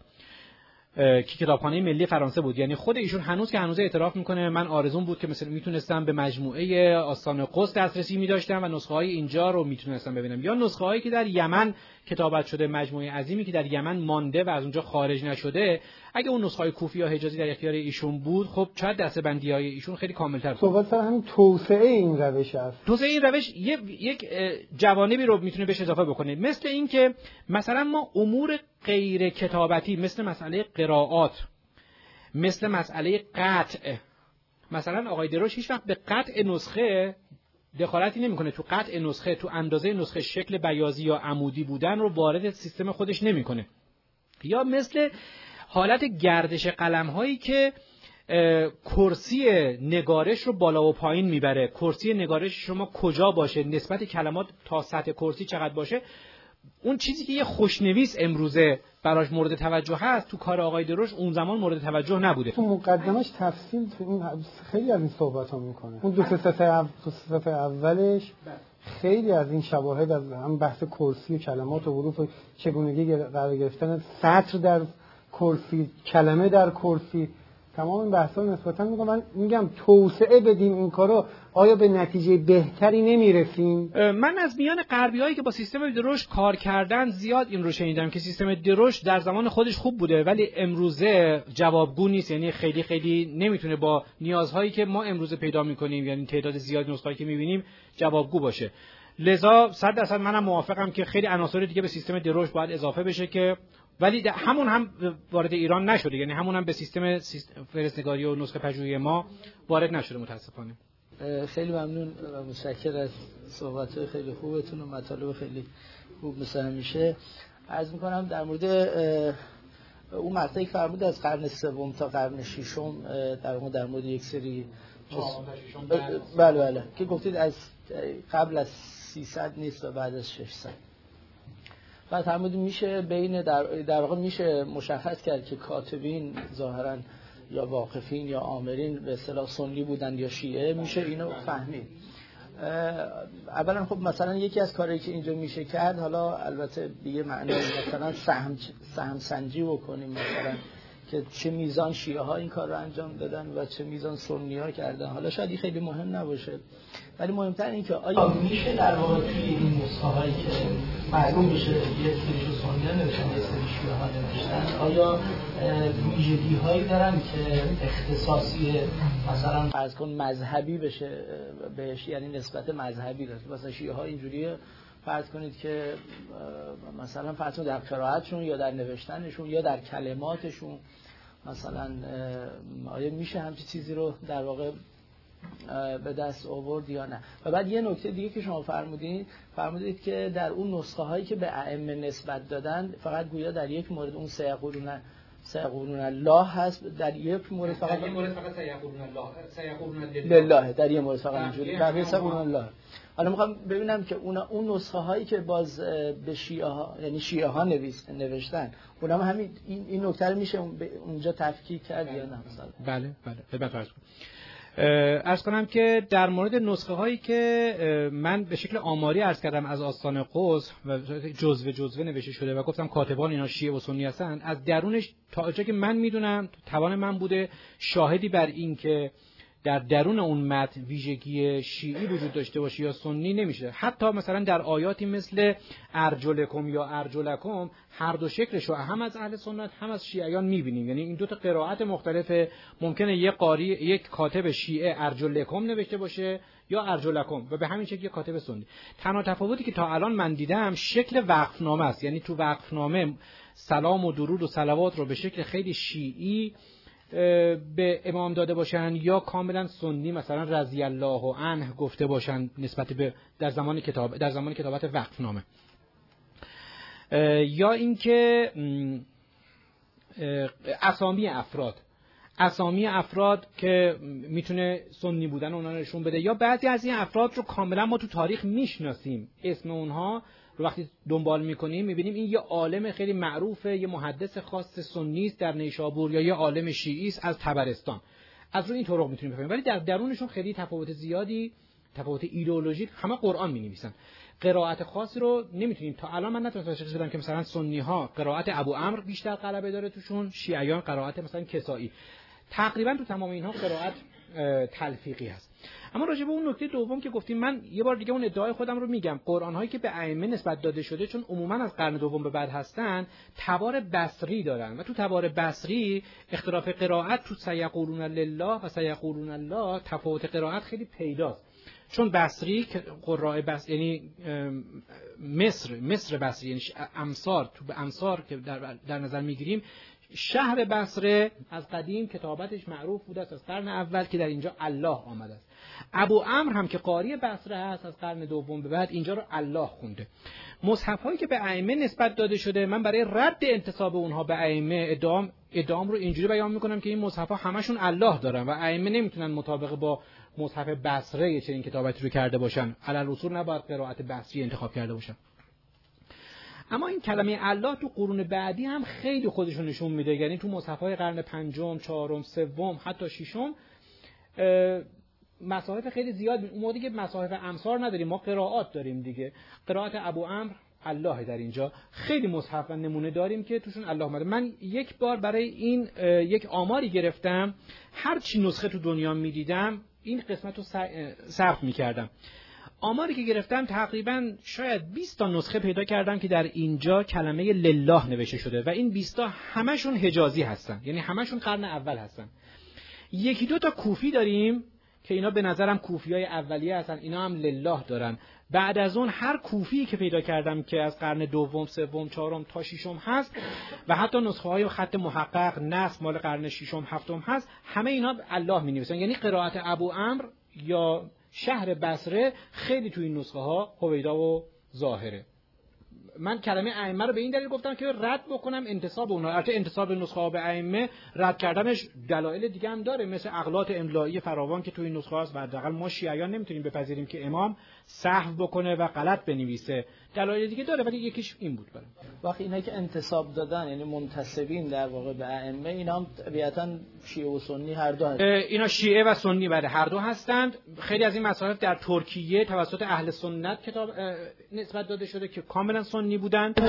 که کتابخانه ملی فرانسه بود. یعنی خود ایشون هنوز که هنوز اعتراف می‌کنه من آرزون بود که مثلا می‌تونستم به مجموعه آستان قدس دسترسی میداشتم و نسخه های اینجا رو می‌تونستم ببینم. یا نسخه هایی که در یمن کتابت شده مجموعه عظیمی که در یمن مانده و از اونجا خارج نشده اگه اون نسخه های کوفی یا حجازی در اختیار ایشون بود خب شاید دستبندی های ایشون خیلی کاملتر بود. صحبت سر همین توسعه این روش است. توسعه این روش یک جوانبی رو می‌تونه بهش اضافه بکنه. مثل اینکه مثلا ما امور غیر کتابتی مثل مسئله قرائات مثل مسئله قطع مثلا آقای دروش هیچ وقت به قطع نسخه دخالتی نمی‌کنه تو قطع نسخه تو اندازه نسخه شکل بیازی یا عمودی بودن رو وارد سیستم خودش نمی‌کنه. یا مثل حالت گردش قلم هایی که کرسی نگارش رو بالا و پایین می‌بره. کرسی نگارش شما کجا باشه؟ نسبت کلمات تا سطح کرسی چقدر باشه؟ اون چیزی که یه خوشنویس امروزه براش مورد توجه هست تو کار آقای دروش اون زمان مورد توجه نبوده. تو مقدمش تفصیل تو این خیلی از این صحبت ها می‌کنه. اون دو سه اولش خیلی از این شواهد از هم بحث کرسی و کلمات و حروف و چگونگی قرار گرفتن سطر در کرسی کلمه در کرسی تمام این بحثا نسبتا میگم. من میگم توسعه بدیم این کارو آیا به نتیجه بهتری نمی‌رسیم؟ من از میان غربی هایی که با سیستم دروش کار کردن زیاد این رو شنیدم که سیستم دروش در زمان خودش خوب بوده ولی امروزه جوابگو نیست. یعنی خیلی خیلی نمی‌تونه با نیازهایی که ما امروزه پیدا می‌کنیم یعنی تعداد زیاد نسخه‌ای که می‌بینیم جوابگو باشه. لذا صد درصد منم موافقم که خیلی عناصر دیگه به سیستم دروش باید اضافه بشه که ولی همون هم وارد ایران نشده. یعنی همون هم به سیستم فرستگاری و نسخه پژوهی ما وارد نشده متاسفانه. خیلی ممنون و متشکر از صحبت خیلی خوبتون و مطالب خیلی خوب مثل همیشه. عرض می‌کنم در مورد اون مقطعی که فرمود از قرن سوم تا قرن ششم در مورد در مورد یک سری بله بله که گفتید از قبل از 300 نیست و بعد از 600 بعد فرمودید میشه بین در, در واقع میشه مشخص کرد که کاتبین ظاهرا یا واقفین یا آمرین به اصطلاح سنی بودن یا شیعه میشه اینو فهمید. اولا خب مثلا یکی از کارهایی که اینجا میشه کرد حالا البته دیگه معنی مثلا سهم سهم سنجی بکنیم مثلا که چه میزان شیعه ها این کار رو انجام دادن و چه میزان سنی ها کردن. حالا شاید خیلی مهم نباشه. ولی مهمتر این که آیا میشه در واقع توی این نسخه که معلوم بشه یک سری سنی ها نوشتن یک سری شیعه ها نوشتن آیا ویژگی هایی دارن که اختصاصی مثلا فرض کن مذهبی بشه بهش یعنی نسبت مذهبی داره. مثلا شیعه ها اینجوریه. فرض کنید که مثلا فرض در قرائتشون یا در نوشتنشون یا در کلماتشون مثلا آیا میشه همچی چیزی رو در واقع به دست آورد یا نه. و بعد یه نکته دیگه که شما فرمودید فرمودید که در اون نسخه هایی که به ائمه نسبت دادن فقط گویا در یک مورد اون سیقولون سیقولون الله هست در یک مورد فقط در یک مورد فقط سیقولون الله سیقولون لله در یک مورد فقط اینجوری. بقیه سیقولون الله. حالا می‌خوام ببینم که اون اون نسخه هایی که باز به شیعه ها یعنی شیعه ها نویس نوشتن اونم همین این این نکته میشه اونجا تفکیک کرد یا نه؟ بله بله. خدمت عرض ارز کنم که در مورد نسخه هایی که من به شکل آماری ارز کردم از آستان قوس و جزوه جزوه نوشته شده و گفتم کاتبان اینا شیعه و سنی هستن از درونش تا که من می‌دونم توان من بوده شاهدی بر این که در درون اون متن ویژگی شیعی وجود داشته باشه یا سنی نمیشه. حتی مثلا در آیاتی مثل ارجلکم یا ارجلکم هر دو شکلش رو هم از اهل سنت هم از شیعیان می‌بینیم. یعنی این دو تا قرائت مختلف ممکنه یک قاری یک کاتب شیعه ارجلکم نوشته باشه یا ارجلکم و به همین شکل یک کاتب سنی. تنها تفاوتی که تا الان من دیدم شکل وقفنامه است. یعنی تو وقفنامه سلام و درود و صلوات رو به شکل خیلی شیعی به امام داده باشن یا کاملا سنی مثلا رضی الله عنه گفته باشن نسبت به در زمان کتاب در زمان کتابت وقف نامه یا اینکه اسامی افراد. اسامی افراد که می‌تونه سنی بودن اونها نشون بده. یا بعضی از این افراد رو کاملا ما تو تاریخ می‌شناسیم. اسم اونها رو وقتی دنبال می‌کنیم می‌بینیم این یه عالم خیلی معروفه یه محدث خاص سنی است در نیشابور یا یه عالم شیعی است از تبرستان. از روی این طرق می‌تونیم بفهمیم. ولی در درونشون خیلی تفاوت زیادی تفاوت ایدئولوژیک همه قرآن می نویسن قرائت خاصی رو نمی‌تونیم تا الان من نتونستم تشخیص بدم که مثلا سنی ها قرائت ابو امر بیشتر غلبه داره توشون شیعیان قرائت مثلا کسایی تقریبا تو تمام اینها قرائت تلفیقی هست. اما راجع به اون نکته دوم که گفتیم من یه بار دیگه اون ادعای خودم رو میگم. قرآن هایی که به ائمه نسبت داده شده چون عموما از قرن دوم به بعد هستن تبار بصری دارن. و تو تبار بصری اختلاف قرائت تو سیقولون لله و سیقولون الله تفاوت قرائت خیلی پیداست. چون بصری قراء بس یعنی مصر مصر بصری یعنی امصار تو به امصار که در, در نظر می‌گیریم شهر بصره از قدیم کتابتش معروف بوده است از قرن اول که در اینجا الله آمده است. ابو امر هم که قاری بصره هست از قرن دوم به بعد اینجا رو الله خونده. مصحف هایی که به ائمه نسبت داده شده من برای رد انتصاب اونها به ائمه ادام ادام رو اینجوری بیان می‌کنم که این مصحف ها همشون الله دارن و ائمه نمی‌تونن مطابق با مصحف بصره چنین کتابتی رو کرده باشن. علل رسول نباید قرائت بصری انتخاب کرده باشن. اما این کلمه الله تو قرون بعدی هم خیلی خودشون نشون میده. یعنی تو مصحف های قرن پنجم، چهارم، سوم، حتی ششم مصاحف خیلی زیاد اون موقعی که مصاحف امصار نداریم ما قرائات داریم دیگه. قرائت ابو امر الله در اینجا. خیلی مصحف نمونه داریم که توشون الله اومده. من یک بار برای این یک آماری گرفتم. هر چی نسخه تو دنیا می‌دیدم این قسمت رو صرف می‌کردم. آماری که گرفتم تقریبا شاید 20 تا نسخه پیدا کردم که در اینجا کلمه لله نوشته شده و این 20 تا همشون حجازی هستن. یعنی همشون قرن اول هستن. یکی دو تا کوفی داریم که اینا به نظرم کوفی های اولیه هستن. اینا هم لله دارن. بعد از اون هر کوفی که پیدا کردم که از قرن دوم سوم چهارم تا ششم هست و حتی نسخه های خط محقق نص مال قرن ششم هفتم هست همه اینا الله می نویسن یعنی قرائت ابو امر یا شهر بصره خیلی توی این نسخه ها هویدا و ظاهره. من کلمه ائمه رو به این دلیل گفتم که رد بکنم انتصاب اونها البته انتصاب نسخه ها به ائمه رد کردنش دلایل دیگه هم داره مثل اغلاط املایی فراوان که توی نسخه هاست و حداقل ما شیعیان نمی‌تونیم بپذیریم که امام سهو بکنه و غلط بنویسه. دلایل دیگه داره ولی یکیش این بود برام. وقتی اینا که انتصاب دادن یعنی منتسبین در واقع به ائمه اینا هم طبیعتا شیعه و سنی هر دو هستند اینا شیعه و سنی بله هر دو هستند. خیلی از این مسائل در ترکیه توسط اهل سنت کتاب نسبت داده شده که کاملا سنی بودند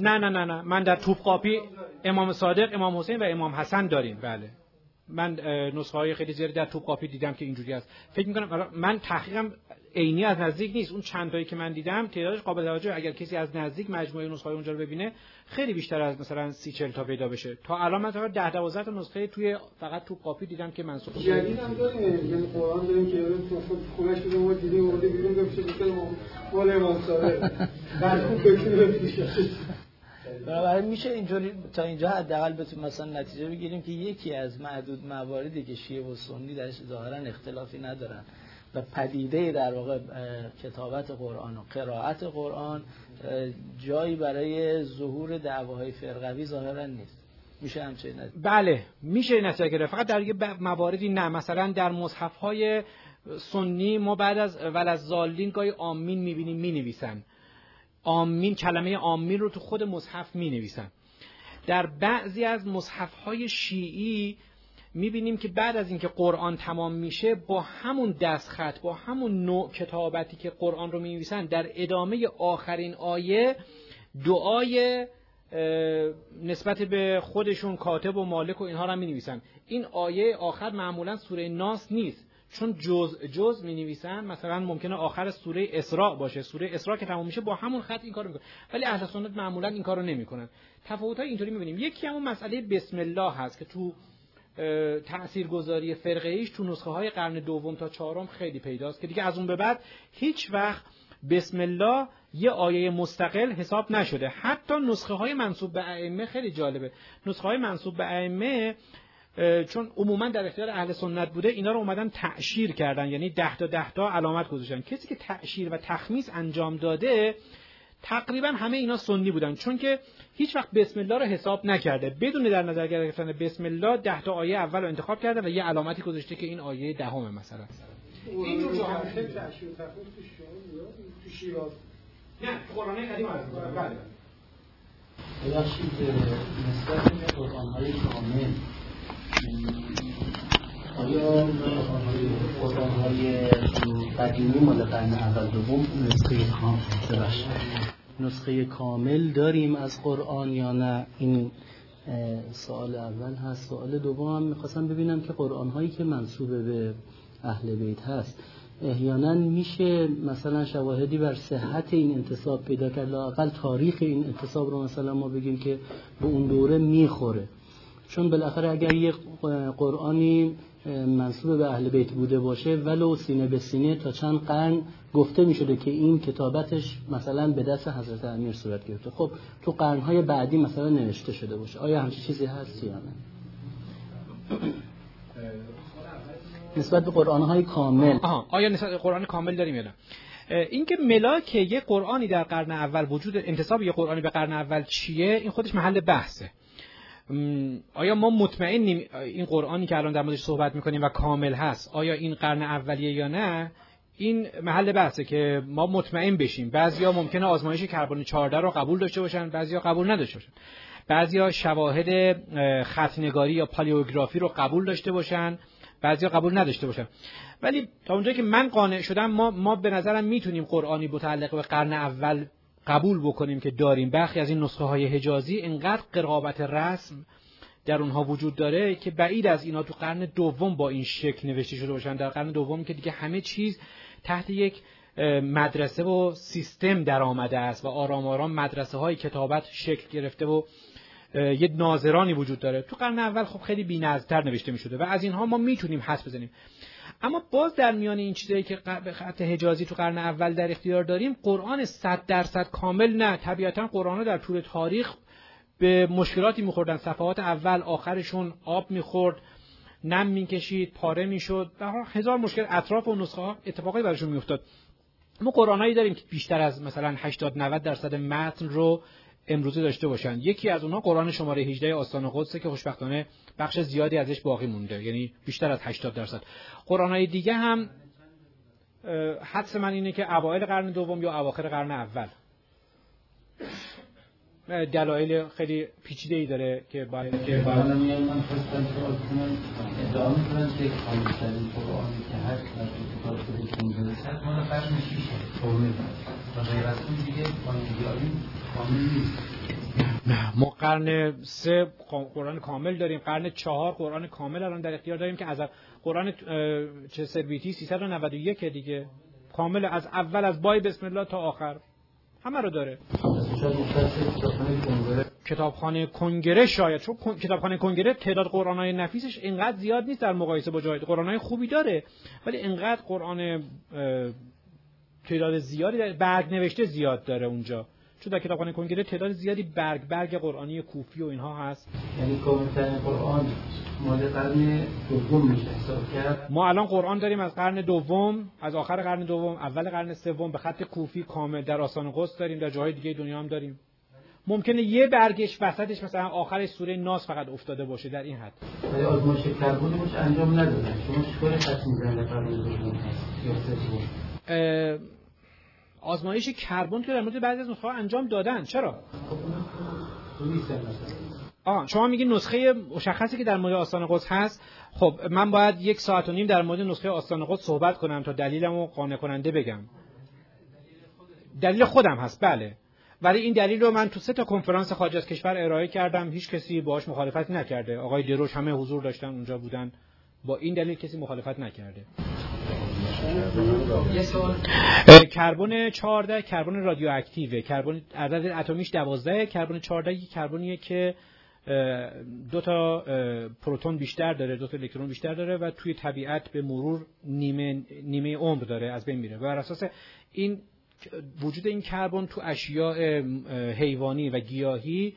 نه نه نه نه. من در توپقاپی امام صادق امام حسین و امام حسن داریم. بله. من نسخه های خیلی زیادی در توپقاپی دیدم که اینجوری است فکر می‌کنم من تحقیقم عینی از نزدیک نیست. اون چند تایی که من دیدم تعدادش قابل توجه. اگر کسی از نزدیک مجموعه نسخه های اونجا رو ببینه خیلی بیشتر از مثلا 30 40 تا پیدا بشه. تا الان من تا 10 12 تا نسخه توی فقط تو کاپی دیدم که منسوخ شده. جدید هم داریم. یعنی قرآن داریم که خونش رو ما دیدیم اومده بیرون گفت که مال امام صادق بعد خوب بنابراین میشه اینجوری تا اینجا حداقل بتونیم مثلا نتیجه بگیریم که یکی از معدود مواردی که شیعه و سنی درش ظاهرا اختلافی ندارن. و پدیده در واقع کتابت قرآن و قرائت قرآن جایی برای ظهور دعواهای فرقوی ظاهرا نیست. میشه همچنین بله میشه نتیجه گرفت. فقط در یه مواردی نه. مثلا در مصحف های سنی ما بعد از ولزالین گاهی آمین می‌بینیم می‌نویسن. آمین کلمه آمین رو تو خود مصحف می‌نویسن. در بعضی از مصحف های شیعی می‌بینیم که بعد از اینکه قرآن تمام میشه با همون دستخط با همون نوع کتابتی که قرآن رو می‌نویسن در ادامه آخرین آیه دعای نسبت به خودشون کاتب و مالک و اینها رو می نویسن این آیه آخر معمولا سوره ناس نیست. چون جز جز می نویسن مثلا ممکنه آخر سوره اسراء باشه. سوره اسراء که تمام میشه با همون خط این کارو می‌کنن ولی اهل سنت معمولا این کارو نمی‌کنن. تفاوت های اینطوری می‌بینیم. یکی همون مسئله بسم الله هست که تو تاثیرگذاری فرقه ایش تو نسخه های قرن دوم تا چهارم خیلی پیداست که دیگه از اون به بعد هیچ وقت بسم الله یه آیه مستقل حساب نشده. حتی نسخه های منصوب به ائمه خیلی جالبه. نسخه های منصوب به ائمه چون عموما در اختیار اهل سنت بوده اینا رو اومدن تعشیر کردن. یعنی ده تا ده تا علامت گذاشتن. کسی که تعشیر و تخمیس انجام داده تقریبا همه اینا سنی بودن. چون که هیچ وقت بسم الله رو حساب نکرده. بدون در نظر گرفتن بسم الله ده تا آیه اول رو انتخاب کرده و یه علامتی گذاشته که این آیه دهمه مثلا. این جور جاها تو شیراز نه قرآن قدیم عرض بله. ببخشید نسبت به قرآن‌های کامل. آیا قرآن‌های قدیمی مال قرن اول دوم نسخه کامل؟ نسخه کامل داریم از قرآن یا نه؟ این سوال اول هست. سوال دوم می‌خواستم ببینم که قرآن هایی که منصوب به اهل بیت هست احیانا میشه مثلا شواهدی بر صحت این انتصاب پیدا کرد؟ لاقل تاریخ این انتصاب رو مثلا ما بگیم که به اون دوره می‌خوره. چون بالاخره اگر یه قرآنی منصوب به اهل بیت بوده باشه ولو سینه به سینه تا چند قرن گفته می شده که این کتابتش مثلا به دست حضرت امیر صورت گرفته. خب تو قرنهای بعدی مثلا نوشته شده باشه. آیا همچین چیزی هست یا نه؟ نسبت به قرآن کامل. آها. آیا نسبت به قرآن کامل داریم یا نه؟ اینکه ملاک یه قرآنی در قرن اول وجود انتصاب یه قرآنی به قرن اول چیه؟ این خودش محل بحثه. آیا ما مطمئنیم این قرآنی که الان در موردش صحبت می‌کنیم و کامل هست آیا این قرن اولیه یا نه؟ این محل بحثه که ما مطمئن بشیم. بعضیا ممکنه آزمایش کربن 14 رو قبول داشته باشن بعضیا قبول نداشته باشن. بعضیا شواهد خطنگاری یا پالیوگرافی رو قبول داشته باشن بعضیا قبول نداشته باشن. ولی تا اونجایی که من قانع شدم ما ما به نظرم می‌تونیم قرآنی متعلق به قرن اول قبول بکنیم که داریم. برخی از این نسخه های حجازی انقدر قرابت رسم در اونها وجود داره که بعید از اینا تو قرن دوم با این شکل نوشته شده باشن. در قرن دوم که دیگه همه چیز تحت یک مدرسه و سیستم در آمده است و آرام آرام مدرسه های کتابت شکل گرفته و یه ناظرانی وجود داره. تو قرن اول خب خیلی بی‌نظم‌تر نوشته می‌شده و از اینها ما می‌تونیم حس بزنیم. اما باز در میان این چیزایی که به خط حجازی تو قرن اول در اختیار داریم قرآن 100 درصد کامل نه. طبیعتا قرآن در طول تاریخ به مشکلاتی میخوردن. صفحات اول آخرشون آب می‌خورد نم می‌کشید پاره می‌شد. و هزار مشکل اطراف و نسخه ها اتفاقی براشون میافتاد. ما قرآنایی داریم که بیشتر از مثلا 80 90 درصد متن رو امروزه داشته باشن یکی از اونها قرآن شماره 18 آستان قدسه که خوشبختانه بخش زیادی ازش باقی مونده یعنی بیشتر از 80 درصد. قرآنهای دیگه هم حدس من اینه که اوایل قرن دوم یا اواخر قرن اول. دلایل خیلی پیچیده ای داره که باید که باید من خواستم سوال کنم ادعا می‌کنن که کاملترین قرآنی که در کتاب خود 15 مال قرن 6 کامل و غیر از اون دیگه نیست ما قرن سه قرآن کامل داریم. قرن چهار قرآن کامل الان در اختیار داریم که از قرآن چه سرویتی 391 دیگه. کامل از اول از بای بسم الله تا آخر. همه رو داره. کتابخانه کنگره شاید. چون کتابخانه کنگره تعداد قرآنای نفیسش اینقدر زیاد نیست در مقایسه با جای قرآنای خوبی داره. ولی اینقدر قرآن تعداد زیادی داره برگ نوشته زیاد داره اونجا. چون در کتابخانه کنگره تعداد زیادی برگ برگ قرآنی کوفی و اینها هست. یعنی کاملترین قرآن مال قرن دوم میشه کرد. ما الان قرآن داریم از قرن دوم از آخر قرن دوم اول قرن سوم به خط کوفی کامل در آسان قدس داریم در جاهای دیگه دنیا هم داریم. ممکنه یه برگش وسطش مثلا آخر سوره ناس فقط افتاده باشه در این حد. ولی آزمایش کربونش انجام ندادن. شما چطور تصمیم گیری قرن دوم؟ یا سوم آزمایش کربن که در مورد بعضی از نسخه انجام دادن. چرا؟ آه شما میگین نسخه مشخصی که در مورد آستان قدس هست. خب من باید یک ساعت و نیم در مورد نسخه آستان قدس صحبت کنم تا دلیلمو قانع کننده بگم. دلیل خودم هست بله. ولی این دلیل رو من تو سه تا کنفرانس خارج از کشور ارائه کردم. هیچ کسی باهاش مخالفت نکرده. آقای دروش همه حضور داشتن اونجا بودن. با این دلیل کسی مخالفت نکرده. کربن 14 کربن رادیواکتیوه. کربن عدد اتمیش 12 کربن 14 یک کربنیه که دو تا پروتون بیشتر داره دو تا الکترون بیشتر داره و توی طبیعت به مرور نیمه نیمه عمر داره از بین میره. و بر اساس این وجود این کربن تو اشیاء حیوانی و گیاهی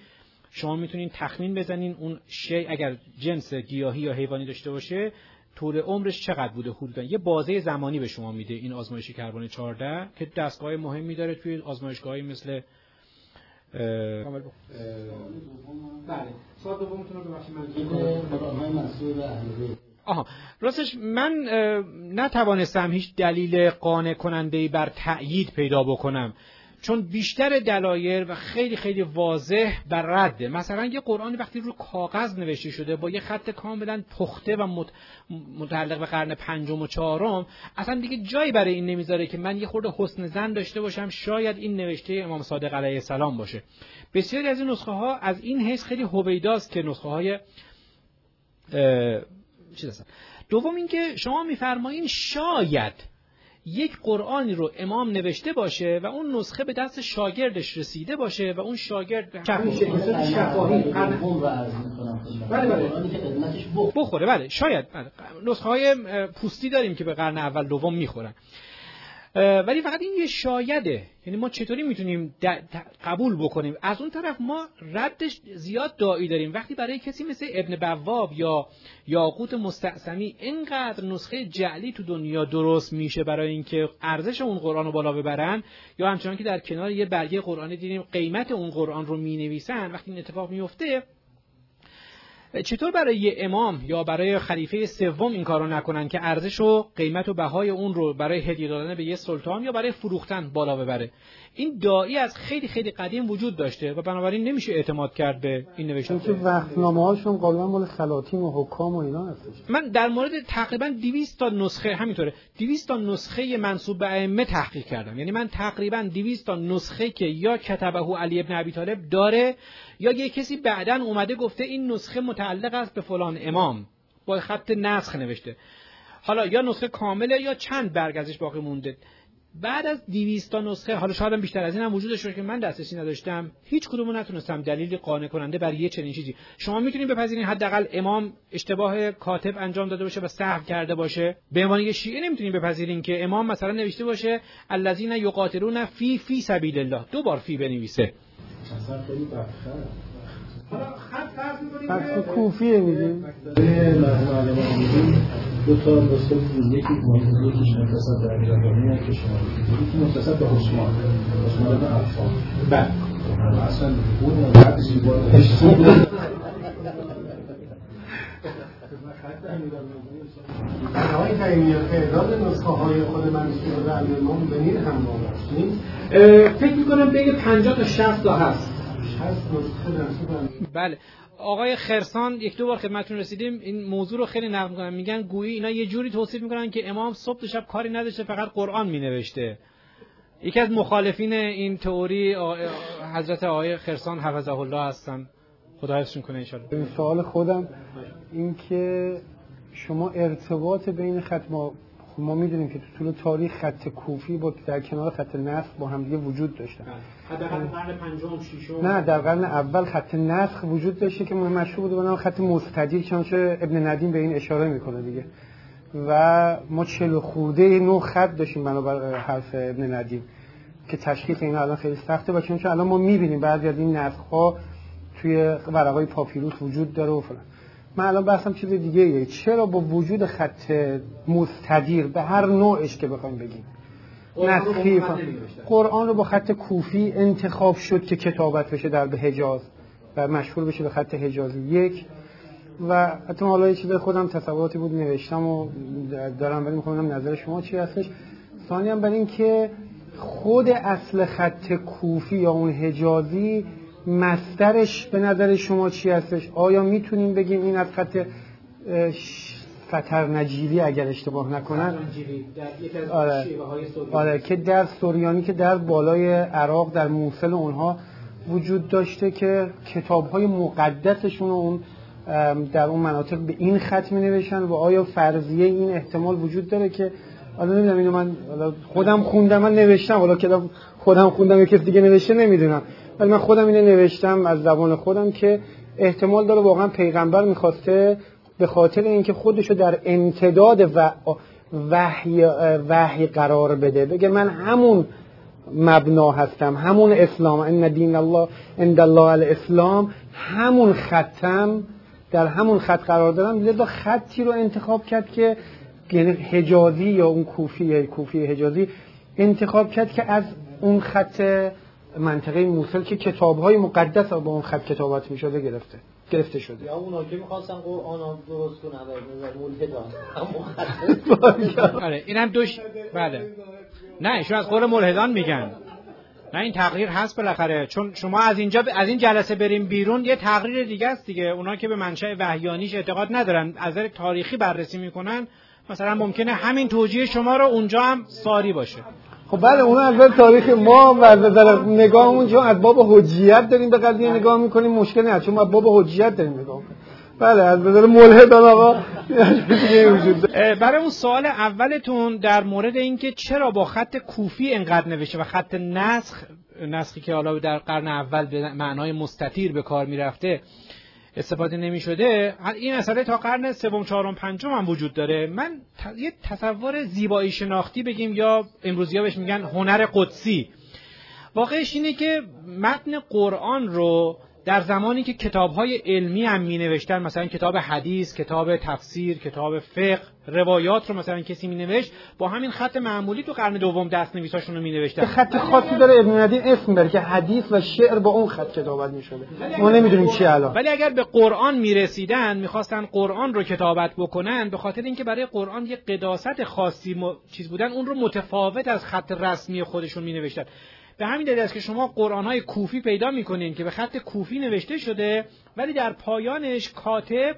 شما می‌تونین تخمین بزنین اون شی اگر جنس گیاهی یا حیوانی داشته باشه طول عمرش چقدر بوده حدودا؟ یه بازه زمانی به شما میده این آزمایش کربن 14 که دستگاه مهمی داره توی آزمایشگاهی مثل کامل بله. سوال دومتون رو آها. راستش من نتوانستم هیچ دلیل قانع کننده بر تأیید پیدا بکنم. چون بیشتر دلایل و خیلی خیلی واضح بر رده مثلا یه قرآن وقتی رو کاغذ نوشته شده با یه خط کاملا پخته و متعلق به قرن پنجم و چهارم اصلا دیگه جایی برای این نمی‌ذاره که من یه خورده حسن زن داشته باشم شاید این نوشته امام صادق علیه السلام باشه. بسیاری از این نسخه ها از این حیث خیلی هویداست که نسخه های چیز دوم اینکه شما میفرمایین شاید یک قرآنی رو امام نوشته باشه و اون نسخه به دست شاگردش رسیده باشه و اون شاگرد به بله بله. بخوره بله. شاید بله. نسخه های پوستی داریم که به قرن اول دوم می‌خورن. ولی فقط این یه شایده. یعنی ما چطوری می‌تونیم قبول بکنیم؟ از اون طرف ما ردش زیاد دایی داریم. وقتی برای کسی مثل ابن بواب یا یاقوت مستعصمی اینقدر نسخه جعلی تو دنیا درست میشه برای اینکه ارزش اون قرآن رو بالا ببرن یا همچنان که در کنار یه برگه قرآنی دیدیم قیمت اون قرآن رو می‌نویسن وقتی این اتفاق میفته چطور برای یه امام یا برای خلیفه سوم این کارو نکنن که ارزش و قیمت و بهای اون رو برای هدیه دادن به یه سلطان یا برای فروختن بالا ببره؟ این دایی از خیلی خیلی قدیم وجود داشته و بنابراین نمیشه اعتماد کرد به این نوشته چون وقتنامه هاشون غالبا مال خلاطیم و حکام و اینا هستش. من در مورد تقریبا 200 تا نسخه همینطوره 200 تا نسخه منسوب به ائمه تحقیق کردم. یعنی من تقریبا 200 تا نسخه که یا کتبه علی ابن ابی طالب داره یا یه کسی بعدا اومده گفته این نسخه متعلق است به فلان امام. با خط نسخ نوشته. حالا یا نسخه کامله یا چند برگ ازش باقی مونده. بعد از 200 تا نسخه حالا شاید بیشتر از این هم وجود داشته که من دسترسی نداشتم هیچ کدومو نتونستم دلیل قانع کننده برای یه چنین چیزی. شما می‌تونید بپذیرین حداقل امام اشتباه کاتب انجام داده باشه و سهو کرده باشه. به عنوان یه شیعه نمی‌تونید بپذیرین که امام مثلا نوشته باشه الذین یقاتلون فی فی سبیل الله. دو بار فی بنویسه. اصلا خیلی خط کوفیه میگه دو تا نسخه یکی یکیش مختصر در ایرانی که شما یکی به عثمان عثمان بن عفان بله اصلا اون بعد زیبا های تیمیه تعداد نسخه های خود منصور به هم فکر می‌کنم بین 50 تا 60 تا هست. بله. آقای خرسان یک دو بار خدمتتون رسیدیم. این موضوع رو خیلی نقل می‌کنن میگن گویی اینا یه جوری توصیف می‌کنن که امام صبح شب کاری نداشته فقط قرآن مینوشته. یکی از مخالفین این تئوری حضرت آقای خرسان حفظه الله هستن. خدا حفظشون کنه انشالله این سوال خودم این که شما ارتباط بین خط ما ما می‌دونیم که تو طول تاریخ خط کوفی با در کنار خط نسخ با هم دیگه وجود داشتن قرن پنجم ششم. نه در قرن اول خط نسخ وجود داشته که مشهور بود به نام خط مستدیر چنانچه ابن ندیم به این اشاره می‌کنه دیگه. و ما چلو خورده نو خط داشتیم بنابر حرف ابن ندیم که تشخیص این الان خیلی سخته و چون الان ما می‌بینیم بعضی از این نسخ ها توی ورقای پاپیروس وجود داره و فلان. من الان بحثم چیز دیگه ایه. چرا با وجود خط مستدیر به هر نوعش که بخوایم بگیم؟ نسخی قرآن رو با خط کوفی انتخاب شد که کتابت بشه در به حجاز و مشهور بشه به خط حجازی یک. و حتی حالا یه چیز خودم تصوراتی بود نوشتم و دارم ولی می‌خوام نظر شما چی هستش. ثانی هم برای که خود اصل خط کوفی یا اون حجازی مسترش به نظر شما چی هستش؟ آیا می‌تونیم بگیم این از خط فتر نجیری اگر اشتباه نکنن آره. آره که در سوریانی که در بالای عراق در موصل اونها وجود داشته که کتاب های مقدسشون اون در اون مناطق به این خط می نوشن و آیا فرضیه این احتمال وجود داره که حالا نمی‌دونم اینو من خودم خوندم من نوشتم حالا که خودم خوندم یا کسی دیگه نوشته نمی‌دونم. ولی من خودم اینو نوشتم از زبان خودم که احتمال داره واقعا پیغمبر می‌خواسته به خاطر اینکه خودشو در امتداد و وحی, وحی قرار بده. بگه من همون مبنا هستم همون اسلام. ان دین الله عند الله الاسلام. همون ختم در همون خط قرار دارم. لذا خطی رو انتخاب کرد که یعنی حجازی یا اون کوفی کوفی حجازی انتخاب کرد که از اون خط منطقه موصل که کتاب های مقدس با اون خط کتابت می شده گرفته گرفته شده. یا اونا که می‌خواستن قرآن درست کنن ملحدان آره اینم دوش بله. نه شما از قول ملحدان میگن. نه این تقریر هست بالاخره. چون شما از اینجا از این جلسه بریم بیرون یه تقریر دیگه است دیگه. اونا که به منشأ وحیانیش اعتقاد ندارن از نظر تاریخی بررسی می‌کنن مثلا ممکنه همین توجیه شما رو اونجا هم ساری باشه. خب بله اون از تاریخ ما و از نظر نگاهمون چون از باب حجیت داریم به قضیه نگاه می‌کنیم مشکل نه چون از باب حجیت داریم نگاه می‌کنیم. بله از نظر ملحدان آقا برای اون سوال اولتون در مورد اینکه چرا با خط کوفی انقدر نوشته و خط نسخ نسخی که حالا در قرن اول به معنای مستطیر به کار می‌رفته استفاده نمی شده این مسئله تا قرن سوم چهارم پنجم هم وجود داره. من یه تصور زیبایی شناختی بگیم یا امروزی ها بهش میگن هنر قدسی. واقعش اینه که متن قرآن رو در زمانی که کتاب های علمی هم می نوشتن مثلا کتاب حدیث، کتاب تفسیر، کتاب فقه، روایات رو مثلا کسی می نوشت با همین خط معمولی تو قرن دوم دست نویساشون رو می نوشتن خط خاصی داره ابن ندیم اسم بره که حدیث و شعر با اون خط کتابت می شده ما نمی‌دونیم چی الان. ولی اگر به قرآن می رسیدن می‌خواستن قرآن رو کتابت بکنن به خاطر اینکه برای قرآن یه قداست خاصی م... چیز بودن اون رو متفاوت از خط رسمی خودشون می نوشتن به همین دلیل است که شما قرآن های کوفی پیدا می‌کنین که به خط کوفی نوشته شده ولی در پایانش کاتب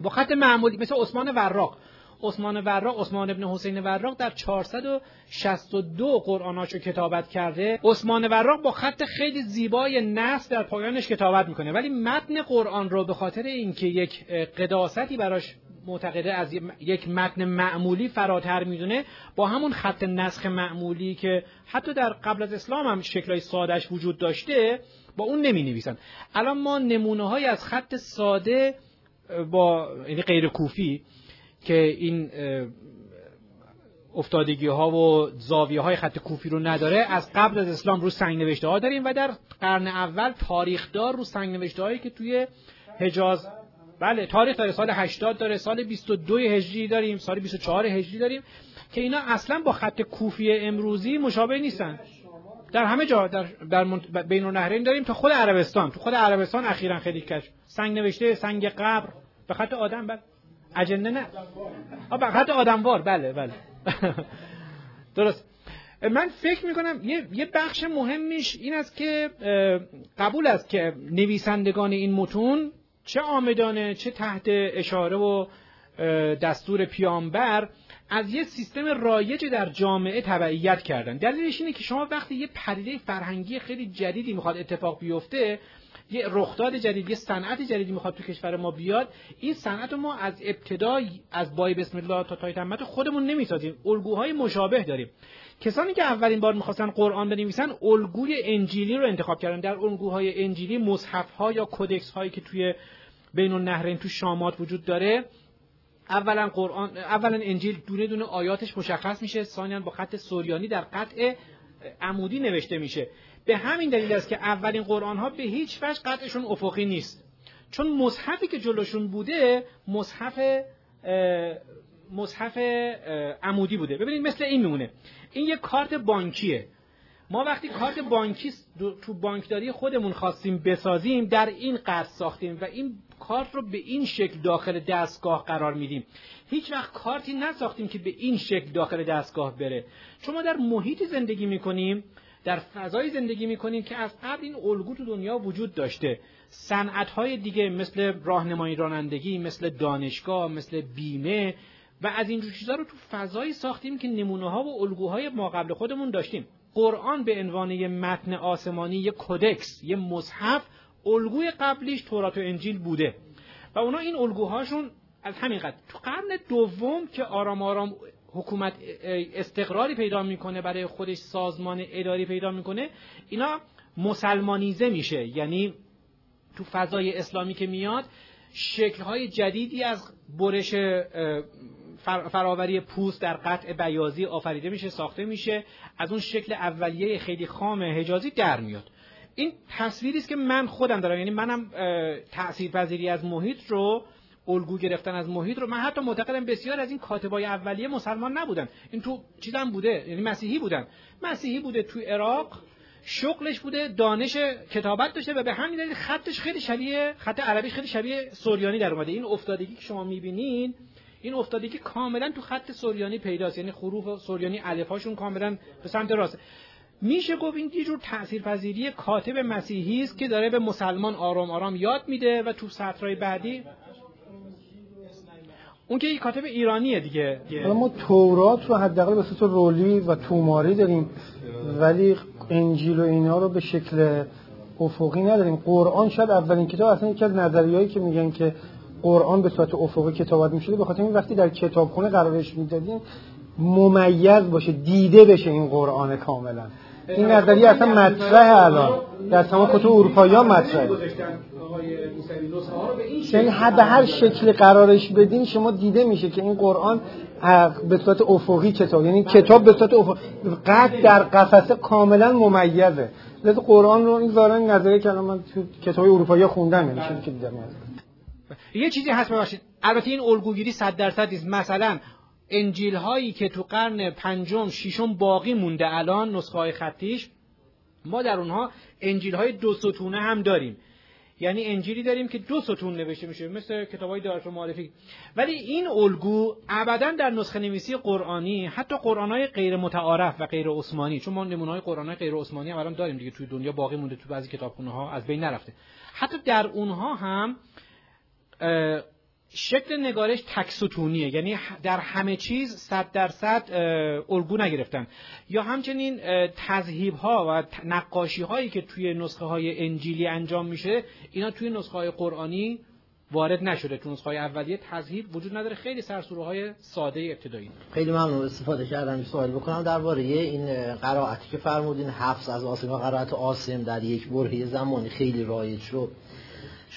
با خط معمولی مثل عثمان وراق. عثمان وراق عثمان ابن حسین وراق در 462 قرآناشو کتابت کرده. عثمان وراق با خط خیلی زیبای نص در پایانش کتابت می‌کنه. ولی متن قرآن رو به خاطر اینکه یک قداستی براش معتقده از یک متن معمولی فراتر می‌دونه. با همون خط نسخ معمولی که حتی در قبل از اسلام هم شکلهای سادهش وجود داشته با اون نمی نویسن الان ما نمونه های از خط ساده با یعنی غیر کوفی که این افتادگی ها و زاویه های خط کوفی رو نداره از قبل از اسلام رو سنگ نوشته ها داریم و در قرن اول تاریخدار رو سنگ نوشته هایی که توی حجاز بله تاریخ داره سال 80 داره سال 22 هجری داریم سال 24 هجری داریم که اینا اصلا با خط کوفی امروزی مشابه نیستن. در همه جا در, در بین النهرین داریم تا خود عربستان. تو خود عربستان اخیرا خیلی کش. سنگ نوشته سنگ قبر. به خط آدم بله. اجنه نه. به خط آدموار. بله بله. درست. من فکر می‌کنم یه،, یه بخش مهمیش این است که قبول است که نویسندگان این متون چه آمدانه چه تحت اشاره و دستور پیامبر از یه سیستم رایج در جامعه تبعیت کردن. دلیلش اینه که شما وقتی یه پدیده فرهنگی خیلی جدیدی می‌خواد اتفاق بیفته یه رخداد جدید یه صنعت جدیدی می‌خواد تو کشور ما بیاد این صنعت ما از ابتدا از بای بسم الله تا تای تمت خودمون نمی‌سازیم. الگوهای مشابه داریم. کسانی که اولین بار می‌خواستن قرآن بنویسن الگوی انجیلی رو انتخاب کردن. در الگوهای انجیلی مصحف ها یا کدکس هایی که توی بین النهرین تو شامات وجود داره. اولا قرآن اولا انجیل دونه دونه آیاتش مشخص میشه. ثانیا با خط سوریانی در قطع عمودی نوشته میشه. به همین دلیل است که اولین قرآن ها به هیچ وجه قطعشون افقی نیست. چون مصحفی که جلوشون بوده مصحف مصحف عمودی بوده. ببینید مثل این میمونه این یک کارت بانکیه. ما وقتی کارت بانکی تو بانکداری خودمون خواستیم بسازیم در این قرض ساختیم و این کارت رو به این شکل داخل دستگاه قرار میدیم. هیچ وقت کارتی نساختیم که به این شکل داخل دستگاه بره. چون ما در محیطی زندگی می‌کنیم در فضای زندگی می‌کنیم که از قبل این الگو تو دنیا وجود داشته. صنعت های دیگه مثل راهنمایی رانندگی مثل دانشگاه مثل بیمه و از اینجور چیزها رو تو فضایی ساختیم که نمونه ها و الگوهای ما قبل خودمون داشتیم. قرآن به عنوان یه متن آسمانی یه کدکس یه مصحف الگوی قبلیش تورات و انجیل بوده. و اونا این الگوهاشون از همین قد تو قرن دوم که آرام آرام حکومت استقراری پیدا می‌کنه برای خودش سازمان اداری پیدا می‌کنه اینا مسلمانیزه میشه. یعنی تو فضای اسلامی که میاد شکلهای جدیدی از برش فراوری پوست در قطع بیازی آفریده میشه ساخته میشه. از اون شکل اولیه خیلی خام حجازی در میاد. این تصویری است که من خودم دارم. یعنی منم تاثیرپذیری از محیط رو الگو گرفتن از محیط رو من حتی معتقدم بسیار از این کاتبای اولیه مسلمان نبودن. این تو چیزم بوده یعنی مسیحی بودن. مسیحی بوده تو عراق شغلش بوده دانش کتابت داشته و به همین دلیل خطش خیلی شبیه خط عربی خیلی شبیه سوریانی در اومده. این افتادگی که شما می‌بینین این افتادگی کاملا تو خط سوریانی پیداست. یعنی حروف سوریانی الفاشون کاملا به سمت راست. میشه گفت این یه جور تاثیرپذیری کاتب مسیحی است که داره به مسلمان آرام آرام یاد میده و تو سطرهای بعدی اون که یک کاتب ایرانیه دیگه. ما تورات رو حداقل به صورت رولی و توماری داریم ولی انجیل و اینا رو به شکل افقی نداریم. قرآن شاید اولین کتاب اصلا یکی از نظریهایی که میگن که قرآن به صورت افقی کتابت می‌شده به خاطر این وقتی در کتابخونه قرارش می‌دادیم ممیز باشه دیده بشه این قرآن کاملا. این نظریه اصلا مطرح الان. در تمام کتب اروپایی ها مطرحه یعنی به هر شکل قرارش بدین شما دیده میشه که این قرآن به صورت افقی کتاب. یعنی کتاب به صورت افقی قد در قفسه کاملا ممیزه. لذا قرآن رو این ظاهرا نظریه که من تو کتاب اروپایی خوندم یعنی که دیدم. یه چیزی هست ببخشید. البته این الگوگیری 100 درصد نیست. مثلا انجیل هایی که تو قرن پنجم ششم باقی مونده الان نسخه های خطیش ما در اونها انجیل های دو ستونه هم داریم. یعنی انجیلی داریم که دو ستون نوشته میشه مثل کتاب های دارت معرفی ولی این الگو ابدا در نسخه نویسی قرآنی حتی قرآن های غیر متعارف و غیر عثمانی چون ما نمونه های قرآن های غیر عثمانی هم الان داریم دیگه توی دنیا باقی مونده تو بعضی کتابخونه ها از بین نرفته. حتی در اونها هم شکل نگارش تکستونیه. یعنی در همه چیز صد درصد الگو نگرفتن. یا همچنین تذهیب ها و نقاشی هایی که توی نسخه های انجیلی انجام میشه اینا توی نسخه های قرآنی وارد نشده. تو نسخه اولیه تزهید وجود نداره. خیلی سرسوره ساده ابتدایی. خیلی ممنون. استفاده کردم سوال بکنم. درباره این قرائتی که فرمودین حفظ از آسم و قرائت آسم در یک برهه زمانی خیلی رایج شد.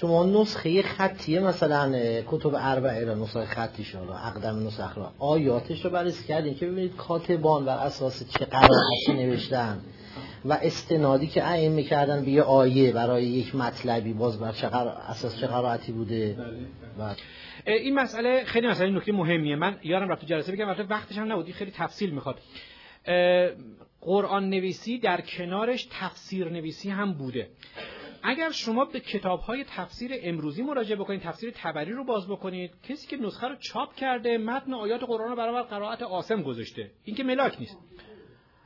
شما نسخه خطیه مثلا کتب اربعه را نسخه خطی شد اقدم نسخ را آیاتش رو بررسی کردین که ببینید کاتبان بر اساس چه قرائتی نوشتن و استنادی که ائمه می‌کردن به یه آیه برای یک مطلبی باز بر چه اساس چه قرائتی بوده. بله. این مسئله خیلی مسئله نکته مهمیه. من یارم رفت جلسه بگم وقتی وقتش هم نبود. خیلی تفصیل می‌خواد. قرآن نویسی در کنارش تفسیر نویسی هم بوده. اگر شما به کتاب های تفسیر امروزی مراجعه بکنید تفسیر تبری رو باز بکنید کسی که نسخه رو چاپ کرده متن آیات قرآن رو برابر قرائت آسم گذاشته. این که ملاک نیست.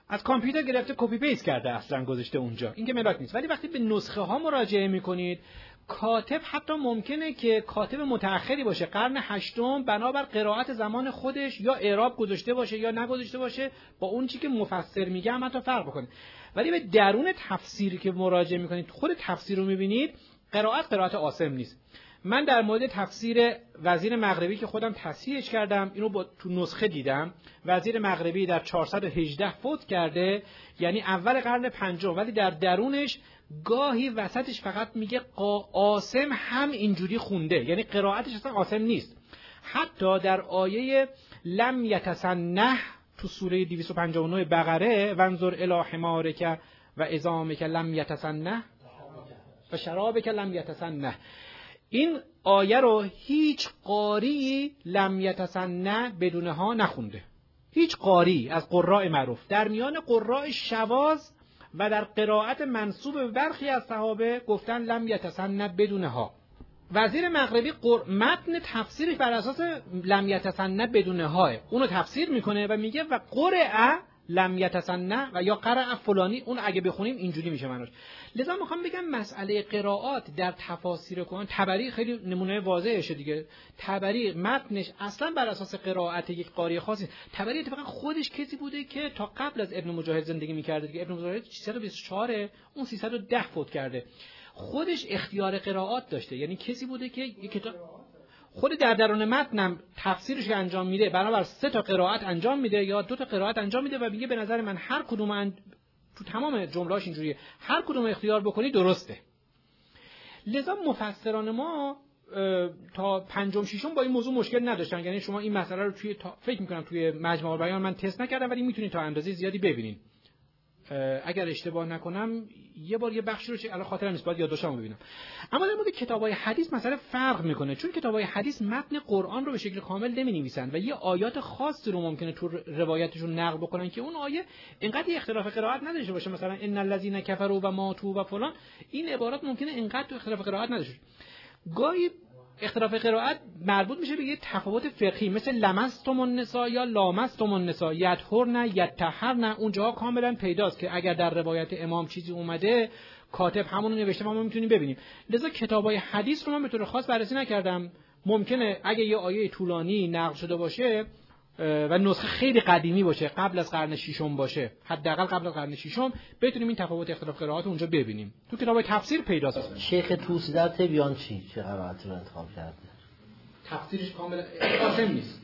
از کامپیوتر گرفته copy paste کرده اصلا گذاشته اونجا. این که ملاک نیست. ولی وقتی به نسخه ها مراجعه می‌کنید کاتب حتی ممکنه که کاتب متأخری باشه. قرن هشتم بنابر قرائت زمان خودش یا اعراب گذاشته باشه یا نگذاشته باشه با اون چی که مفسر میگه هم حتی فرق بکنه. ولی به درون تفسیری که مراجعه می‌کنید خود تفسیر رو می‌بینید قرائت قرائت آسم نیست. من در مورد تفسیر وزیر مغربی که خودم تصحیحش کردم اینو با تو نسخه دیدم. وزیر مغربی در 418 فوت کرده یعنی اول قرن پنجم. ولی در درونش گاهی وسطش فقط میگه آسم هم اینجوری خونده. یعنی قرائتش اصلا آسم نیست. حتی در آیه لم یتسنه تو سوره 259 بقره ونظر الی حمارک و ازامک لم یتسنه و شرابک لم یتسنه. این آیه رو هیچ قاری لم یتسنه بدونه ها نخونده. هیچ قاری از قراء معروف. در میان قراء شواز و در قرائت منصوب برخی از صحابه گفتن لم یتسنه بدونه ها. وزیر مغربی قر... متن تفسیرش بر اساس لم یتسنه بدونه ها اونو تفسیر می‌کنه و میگه و قرعه لم یتسنه و یا قرع فلانی اون اگه بخونیم اینجوری میشه منوش لذا می‌خوام بگم مسئله قرائات در تفاسیر کن تبری خیلی نمونه واضحشه دیگه. تبری متنش اصلا بر اساس قرائت یک قاری خاصی. تبری اتفاقا خودش کسی بوده که تا قبل از ابن مجاهد زندگی می‌کرده دیگه. ابن مجاهد 324 اون 310 فوت کرده. خودش اختیار قرائات داشته. یعنی کسی بوده که یک کتاب خود در درون متنم تفسیرش انجام میده. بنابر سه تا قرائت انجام میده یا دو تا قرائت انجام میده و میگه به نظر من هر کدوم تو تمام جملاش اینجوریه. هر کدوم اختیار بکنی درسته. لذا مفسران ما تا پنجم ششم با این موضوع مشکل نداشتن. یعنی شما این مسئله رو توی فکر می‌کنم توی مجموع بیان من تست نکردم ولی می‌تونید تا اندازه زیادی ببینید اگر اشتباه نکنم یه بار یه بخشی رو الان خاطرم نیست باید یادداشتمو ببینم. اما در مورد کتابای حدیث مثلا فرق می‌کنه چون کتابای حدیث متن قرآن رو به شکل کامل نمی‌نویسن و یه آیات خاصی رو ممکنه تو روایتشون نقل بکنن که اون آیه اینقدر اختلاف قرائت نداشته باشه. مثلا ان الذين كفروا و ماتوا و فلان این عبارات ممکنه اینقدر تو اختلاف قرائت نداشته گاهی اختلاف قرائت مربوط میشه به یه تفاوت فقهی مثل لمستم النساء یا لامستم النساء یطهرن یطهرن اونجا کاملا پیداست که اگر در روایت امام چیزی اومده کاتب همون رو نوشته ما می‌تونیم ببینیم. لذا کتابای حدیث رو من به طور خاص بررسی نکردم. ممکنه اگه یه آیه طولانی نقل شده باشه و نسخه خیلی قدیمی باشه قبل از قرن ششم باشه. حداقل قبل از قرن ششم. بتونیم این تفاوت اختلاف قرائات اونجا ببینیم. تو کتاب تفسیر پیداست شیخ توسی در تبیان چی؟ چه قرائتی رو انتخاب کرده؟ تفسیرش کاملا آسم نیست.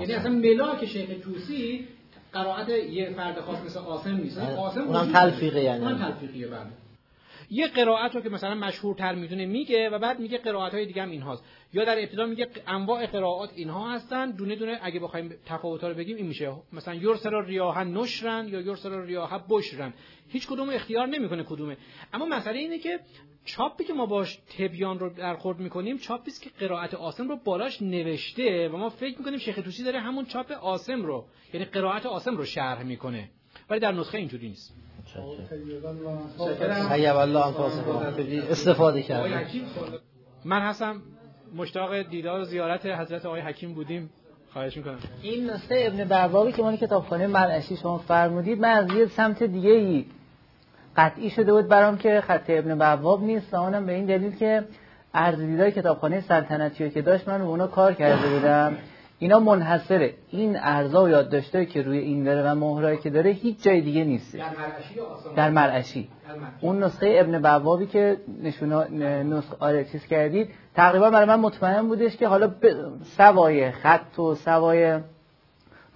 یعنی اصلا ملاک شیخ توسی قرائت یه فرد خاص مثل آسم نیست. آسم اونم تلفیقه یعنی. اونم تلفیقیه بله. یه قرائت رو که مثلا مشهورتر می‌دونه میگه و بعد میگه قرائت های دیگه هم اینهاست. یا در ابتدا میگه انواع قرائات اینها هستن. دونه دونه اگه بخوایم تفاوت‌ها رو بگیم این میشه. مثلا یرسل ریاح نشرن یا یرسل ریاح بشرن. هیچ کدوم اختیار نمی‌کنه کدومه. اما مسئله اینه که چاپی که ما باش تبیان رو درخورد می‌کنیم چاپی که قرائت آسم رو بالاش نوشته و ما فکر می‌کنیم شیخ توسی داره همون چاپ آسم رو یعنی قرائت آسم رو شرح می‌کنه. ولی در نسخه اینجوری نیست. حیب الله استفاده کرد من هستم مشتاق دیدار و زیارت حضرت آقای حکیم بودیم. خواهش می‌کنم. این نسخه ابن بروابی که من کتابخانه مرعشی شما فرمودید من از یه سمت دیگه ای قطعی شده بود برام که خط ابن بواب نیست اونم به این دلیل که ارز دیدار کتابخانه سلطنتی که داشت من اونا کار کرده بودم. اینا منحصره. این ارزا و یادداشتایی که روی این داره و مهرایی که داره هیچ جای دیگه نیست. در مرعشی اون نسخه ابن بوابی که نشونا نسخه آره چیز کردید تقریبا برای من مطمئن بودش که حالا سوای خط و سوای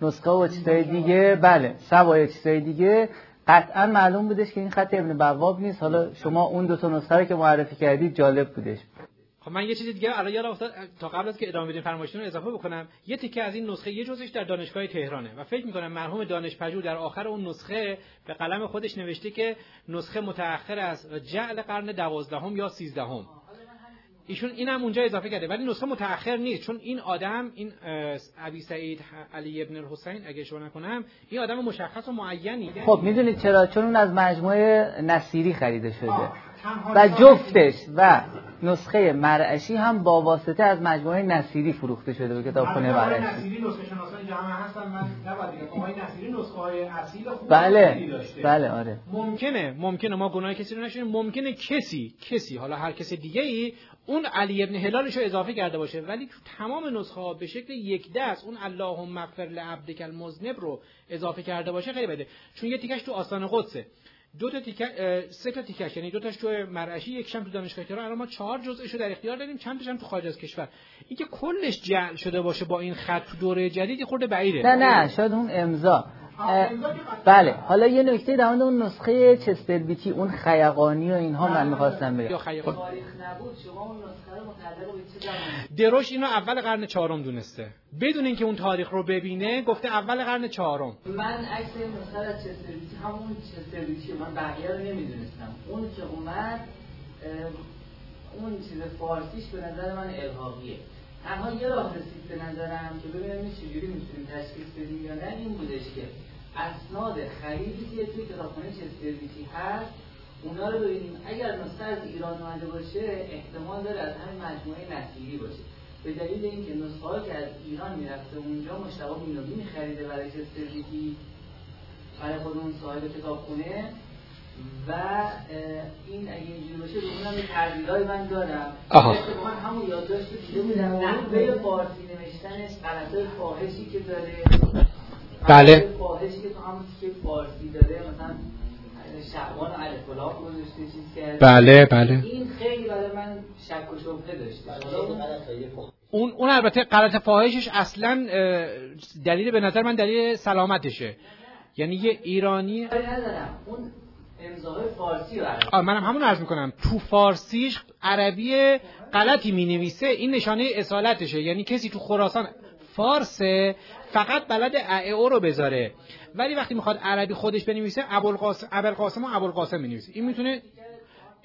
نسخه و چیزای دیگه بله سوای چیزای دیگه. قطعا معلوم بودش که این خط ابن بواب نیست. حالا شما اون دو تا نسخه رو که معرفی کردید جالب بودش. خب من یه چیز دیگه الان یاد افتاد تا قبل از که ادامه بدیم فرمایشتون رو اضافه بکنم یه تیکه از این نسخه یه جزش در دانشگاه تهرانه و فکر می‌کنم مرحوم دانشپژوه در آخر اون نسخه به قلم خودش نوشته که نسخه متأخر از جعل قرن دوازدهم یا سیزدهم. ایشون اینم اونجا اضافه کرده ولی نسخه متأخر نیست چون این آدم این ابی سعید علی ابن الحسین اگه شما نکنم این آدم مشخص و معینی. خب می‌دونید چرا؟ چون اون از مجموعه نصیری خریده شده. و جفتش و نسخه مرعشی هم با واسطه از مجموعه نصیری فروخته شده به کتابخونه مرعشی. نصیری نسخه شناسان جمع هستن. من نباید بگم آقای نصیری نسخه های اصیل خوب بله. بله آره. ممکنه ممکنه. ما گناه کسی رو نشونیم ممکنه کسی کسی حالا هر کسی دیگه ای اون علی ابن هلالش رو اضافه کرده باشه. ولی تو تمام نسخه ها به شکل یک دست اون اللهم مغفر لعبدک المذنب رو اضافه کرده باشه خیلی بده. چون یه تیکش تو آستان قدسه. دو تا تیکه سه تا تیکش یعنی دو تاش تو مرعشی یک شم تو دانشگاه تهران الان ما چهار جزءشو در اختیار داریم چند تاشم تو خارج از کشور. اینکه کلش جعل شده باشه با این خط تو دوره جدید خورده بعیده. نه نه شاید اون امضا. بله. حالا یه نکته در مورد اون نسخه چستربیتی اون خیقانی و اینها من می‌خواستم بگم. خب. دروش اینو اول قرن چهارم دونسته. بدون اینکه اون تاریخ رو ببینه گفته اول قرن چهارم. من عکس نسخه از چستربیتی همون چستربیتی من بقیه رو نمی‌دونستم. اون که اومد اون چیز فارسیش به نظر من الهاقیه تنها یه راه رسید به نظرم که ببینم چجوری می‌تونیم تشخیص بدیم یا نه این بودش که اسناد خریدی که توی کتابخانه چستربیتی هست اونا رو ببینیم. اگر نسخه از ایران اومده باشه احتمال داره از همین مجموعه نصیری باشه. به دلیل اینکه نسخه که از ایران می‌رفته اونجا مشتبه مینوی میخریده برای چستربیتی برای خود اون صاحب کتابخونه. و این اگه اینجوری باشه رو اونم تردیدهای من دارم من همون یادداشت دیده بودم نحوه فارسی نوشتنش غلطای فاحشی که داره. بله. فاحشی که تو همون که فارسی داره مثلا شعبان و الکلاب گذاشته چیز کرده. بله بله. این خیلی برای من شک و شبهه داشته. اون اون البته غلط فاحشش اصلا دلیل به نظر من دلیل سلامتشه. یعنی یه ایرانی اون فارسی آه منم همون عرض می‌کنم. تو فارسیش عربی غلطی می‌نویسه این نشانه اصالتشه. یعنی کسی تو خراسان فارسه فقط بلد او رو بذاره. ولی وقتی می‌خواد عربی خودش بنویسه ابوالقاسم ابوالقاسم و ابوالقاسم می‌نویسه. این می‌تونه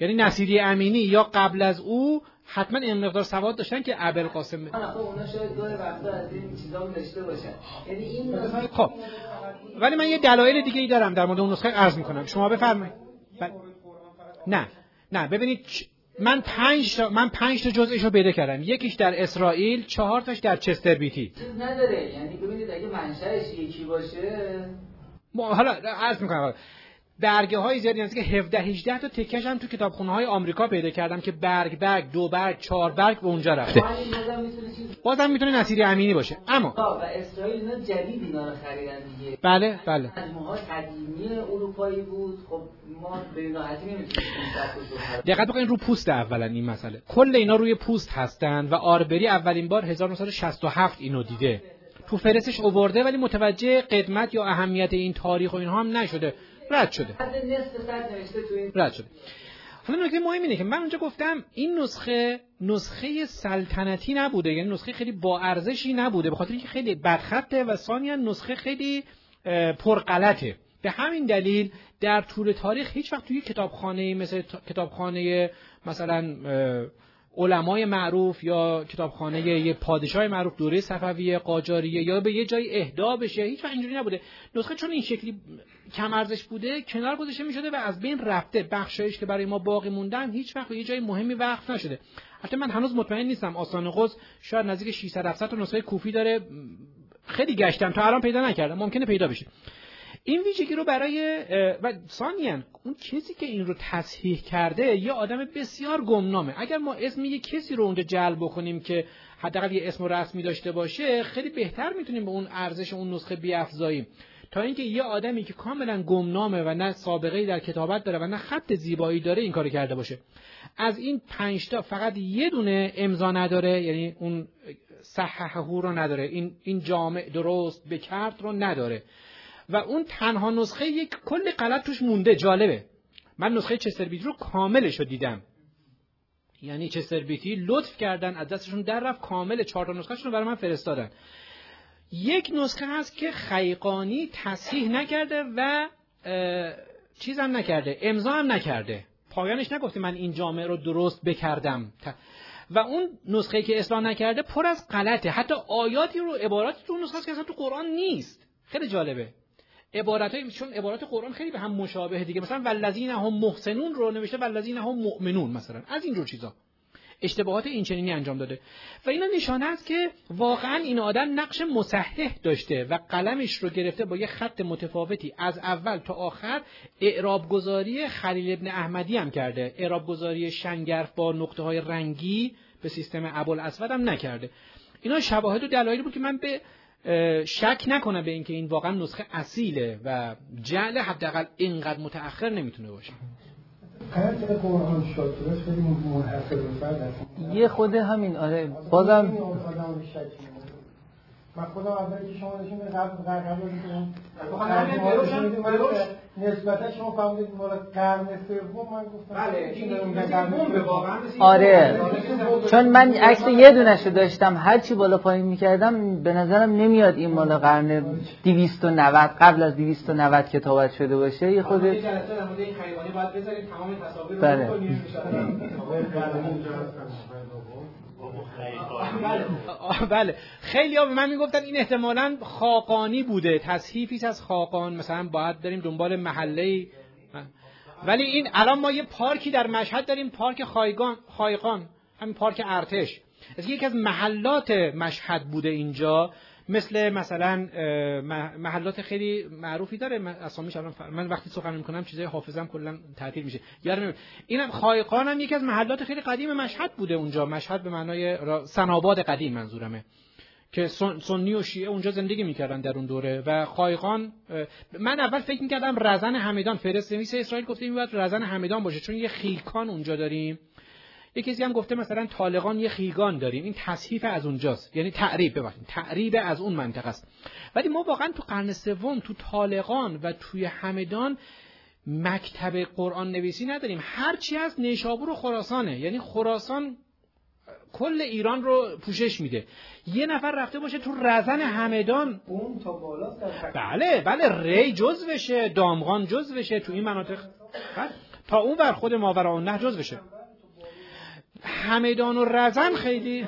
یعنی نصیری امینی یا قبل از او حتما این مقدار سواد داشتن که ابوالقاسم خب ولی من یه دلایل دیگه ای دارم در مورد اون نسخه عرض می‌کنم. شما بفرمایید. بل... نه. نه ببینید من پنج تا من پنج تا جزءش رو پیدا کردم. یکیش در اسرائیل چهار تاش در چستر بیتی. چیز نداره. یعنی ببینید اگه منشأش یکی باشه. حالا عرض می‌کنم. برگه های زیادی هست که 17 18 تا تکش هم تو کتابخونه های آمریکا پیدا کردم که برگ برگ دو برگ چهار برگ به اونجا رفته. بازم می‌تونه نصیری امینی باشه. اما و اسرائیل اینا جدید اینا رو خریدن دیگه. بله بله. قدیمی اروپایی بود. خب ما به راحتی نمی‌تونیم دقت بکنید رو پوست اولا این مسئله. کل اینا روی پوست هستن و آربری اولین بار 1967 اینو دیده. تو فرستش اوورده ولی متوجه قدمت یا اهمیت این تاریخ و اینها هم نشده. رد شده. رد شده. حالا نکته مهم اینه که من اونجا گفتم این نسخه نسخه سلطنتی نبوده یعنی نسخه خیلی با ارزشی نبوده به خاطر اینکه خیلی بدخطه و ثانیا نسخه خیلی پرغلطه. به همین دلیل در طول تاریخ هیچ وقت توی کتابخانه مثل کتابخانه مثلا علمای معروف یا کتابخانه یه پادشاه معروف دوره صفویه قاجاریه یا به یه جای اهدا بشه هیچ اینجوری نبوده. نسخه چون این شکلی کم ارزش بوده کنار گذاشته می‌شده و از بین رفته. بخشایش که برای ما باقی موندن هیچ وقت یه جای مهمی وقف نشده. حتی من هنوز مطمئن نیستم آسان قز شاید نزدیک 600 700 تا نسخه کوفی داره. خیلی گشتم تا الان پیدا نکردم. ممکنه پیدا بشه. این ویژگی رو برای و ثانیا اون کسی که این رو تصحیح کرده یه آدم بسیار گمنامه. اگر ما اسم یه کسی رو اونجا جلب بکنیم که حداقل یه اسم رسمی داشته باشه خیلی بهتر می‌تونیم به اون ارزش اون نسخه بیافزاییم. تا اینکه یه آدمی که کاملا گمنامه و نه سابقه در کتابت داره و نه خط زیبایی داره این کارو کرده باشه. از این پنج تا فقط یه دونه امضا نداره یعنی اون صححه رو نداره. این این جامع درست به کرد رو نداره. و اون تنها نسخه یک کل غلط توش مونده. جالبه. من نسخه چستربیتی رو کاملش رو دیدم. یعنی چستربیتی لطف کردن از دستشون در رفت کامل چهار تا نسخهشون رو برای من فرستادن. یک نسخه هست که خیقانی تصحیح نکرده و چیزم نکرده امضا هم نکرده. پایانش نگفته من این جامعه رو درست بکردم. و اون نسخه که اصلاح نکرده پر از غلطه. حتی آیاتی رو عباراتی تو نسخه که اصلا تو قرآن نیست. خیلی جالبه. عبارت های چون عبارات قرآن خیلی به هم مشابه دیگه. مثلا والذین هم محسنون رو نوشته والذین هم مؤمنون مثلا. از این جور چیزا. اشتباهات این چنینی انجام داده. و اینا نشانه است که واقعا این آدم نقش مصحح داشته و قلمش رو گرفته با یه خط متفاوتی. از اول تا آخر اعراب گذاری خلیل ابن احمدی هم کرده. اعراب گذاری شنگرف با نقطه های رنگی به سیستم ابوالاسود هم نکرده. اینا شواهد و دلایلی بود که من به شک نکنم به اینکه این واقعا نسخه اصیله و جعل حداقل اینقدر متأخر نمی‌تونه باشه. یه خود همین آره بازم من خودم اولی که شما نشون قبل قبل قبل نسبتا شما فهمیدید مال قرن سوم من گفتم. بله آره. چون من عکس یه دونشو داشتم هر چی بالا پایین می‌کردم به نظرم نمیاد این مال قرن 290 قبل از 290 کتابت شده باشه. یه خود بله. بله. خیلی ها به من می‌گفتن این احتمالا خاقانی بوده. تصحیفی از خاقان. مثلا باید بریم دنبال محله ولی این الان ما یه پارکی در مشهد داریم پارک خایگان خایقان. همین پارک ارتش. از یکی از محلات مشهد بوده اینجا. مثل مثلا محلات خیلی معروفی داره. اسامیش الان من وقتی سخن می‌کنم چیزای حافظم کلا تعطیل میشه. یادم اینم خایقان هم یکی از محلات خیلی قدیم مشهد بوده اونجا. مشهد به معنای سناباد قدیم منظورمه. که سنی و شیعه اونجا زندگی می‌کردن در اون دوره. و خایقان من اول فکر می‌کردم رزن همدان فرست نویس اسرائیل گفته این باید رزن همدان باشه. چون یه خیکان اونجا داریم. یه کسی هم گفته مثلا طالقان یه خیگان داریم. این تصحیف از اونجاست. یعنی تعریب ببخشید. تعریب از اون منطقه است. ولی ما واقعا تو قرن سوم تو طالقان و توی همدان مکتب قرآن نویسی نداریم. هرچی از نیشابور و خراسانه. یعنی خراسان کل ایران رو پوشش میده. یه نفر رفته باشه تو رزن همدان. اون تا بالا بله بله. ری جز بشه دامغان جز بشه تو این مناطق. بله. تا اون بر خود ماورا نه جز بشه. همدان و رزن خیلی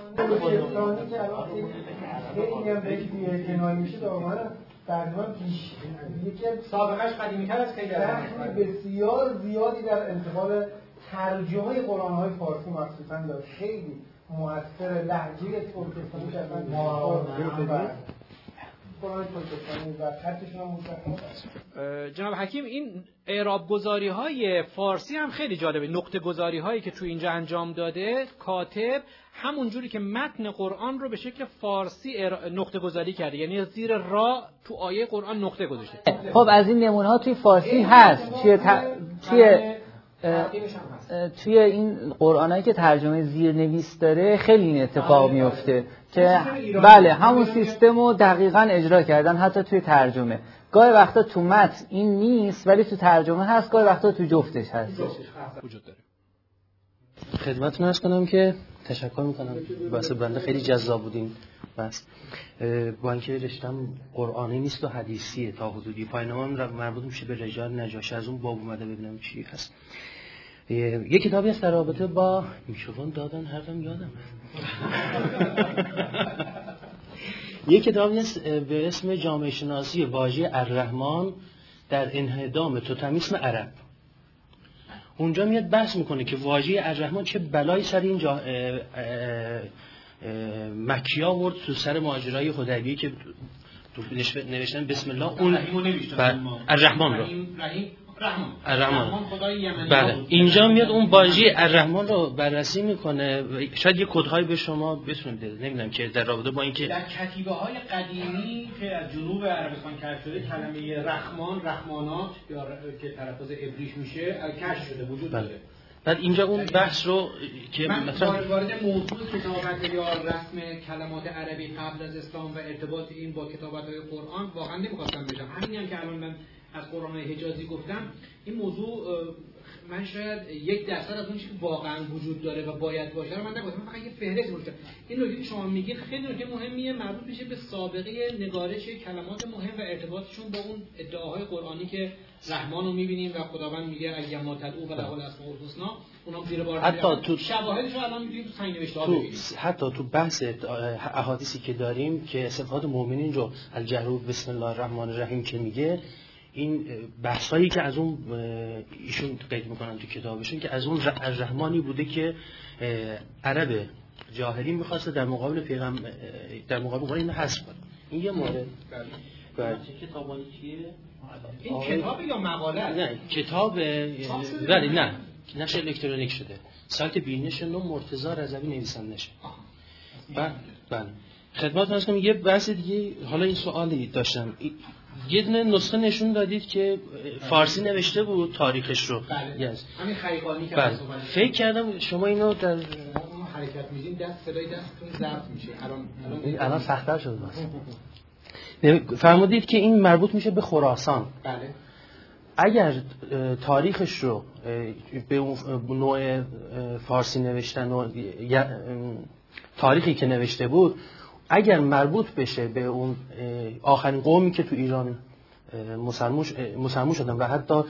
سابقش قدیمی تر از خیلی بسیار زیادی در انتقال ترجمه قرآن های فارسی مخصوصا داشت خیلی مؤثر لحجه ترکستانی که جناب حکیم این اعراب گذاری های فارسی هم خیلی جالبه. نقطه گذاری هایی که تو اینجا انجام داده کاتب همون جوری که متن قرآن رو به شکل فارسی نقطه گذاری کرده. یعنی زیر را تو آیه قرآن نقطه گذاشته. خب از این نمونه ها توی فارسی هست. توی, توی توی این قرآنایی که ترجمه زیر نویس داره خیلی این اتفاق میفته. که بله همون سیستم رو دقیقا اجرا کردن حتی توی ترجمه. گاهی وقتا تو متن این نیست ولی تو ترجمه هست گاهی وقتا تو جفتش هست. وجود داره. خدمتتون ارز کنم که تشکر می‌کنم. واسه بنده خیلی جذاب بودین. بس با اینکه رشتم قرآنی نیست و حدیثیه تا حدودی. پایین مربوط میشه به رجال نجاش از اون باب اومده ببینم چی هست. یه کتابی است در رابطه با میکروفون دادن هرم یادم یه کتابی است به اسم جامعه شناسی واژه الرحمن در انهدام توتمیسم عرب. اونجا میاد بحث می‌کنه که واژه الرحمن چه بلایی سر این جا مکی آورد تو سر ماجرای حدیبیه که تو نوشتن بسم الله. اون الرحمن رو. الرحمن. بله. اینجا میاد اون باجی الرحمن رو بررسی می‌کنه. شاید یه کدهایی به شما بتونه بده نمی‌دونم که در رابطه با اینکه در کتیبه های قدیمی که از جنوب عربستان کشف شده کلمه رحمان رحمانات یا که تلفظ ابریش میشه کشف شده وجود بله. داره. بعد اینجا اون بحث رو که من مثلا وارد موضوع کتابت یا رسم کلمات عربی قبل از اسلام و ارتباط این با کتابت های قرآن واقعا نمی‌خواستم بشم. همین هم که الان من از قرآن حجازی گفتم این موضوع من شاید یک درصد از اون چیزی که واقعا وجود داره و باید باشه رو من نگفتم من فقط یه فهرست گفتم. این نکته که شما میگید خیلی نکته مهمیه مربوط میشه به سابقه نگارش کلمات مهم و ارتباطشون با اون ادعاهای قرآنی که رحمان رو می‌بینیم و خداوند میگه ایما تدعو و له الاسماء الحسنا. اونم زیر بار حتی. تو- شواهدش رو الان می‌تونیم تو سنگ نوشته ها ببینیم. حتی تو بحث احادیثی که داریم که صفات مؤمنین رو الجهرو بسم الله الرحمن الرحیم که میگه این بحث هایی که از اون ایشون قید می‌کنن تو کتابشون که از اون ر- الرحمانی بوده که عرب جاهلی می‌خواسته در مقابل پیغم در مقابل قرآن اینو حذف کنه. این یه مورد. بله. کتابانی کیه این کتاب یا مقاله؟ نه کتاب؟ ولی نه. نشر الکترونیک شده. سایت بینش نو مرتضی رضوی نویسندشه بله بله. خدمت هست کنم یه بحث دیگه حالا این سوالی داشتم. یه دونه نسخه نشون دادید که فارسی نوشته بود تاریخش رو. بله. Yes. همین که بله. الان فکر کردم شما اینو در حرکت میدیم دست صدای دستتون ضبط میشه. الان این الان سختتر شده بس. فرمودید که این مربوط میشه به خراسان. بله. اگر تاریخش رو به نوع فارسی نوشتن و تاریخی که نوشته بود اگر مربوط بشه به اون آخرین قومی که تو ایران مسلمون شدن و حتی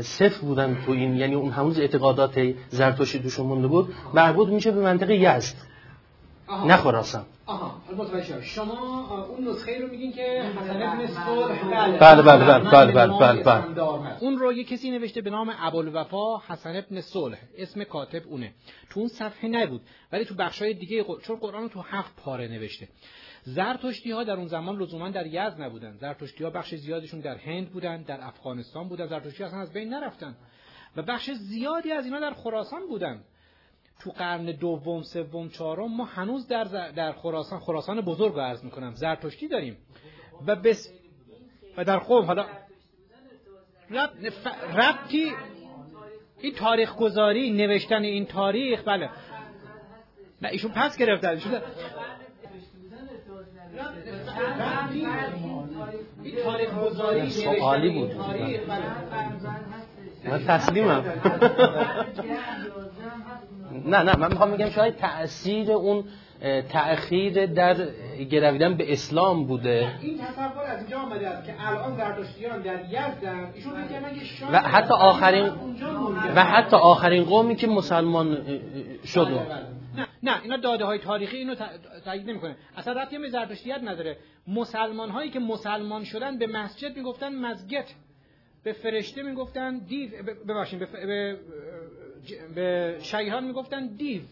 صفر بودن تو این یعنی اون همون اعتقادات زرتشتی توشون مونده بود مربوط میشه به منطقه یزد. نه خراسان آها متوجه شما اون نسخه رو میگین که حسن ابن صلح بله، بله، بله، بله، بله، بله، بله. اون رو یه کسی نوشته به نام ابوالوفا حسن ابن صلح اسم کاتب اونه. تو اون صفحه نبود ولی تو بخشای دیگه چون قرآن رو تو هفت پاره نوشته. زرتشتی ها در اون زمان لزوما در یزد نبودن. زرتشتی ها بخش زیادشون در هند بودن در افغانستان بودن. زرتشتی اصلا از بین نرفتن. و بخش زیادی از اینا در خراسان بودن. تو قرن دوم سوم چهارم ما هنوز در در خراسان خراسان بزرگ عرض می‌کنم. زرتشتی داریم. و بس و در قوم حالا ربطی این تاریخ گذاری نوشتن این تاریخ بله. نه ایشون پس گرفتن. ایشون این بود. بله. من تسلیمم. نه نه من می‌خوام بگم شاید تأثیر اون تأخیر در گرویدن به اسلام بوده. این تصور از اینجا آمده است که الان زرتشتیان در یزدن ایشون شاید و حتی آخرین. و حتی آخرین قومی که مسلمان شد. بله، بله. نه نه اینا داده های تاریخی اینو تا- تایید نمی‌کنه. اصلا ربطی به زرتشتیت نداره. مسلمان هایی که مسلمان شدن به مسجد می‌گفتن مسجد. به فرشته می‌گفتن دیو ببخشید به, ف- به, به شیطان می‌گفتن دیو.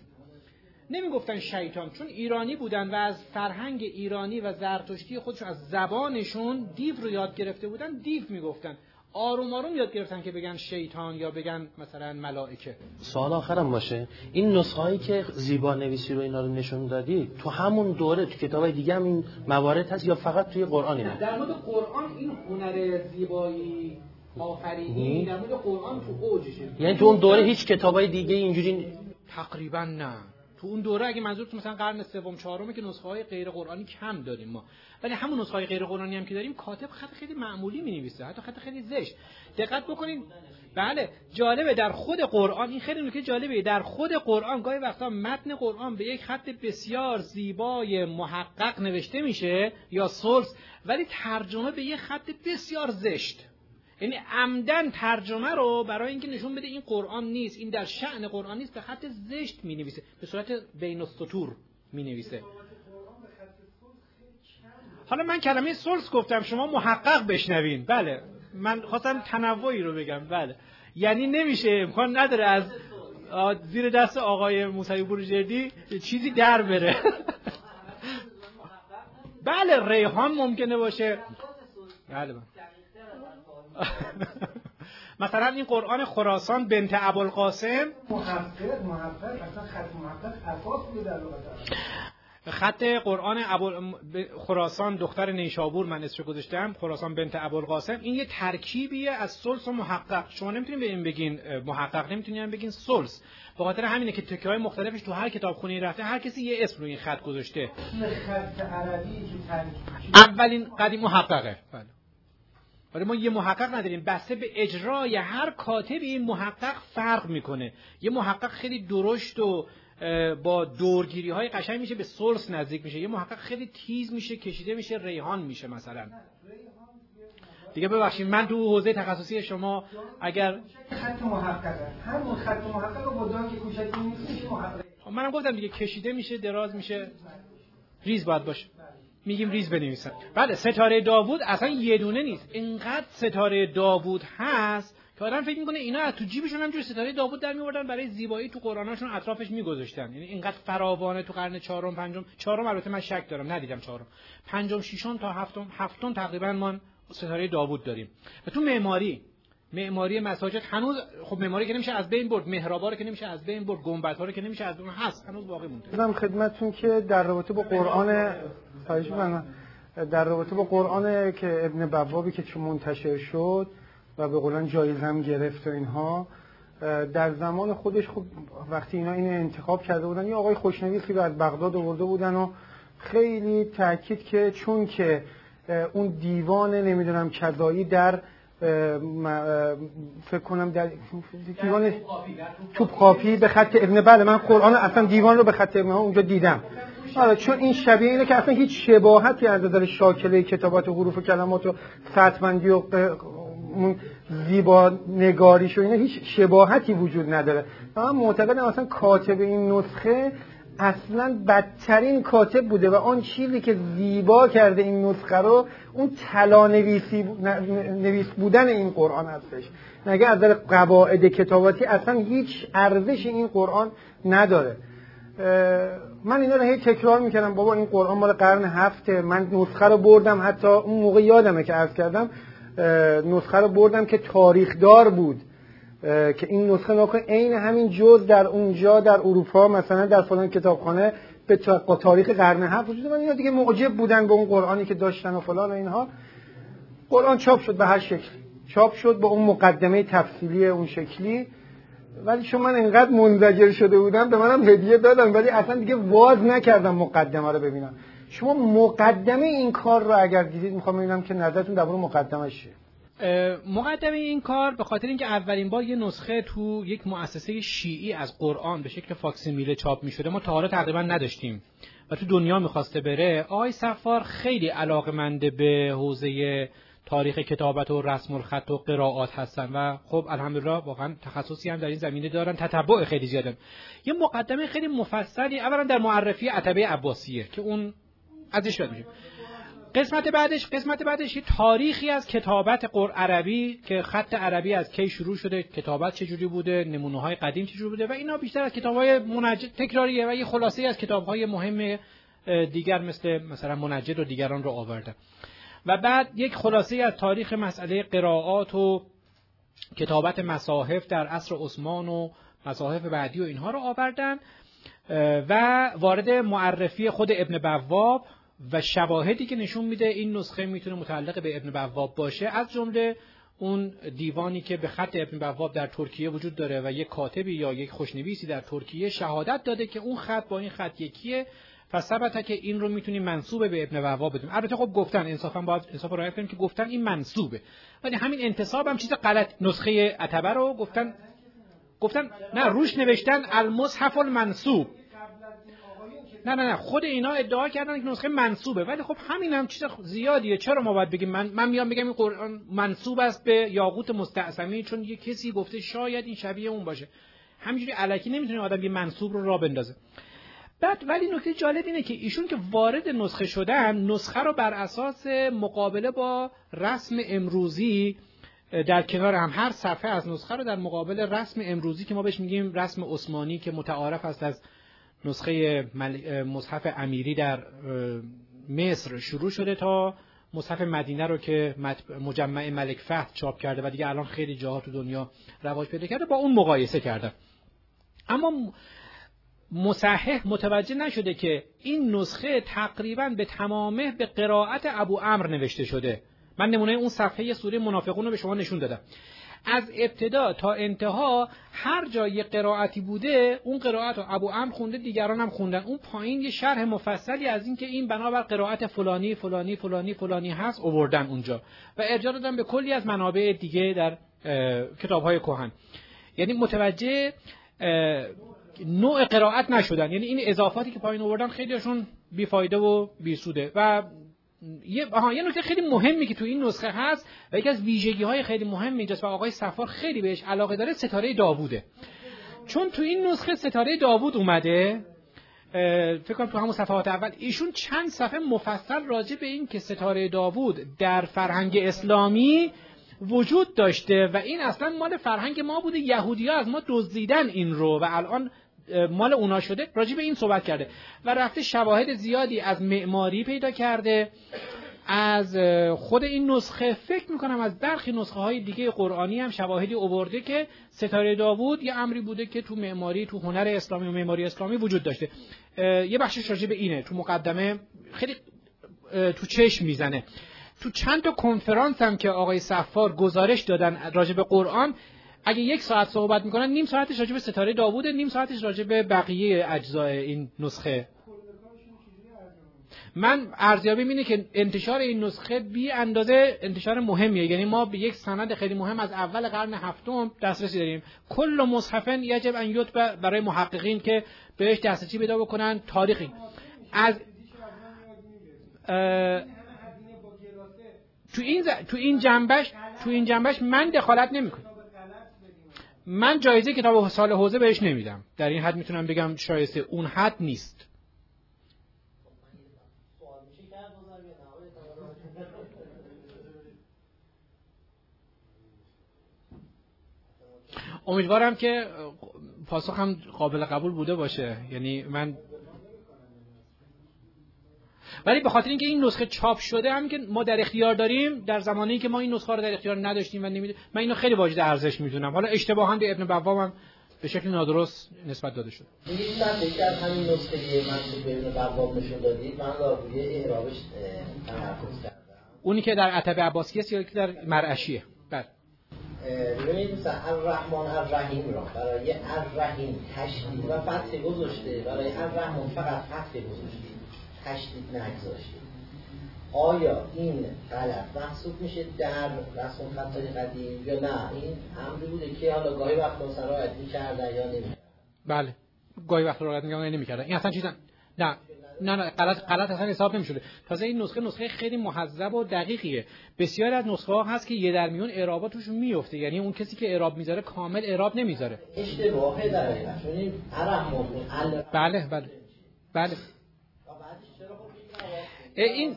نمی‌گفتن شیطان چون ایرانی بودن و از فرهنگ ایرانی و زرتشتی خودشون از زبانشون دیو رو یاد گرفته بودن دیو می‌گفتن. آروم آروم یاد گرفتن که بگن شیطان یا بگن مثلا ملائکه. سوال آخرم باشه. این نسخه هایی که زیبا نویسی رو اینا رو نشون دادی تو همون دوره تو کتاب دیگه هم این موارد هست یا فقط توی قرآن اینا در مورد قرآن این هنر زیبایی آفرینی در مورد قرآن تو اوجشه یعنی تو اون دوره هیچ کتابای دیگه اینجوری تقریبا نه. تو اون دوره اگه منظورتون مثلا قرن سوم چهارمه که نسخه های غیر قرآنی کم داریم ما. ولی همون نسخه های غیر قرآنی هم که داریم کاتب خط خیلی معمولی می نویسه حتی خط خیلی زشت. دقت بکنید بله جالبه در خود قرآن این خیلی نکته جالبه در خود قرآن گاهی وقتا متن قرآن به یک خط بسیار زیبای محقق نوشته میشه یا سلس ولی ترجمه به یک خط بسیار زشت. یعنی عمدن ترجمه رو برای اینکه نشون بده این قرآن نیست. این در شعن قرآن نیست به خط زشت می نویسه به صورت بین السطور می نویسه حالا من کلمه سلس گفتم شما محقق بشنوین. بله. من خواستم تنوعی رو بگم. بله. یعنی نمیشه امکان نداره از زیر دست آقای موسوی بروجردی چیزی در بره. بله ریحان ممکنه باشه. بله بله. مثلا این قرآن خراسان بنت ابوالقاسم محقق محقق اصلا خط محقق اساس بوده در خط قرآن خراسان دختر نیشابور من اسمش گذاشتم خراسان بنت ابوالقاسم. این یه ترکیبیه از سلس و محقق. شما نمی‌تونین به این بگین محقق نمی‌تونین بگین سلس. به خاطر همینه که تکه های مختلفش تو هر کتاب خونی رفته هر کسی یه اسم روی این خط گذاشته. خط عربی که اولین قدیم محققه. بله. ولی ما یه محقق نداریم. بسته به اجرای هر کاتب این محقق فرق می‌کنه. یه محقق خیلی درشت و با دورگیری های قشنگ میشه به سورس نزدیک میشه. یه محقق خیلی تیز میشه کشیده میشه ریحان میشه مثلا. دیگه ببخشید من تو حوزه تخصصی شما اگر خط محققه همون خط محقق با که کوچکی نیست خب منم گفتم دیگه کشیده میشه دراز میشه. ریز باید باشه. میگیم ریز بنویسن. بله ستاره داوود اصلا یه دونه نیست. اینقدر ستاره داوود هست که آدم فکر می‌کنه اینا از تو جیبشون همجور ستاره داوود در میوردن برای زیبایی تو قرآنشون اطرافش میگذاشتن. یعنی اینقدر فراوانه تو قرن چهارم پنجم. چهارم البته من شک دارم ندیدم چهارم. پنجم ششم تا هفتم هفتم تقریبا ما ستاره داوود داریم. و تو معماری معماری مساجد هنوز خب معماری که نمیشه از بین برد محرابا رو که نمیشه از بین برد گنبدها رو که نمیشه از بین هست هنوز باقی مونده. خدمتتون که در رابطه با قرآن در رابطه با قرآن که ابن بوابی که چون منتشر شد و به قولن جایزم گرفت و اینها در زمان خودش خب وقتی اینا این انتخاب کرده بودن یه آقای خوشنویسی رو از بغداد آورده بودن و خیلی تاکید که چون که اون دیوان نمی‌دونم کذایی در فکر کنم در دیوان توپ کافی به خط ابن بله من قرآن اصلا دیوان رو به خط ابن ها اونجا دیدم. آره چون این شبیه اینه که اصلا هیچ شباهتی از نظر شاکله کتابات و حروف و کلمات و فتمندی و زیبا نگاریش و اینا هیچ شباهتی وجود نداره. من معتقدم اصلا کاتب این نسخه اصلا بدترین کاتب بوده و آن چیزی که زیبا کرده این نسخه رو اون طلا نویسی نویس بودن این قرآن هستش. نگه از در قواعد کتاباتی اصلا هیچ ارزش این قرآن نداره. من اینا رو هی تکرار می‌کردم بابا این قرآن مال قرن هفته من نسخه رو بردم حتی اون موقع یادمه که عرض کردم نسخه رو بردم که تاریخدار بود. که این نسخه ناکن عین همین جز در اونجا در اروپا مثلا در فلان کتابخانه به تاریخ قرن هفت وجود من اینا دیگه معجب بودن به اون قرآنی که داشتن و فلان و اینها. قرآن چاپ شد به هر شکل چاپ شد با اون مقدمه تفصیلی اون شکلی. ولی چون من انقدر منزجر شده بودم به منم هدیه دادن ولی اصلا دیگه واز نکردم مقدمه رو ببینم. شما مقدمه این کار رو اگر دیدید می‌خوام ببینم که نظرتون درباره مقدمه چیه. مقدمه این کار به خاطر اینکه اولین بار یه نسخه تو یک مؤسسه شیعی از قرآن به شکل فاکسیمیله چاپ می شده ما تا حالا تقریبا نداشتیم و تو دنیا می‌خواسته بره. آقای سفار خیلی علاقمنده به حوزه تاریخ کتابت و رسم الخط و قرائات هستن و خب الحمدلله واقعا تخصصی هم در این زمینه دارن تتبع خیلی زیاده یه مقدمه خیلی مفصلی اولا در معرفی عتبه عباسیه که اون ازش یاد میشه قسمت بعدش قسمت بعدش تاریخی از کتابت قر عربی که خط عربی از کی شروع شده کتابت چجوری بوده نمونه های قدیم چجوری بوده و اینا بیشتر از کتاب های منجد تکراریه و یه خلاصه از کتاب های مهم دیگر مثل مثلا منجد و دیگران رو آورده و بعد یک خلاصه از تاریخ مسئله قرائات و کتابت مصاحف در عصر عثمان و مصاحف بعدی و اینها رو آوردن و وارد معرفی خود ابن بواب و شواهدی که نشون میده این نسخه می‌تونه متعلق به ابن بواب باشه از جمله اون دیوانی که به خط ابن بواب در ترکیه وجود داره و یک کاتبی یا یک خوشنویسی در ترکیه شهادت داده که اون خط با این خط یکیه پس ثبته که این رو می‌تونیم منصوبه به ابن بواب بدیم البته خب گفتن انصافا باید انصاف رعایت کنیم که گفتن این منصوبه. ولی همین انتصاب هم چیز غلط نسخه عتبه رو گفتن گفتن نه روش نوشتن المصحف المنصوب. نه نه نه خود اینا ادعا کردن که نسخه منصوبه. ولی خب همین هم چیز زیادیه. چرا ما باید بگیم من من میام بگم این قرآن منصوب است به یاقوت مستعصمی؟ چون یه کسی گفته شاید این شبیه اون باشه. همینجوری علکی نمی‌تونه آدم یه منصوب رو را بندازه. بعد ولی نکته جالب اینه که ایشون که وارد نسخه شدن نسخه رو بر اساس مقابله با رسم امروزی در کنار هم هر صفحه از نسخه رو در مقابل رسم امروزی که ما بهش میگیم رسم عثمانی که متعارف است از نسخه مصحف امیری در مصر شروع شده تا مصحف مدینه رو که مجمع ملک فهد چاپ کرده و دیگه الان خیلی جاها تو دنیا رواج پیدا کرده با اون مقایسه کردم اما مصحح متوجه نشده که این نسخه تقریبا به تمامه به قرائت ابو امر نوشته شده. من نمونه اون صفحه سوره منافقون رو به شما نشون دادم. از ابتدا تا انتها هر جای قرائتی بوده اون قرائت رو ابو امر خونده دیگران هم خوندن. اون پایین یه شرح مفصلی از اینکه این بنابر قرائت فلانی فلانی فلانی فلانی هست اووردن اونجا. و ارجاع دادن به کلی از منابع دیگه در کتاب های کهن. یعنی متوجه نوع قرائت نشدن. یعنی این اضافاتی که پایین آوردن خیلیشون بیفایده و بیسوده. و یه آها یه نکته خیلی مهمی که تو این نسخه هست و یکی از ویژگی های خیلی مهم اینجاست و آقای سفار خیلی بهش علاقه داره ستاره داووده. چون تو این نسخه ستاره داوود اومده فکر کنم تو همون صفحات اول ایشون چند صفحه مفصل راجع به این که ستاره داوود در فرهنگ اسلامی وجود داشته و این اصلا مال فرهنگ ما بوده یهودی ها از ما دزدیدن این رو و الان مال اونا شده راجع به این صحبت کرده. و رفته شواهد زیادی از معماری پیدا کرده از خود این نسخه. فکر می‌کنم از برخی نسخه های دیگه قرآنی هم شواهدی اوورده که ستاره داوود یه امری بوده که تو معماری تو هنر اسلامی و معماری اسلامی وجود داشته. یه بخشش راجع به اینه. تو مقدمه خیلی تو چشم می‌زنه. تو چند تا کنفرانس هم که آقای سفار گزارش دادن راجع به قرآن اگه یک ساعت صحبت می‌کنن نیم ساعتش راجع به ستاره داووده نیم ساعتش راجع به بقیه اجزای این نسخه. من ارزیابی اینه که انتشار این نسخه بی اندازه انتشار مهمیه. یعنی ما به یک سند خیلی مهم از اول قرن هفتم دسترسی داریم. کل مصحفن یجب ان یتبع برای محققین که بهش دسترسی پیدا بکنن تاریخی. از تو این تو این جنبش تو این جنبش من دخالت نمی‌کنم. من جایزه کتاب سال حوزه بهش نمیدم. در این حد می‌تونم بگم شایسته اون حد نیست. امیدوارم که پاسخ هم قابل قبول بوده باشه. یعنی من ولی به خاطر اینکه این نسخه چاپ شده هم که ما در اختیار داریم در زمانی که ما این نسخه رو در اختیار نداشتیم و نمیده من اینو خیلی واجد ارزش می‌دونم. حالا اشتباها به ابن بوام هم به شکل نادرست نسبت داده شد من یکی از همین نسخه منصوب به ابن بوام نشون دادید من روی اعرابش تمرکز کردم. اونی که در عتب عباسیه یا که در مرعشیه؟ بله. ببینید مثلا الرحمن الرحیم را برای الرحیم تشدید و فتح گذاشته برای الرحمن فقط فتح گذاشته. تشدید نگذاشته. آیا این غلط محسوب میشه در رسم خطای قدیم یا نه؟ این امری بوده که حالا گاهی وقت مثلا رعایت می‌کردن یا نمی‌کردن؟ بله. گاهی وقت رعایت می‌کردن نمی‌کردن. این اصلا چیزا نه. نه. نه غلط غلط اصلا حساب نمی‌شده. تازه این نسخه نسخه خیلی محذب و دقیقیه. بسیار از نسخه ها هست که یه در میون اعرابا توش میفته یعنی اون کسی که اعراب می‌ذاره کامل اعراب نمی‌ذاره. اشتباهه در چون بله بله. بله. این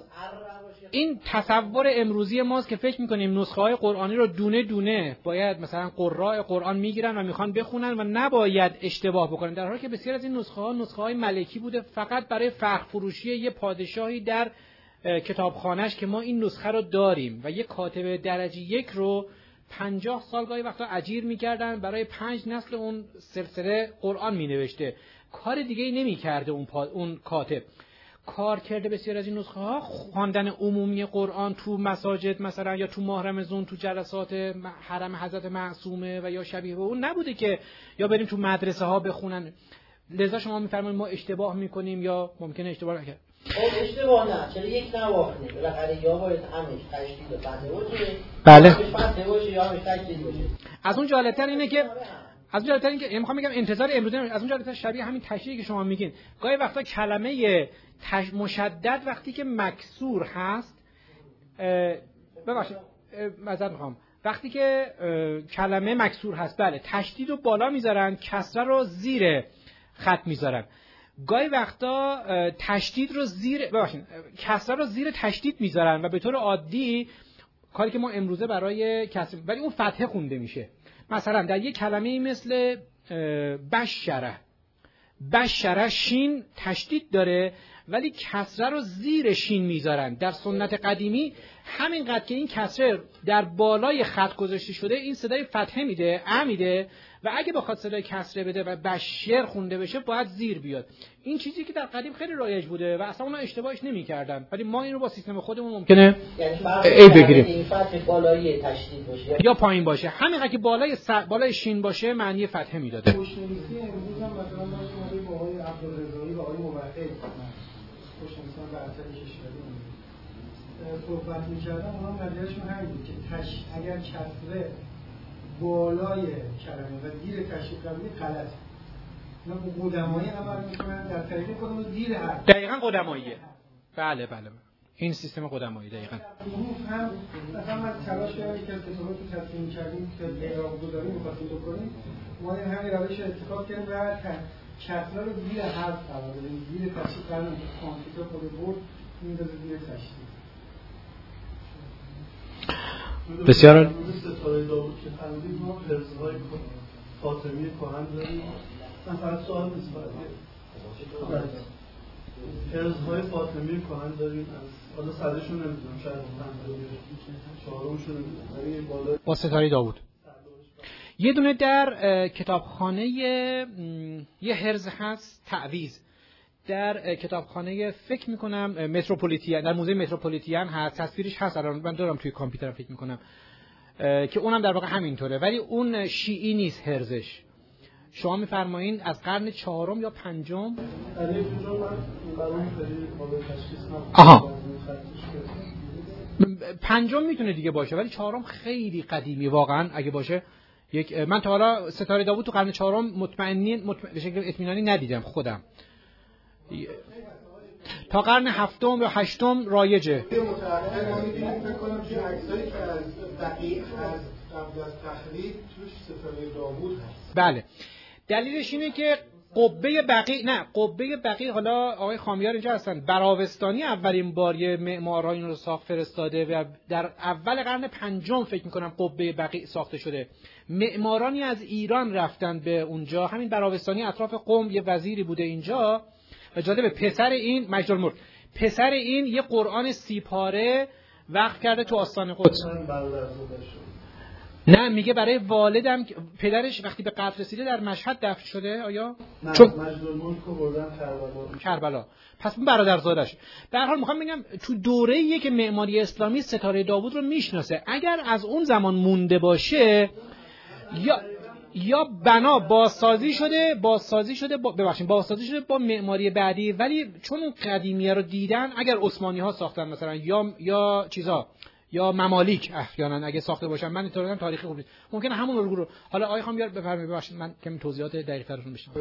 این تصور امروزی ماست که فکر می‌کنیم نسخه های قرآنی رو دونه دونه باید مثلا قراء قرآن می‌گیرن و می‌خوان بخونن و نباید اشتباه بکنن. در حالی که بسیار از این نسخه ها نسخه های ملکی بوده فقط برای فرق فروشی یه پادشاهی در کتابخانهش که ما این نسخه رو داریم و یه کاتب درجه یک رو پنجاه سال گاهی وقتا اجیر می‌کردن برای پنج نسل اون سلسله قرآن مینوشته. کار دیگه ای نمی‌کرده اون, اون کاتب. کار کرده بسیار از این نسخه ها خواندن عمومی قرآن تو مساجد مثلا یا تو ماه رمزون تو جلسات حرم حضرت معصومه و یا شبیه به اون نبوده که یا بریم تو مدرسه ها بخونن. لذا شما میفرمایید ما اشتباه می‌کنیم یا ممکنه اشتباه نکرد؟ خب اشتباه نه. چرا یک نواخنی بالاخره یا باید همش باشه بله. از اون جالبتر اینه که از اون جالبتر اینکه می‌خوام بگم انتظار امروزی از اون جالبتر شبیه همین تشریحی که شما میگین. گاهی وقتا کلمه تش... مشدد وقتی که مکسور هست ببخشید معذرت می‌خوام. وقتی که کلمه مکسور هست بله تشدید رو بالا می‌ذارن کسره رو زیر خط می‌ذارن. گاهی وقتا تشدید رو زیر ببخشید کسره رو زیر تشدید می‌ذارن و به طور عادی کاری که ما امروزه برای کسر ولی اون فتحه خونده میشه. مثلا در یک کلمه مثل بشره. بشره شین تشدید داره ولی کسره رو زیر شین می‌ذارن. در سنت قدیمی همینقدر که این کسره در بالای خط گذاشته شده این صدای فتحه میده ا میده و اگه بخواد صدای کسره بده و بشر خونده بشه باید زیر بیاد. این چیزی که در قدیم خیلی رایج بوده و اصلا اونا اشتباهش نمی‌کردن. ولی ما این رو با سیستم خودمون ممکنه یعنی ای بگیریم. این فتح بالایی تشدید باشه. یا پایین باشه. همینقدر که بالای س... بالای شین باشه معنی فتحه می‌داده. صحبت می‌کردم اونا نظرشون همین بود که تش... اگر کسره بالای کلمه و دیر تشریف قبلی غلط. قدمایی عمل می‌کنن در طریق خودمون دیر حرف. دقیقا قدماییه. بله بله این سیستم قدمایی دقیقا. حروف هم مثلا من تلاش کردم که کتابات رو تصمیم کردیم که بیراب گذاری می‌خواستیم بکنیم. ما این همین روش رو اتفاق کردیم و کسره رو زیر حرف قرار بدیم زیر تشریف قرار کامپیوتر خود برد میندازه زیر تشریف. بسیار فاطمی کهن داریم. از حالا نمی‌دونم شاید چهارمشون نمی‌دونم. بالا با ستاره داوود. یه دونه در کتابخانه یه هرز هست تعویز در کتابخانه فکر می‌کنم متروپولیتین در موزه متروپولیتین هست تصویرش هست الان من دارم توی کامپیوترم فکر می‌کنم که اونم در واقع همینطوره. ولی اون شیعی نیست هرزش شما میفرمایین از قرن چهارم یا پنجم؟ آها. پنجم می‌تونه دیگه باشه ولی چهارم خیلی قدیمی واقعا اگه باشه. یک من تا حالا ستاره داوود تو قرن چهارم مطمئنی مطمئن به شکل اطمینانی ندیدم خودم. تا قرن هفتم یا هشتم رایجه. بله. دلیلش اینه که قبه بقی نه قبه بقی حالا آقای خامیار اینجا هستن. براوستانی اولین بار یه معمارا این رو ساخت فرستاده و در اول قرن پنجم فکر می‌کنم قبه بقی ساخته شده. معمارانی از ایران رفتن به اونجا. همین براوستانی اطراف قم یه وزیری بوده اینجا. و جالبه پسر این مجد الملک پسر این یه قرآن سی پاره وقف کرده تو آستان قدس. نه میگه برای والدم پدرش وقتی به قتل رسیده در مشهد دفن شده آیا؟ نه چون بردن کربلا. کربلا. پس اون برادرزادش در حال می‌خوام بگم تو دوره که معماری اسلامی ستاره داوود رو می‌شناسه اگر از اون زمان مونده باشه یا یا بنا بازسازی شده بازسازی شده با ببخشید بازسازی شده با معماری بعدی ولی چون اون قدیمیه رو دیدن اگر عثمانی ها ساختن مثلا یا یا چیزا یا ممالیک احیانا اگه ساخته باشن من اینطوری تاریخی خوب نیست. ممکنه همون رو حالا آقای خان بیار بفرمایید ببخشید من کمی توضیحات دقیق ترشون بشم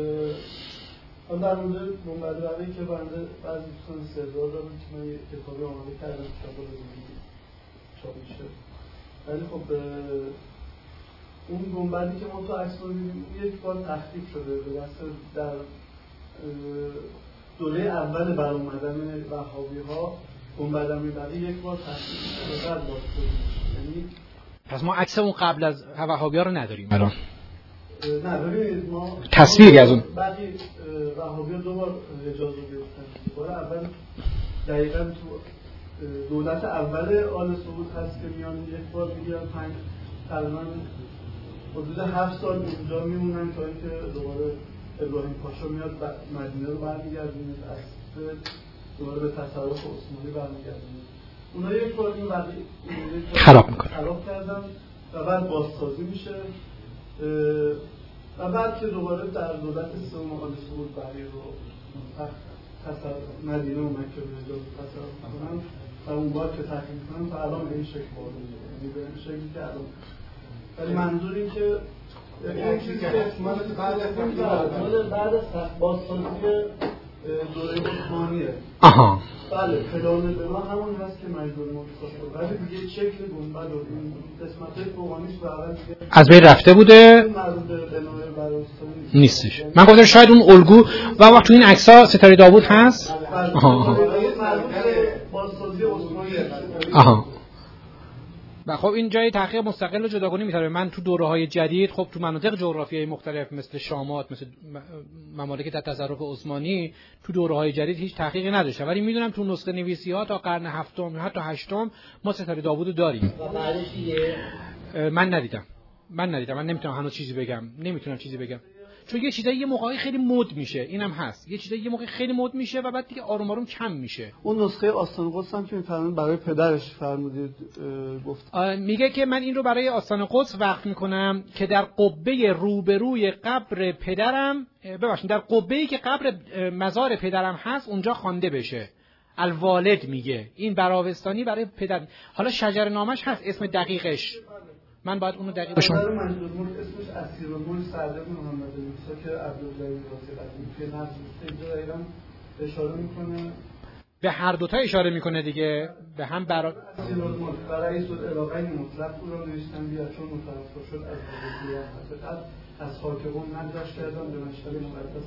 من در مورد منبعی که بنده بعضی دوستان سردار من یه کتابی آماده کردم کتاب رو چاپ شد ولی خب اون گنبدی که ما تو عکس می‌بینیم یک بار تخریب شده به دست در دوره اول بر اومدن وهابی ها گنبد امیربقی یک بار تخریب شده بعد باز یعنی پس ما عکس اون قبل از وهابی ها رو نداریم. الان. نه ببینید ما تصویری از اون. بعدی وهابی ها دو بار اجازه گرفتن. بار اول دقیقا تو دولت اول آل سعود هست که میان یک بار می‌گیرن پنج تقریبا حدود هفت سال اونجا میمونن تا اینکه دوباره ابراهیم پاشا میاد مدینه رو برمیگردونه. از دوباره به تصرف عثمانی برمیگردونه. اونا یک بار این خراب می‌کنن خراب کردن و بعد بازسازی میشه. و بعد که دوباره در دولت سوم آل سعود برای رو مدینه و مکه به اجازه تصرف می‌کنن و اون بار که تحقیق کنن و الان به این شکل وارد یعنی به این شکلی که الان ولی منظور این که این چیزی که بعد از بعد از بازسازی دوره عثمانیه. آها. بله همون هست که مجبور ولی دیگه شکل گنبد و قسمت فوقانیش از بین رفته بوده؟ نیستش. من گفتم شاید اون الگو و وقت تو این عکس‌ها ستاره داوود هست؟ آها. بازسازی عثمانی آها. و خب این جای تحقیق مستقل و جداگانه می‌تونه من تو دوره های جدید خب تو مناطق جغرافیایی مختلف مثل شامات مثل ممالک در تصرف عثمانی تو دوره های جدید هیچ تحقیقی نداشته ولی می‌دونم تو نسخه نویسی ها تا قرن هفتم حتی هشتم ما ستاره داوود داریم. من ندیدم. من ندیدم. من نمی‌تونم هنوز چیزی بگم. نمی‌تونم چیزی بگم. چون یه چیزایی یه موقعی خیلی مد میشه اینم هست. یه چیزایی یه موقع خیلی مد میشه و بعد دیگه آروم آروم کم میشه. اون نسخه آستان قدس هم که میفرمایید برای پدرش فرمودید گفت. میگه که من این رو برای آستان قدس وقت می‌کنم که در قبه روبروی قبر پدرم ببخشید در قبه که قبر مزار پدرم هست اونجا خوانده بشه. الوالد میگه. این براوستانی برای پدر. حالا شجر نامش هست اسم دقیقش. من باید اونو دقیق بشم اسمش اسیرالملک سعد بن محمد موسی که عبدالله قدیم که اینجا دقیقاً اشاره می‌کنه. به هر دوتا اشاره می‌کنه دیگه. به هم برا برای سود علاقین مطلق او را نوشتن بیا چون متوفر شد از حقیقت از خاک قوم نگذشت کردن به مشهد مقدس.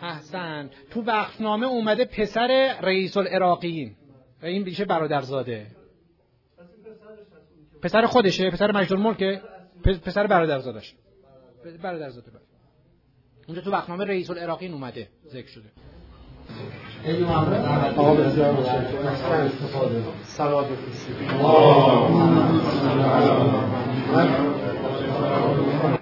احسن. تو وقفنامه اومده پسر رئیس العراقیین. این میشه برادرزاده. پسر خودشه پسر مجدور ملکه پسر برادرزادش. برادرزاده بر اونجا تو وقتنامه رئیس العراقی اومده ذکر شده. سلام.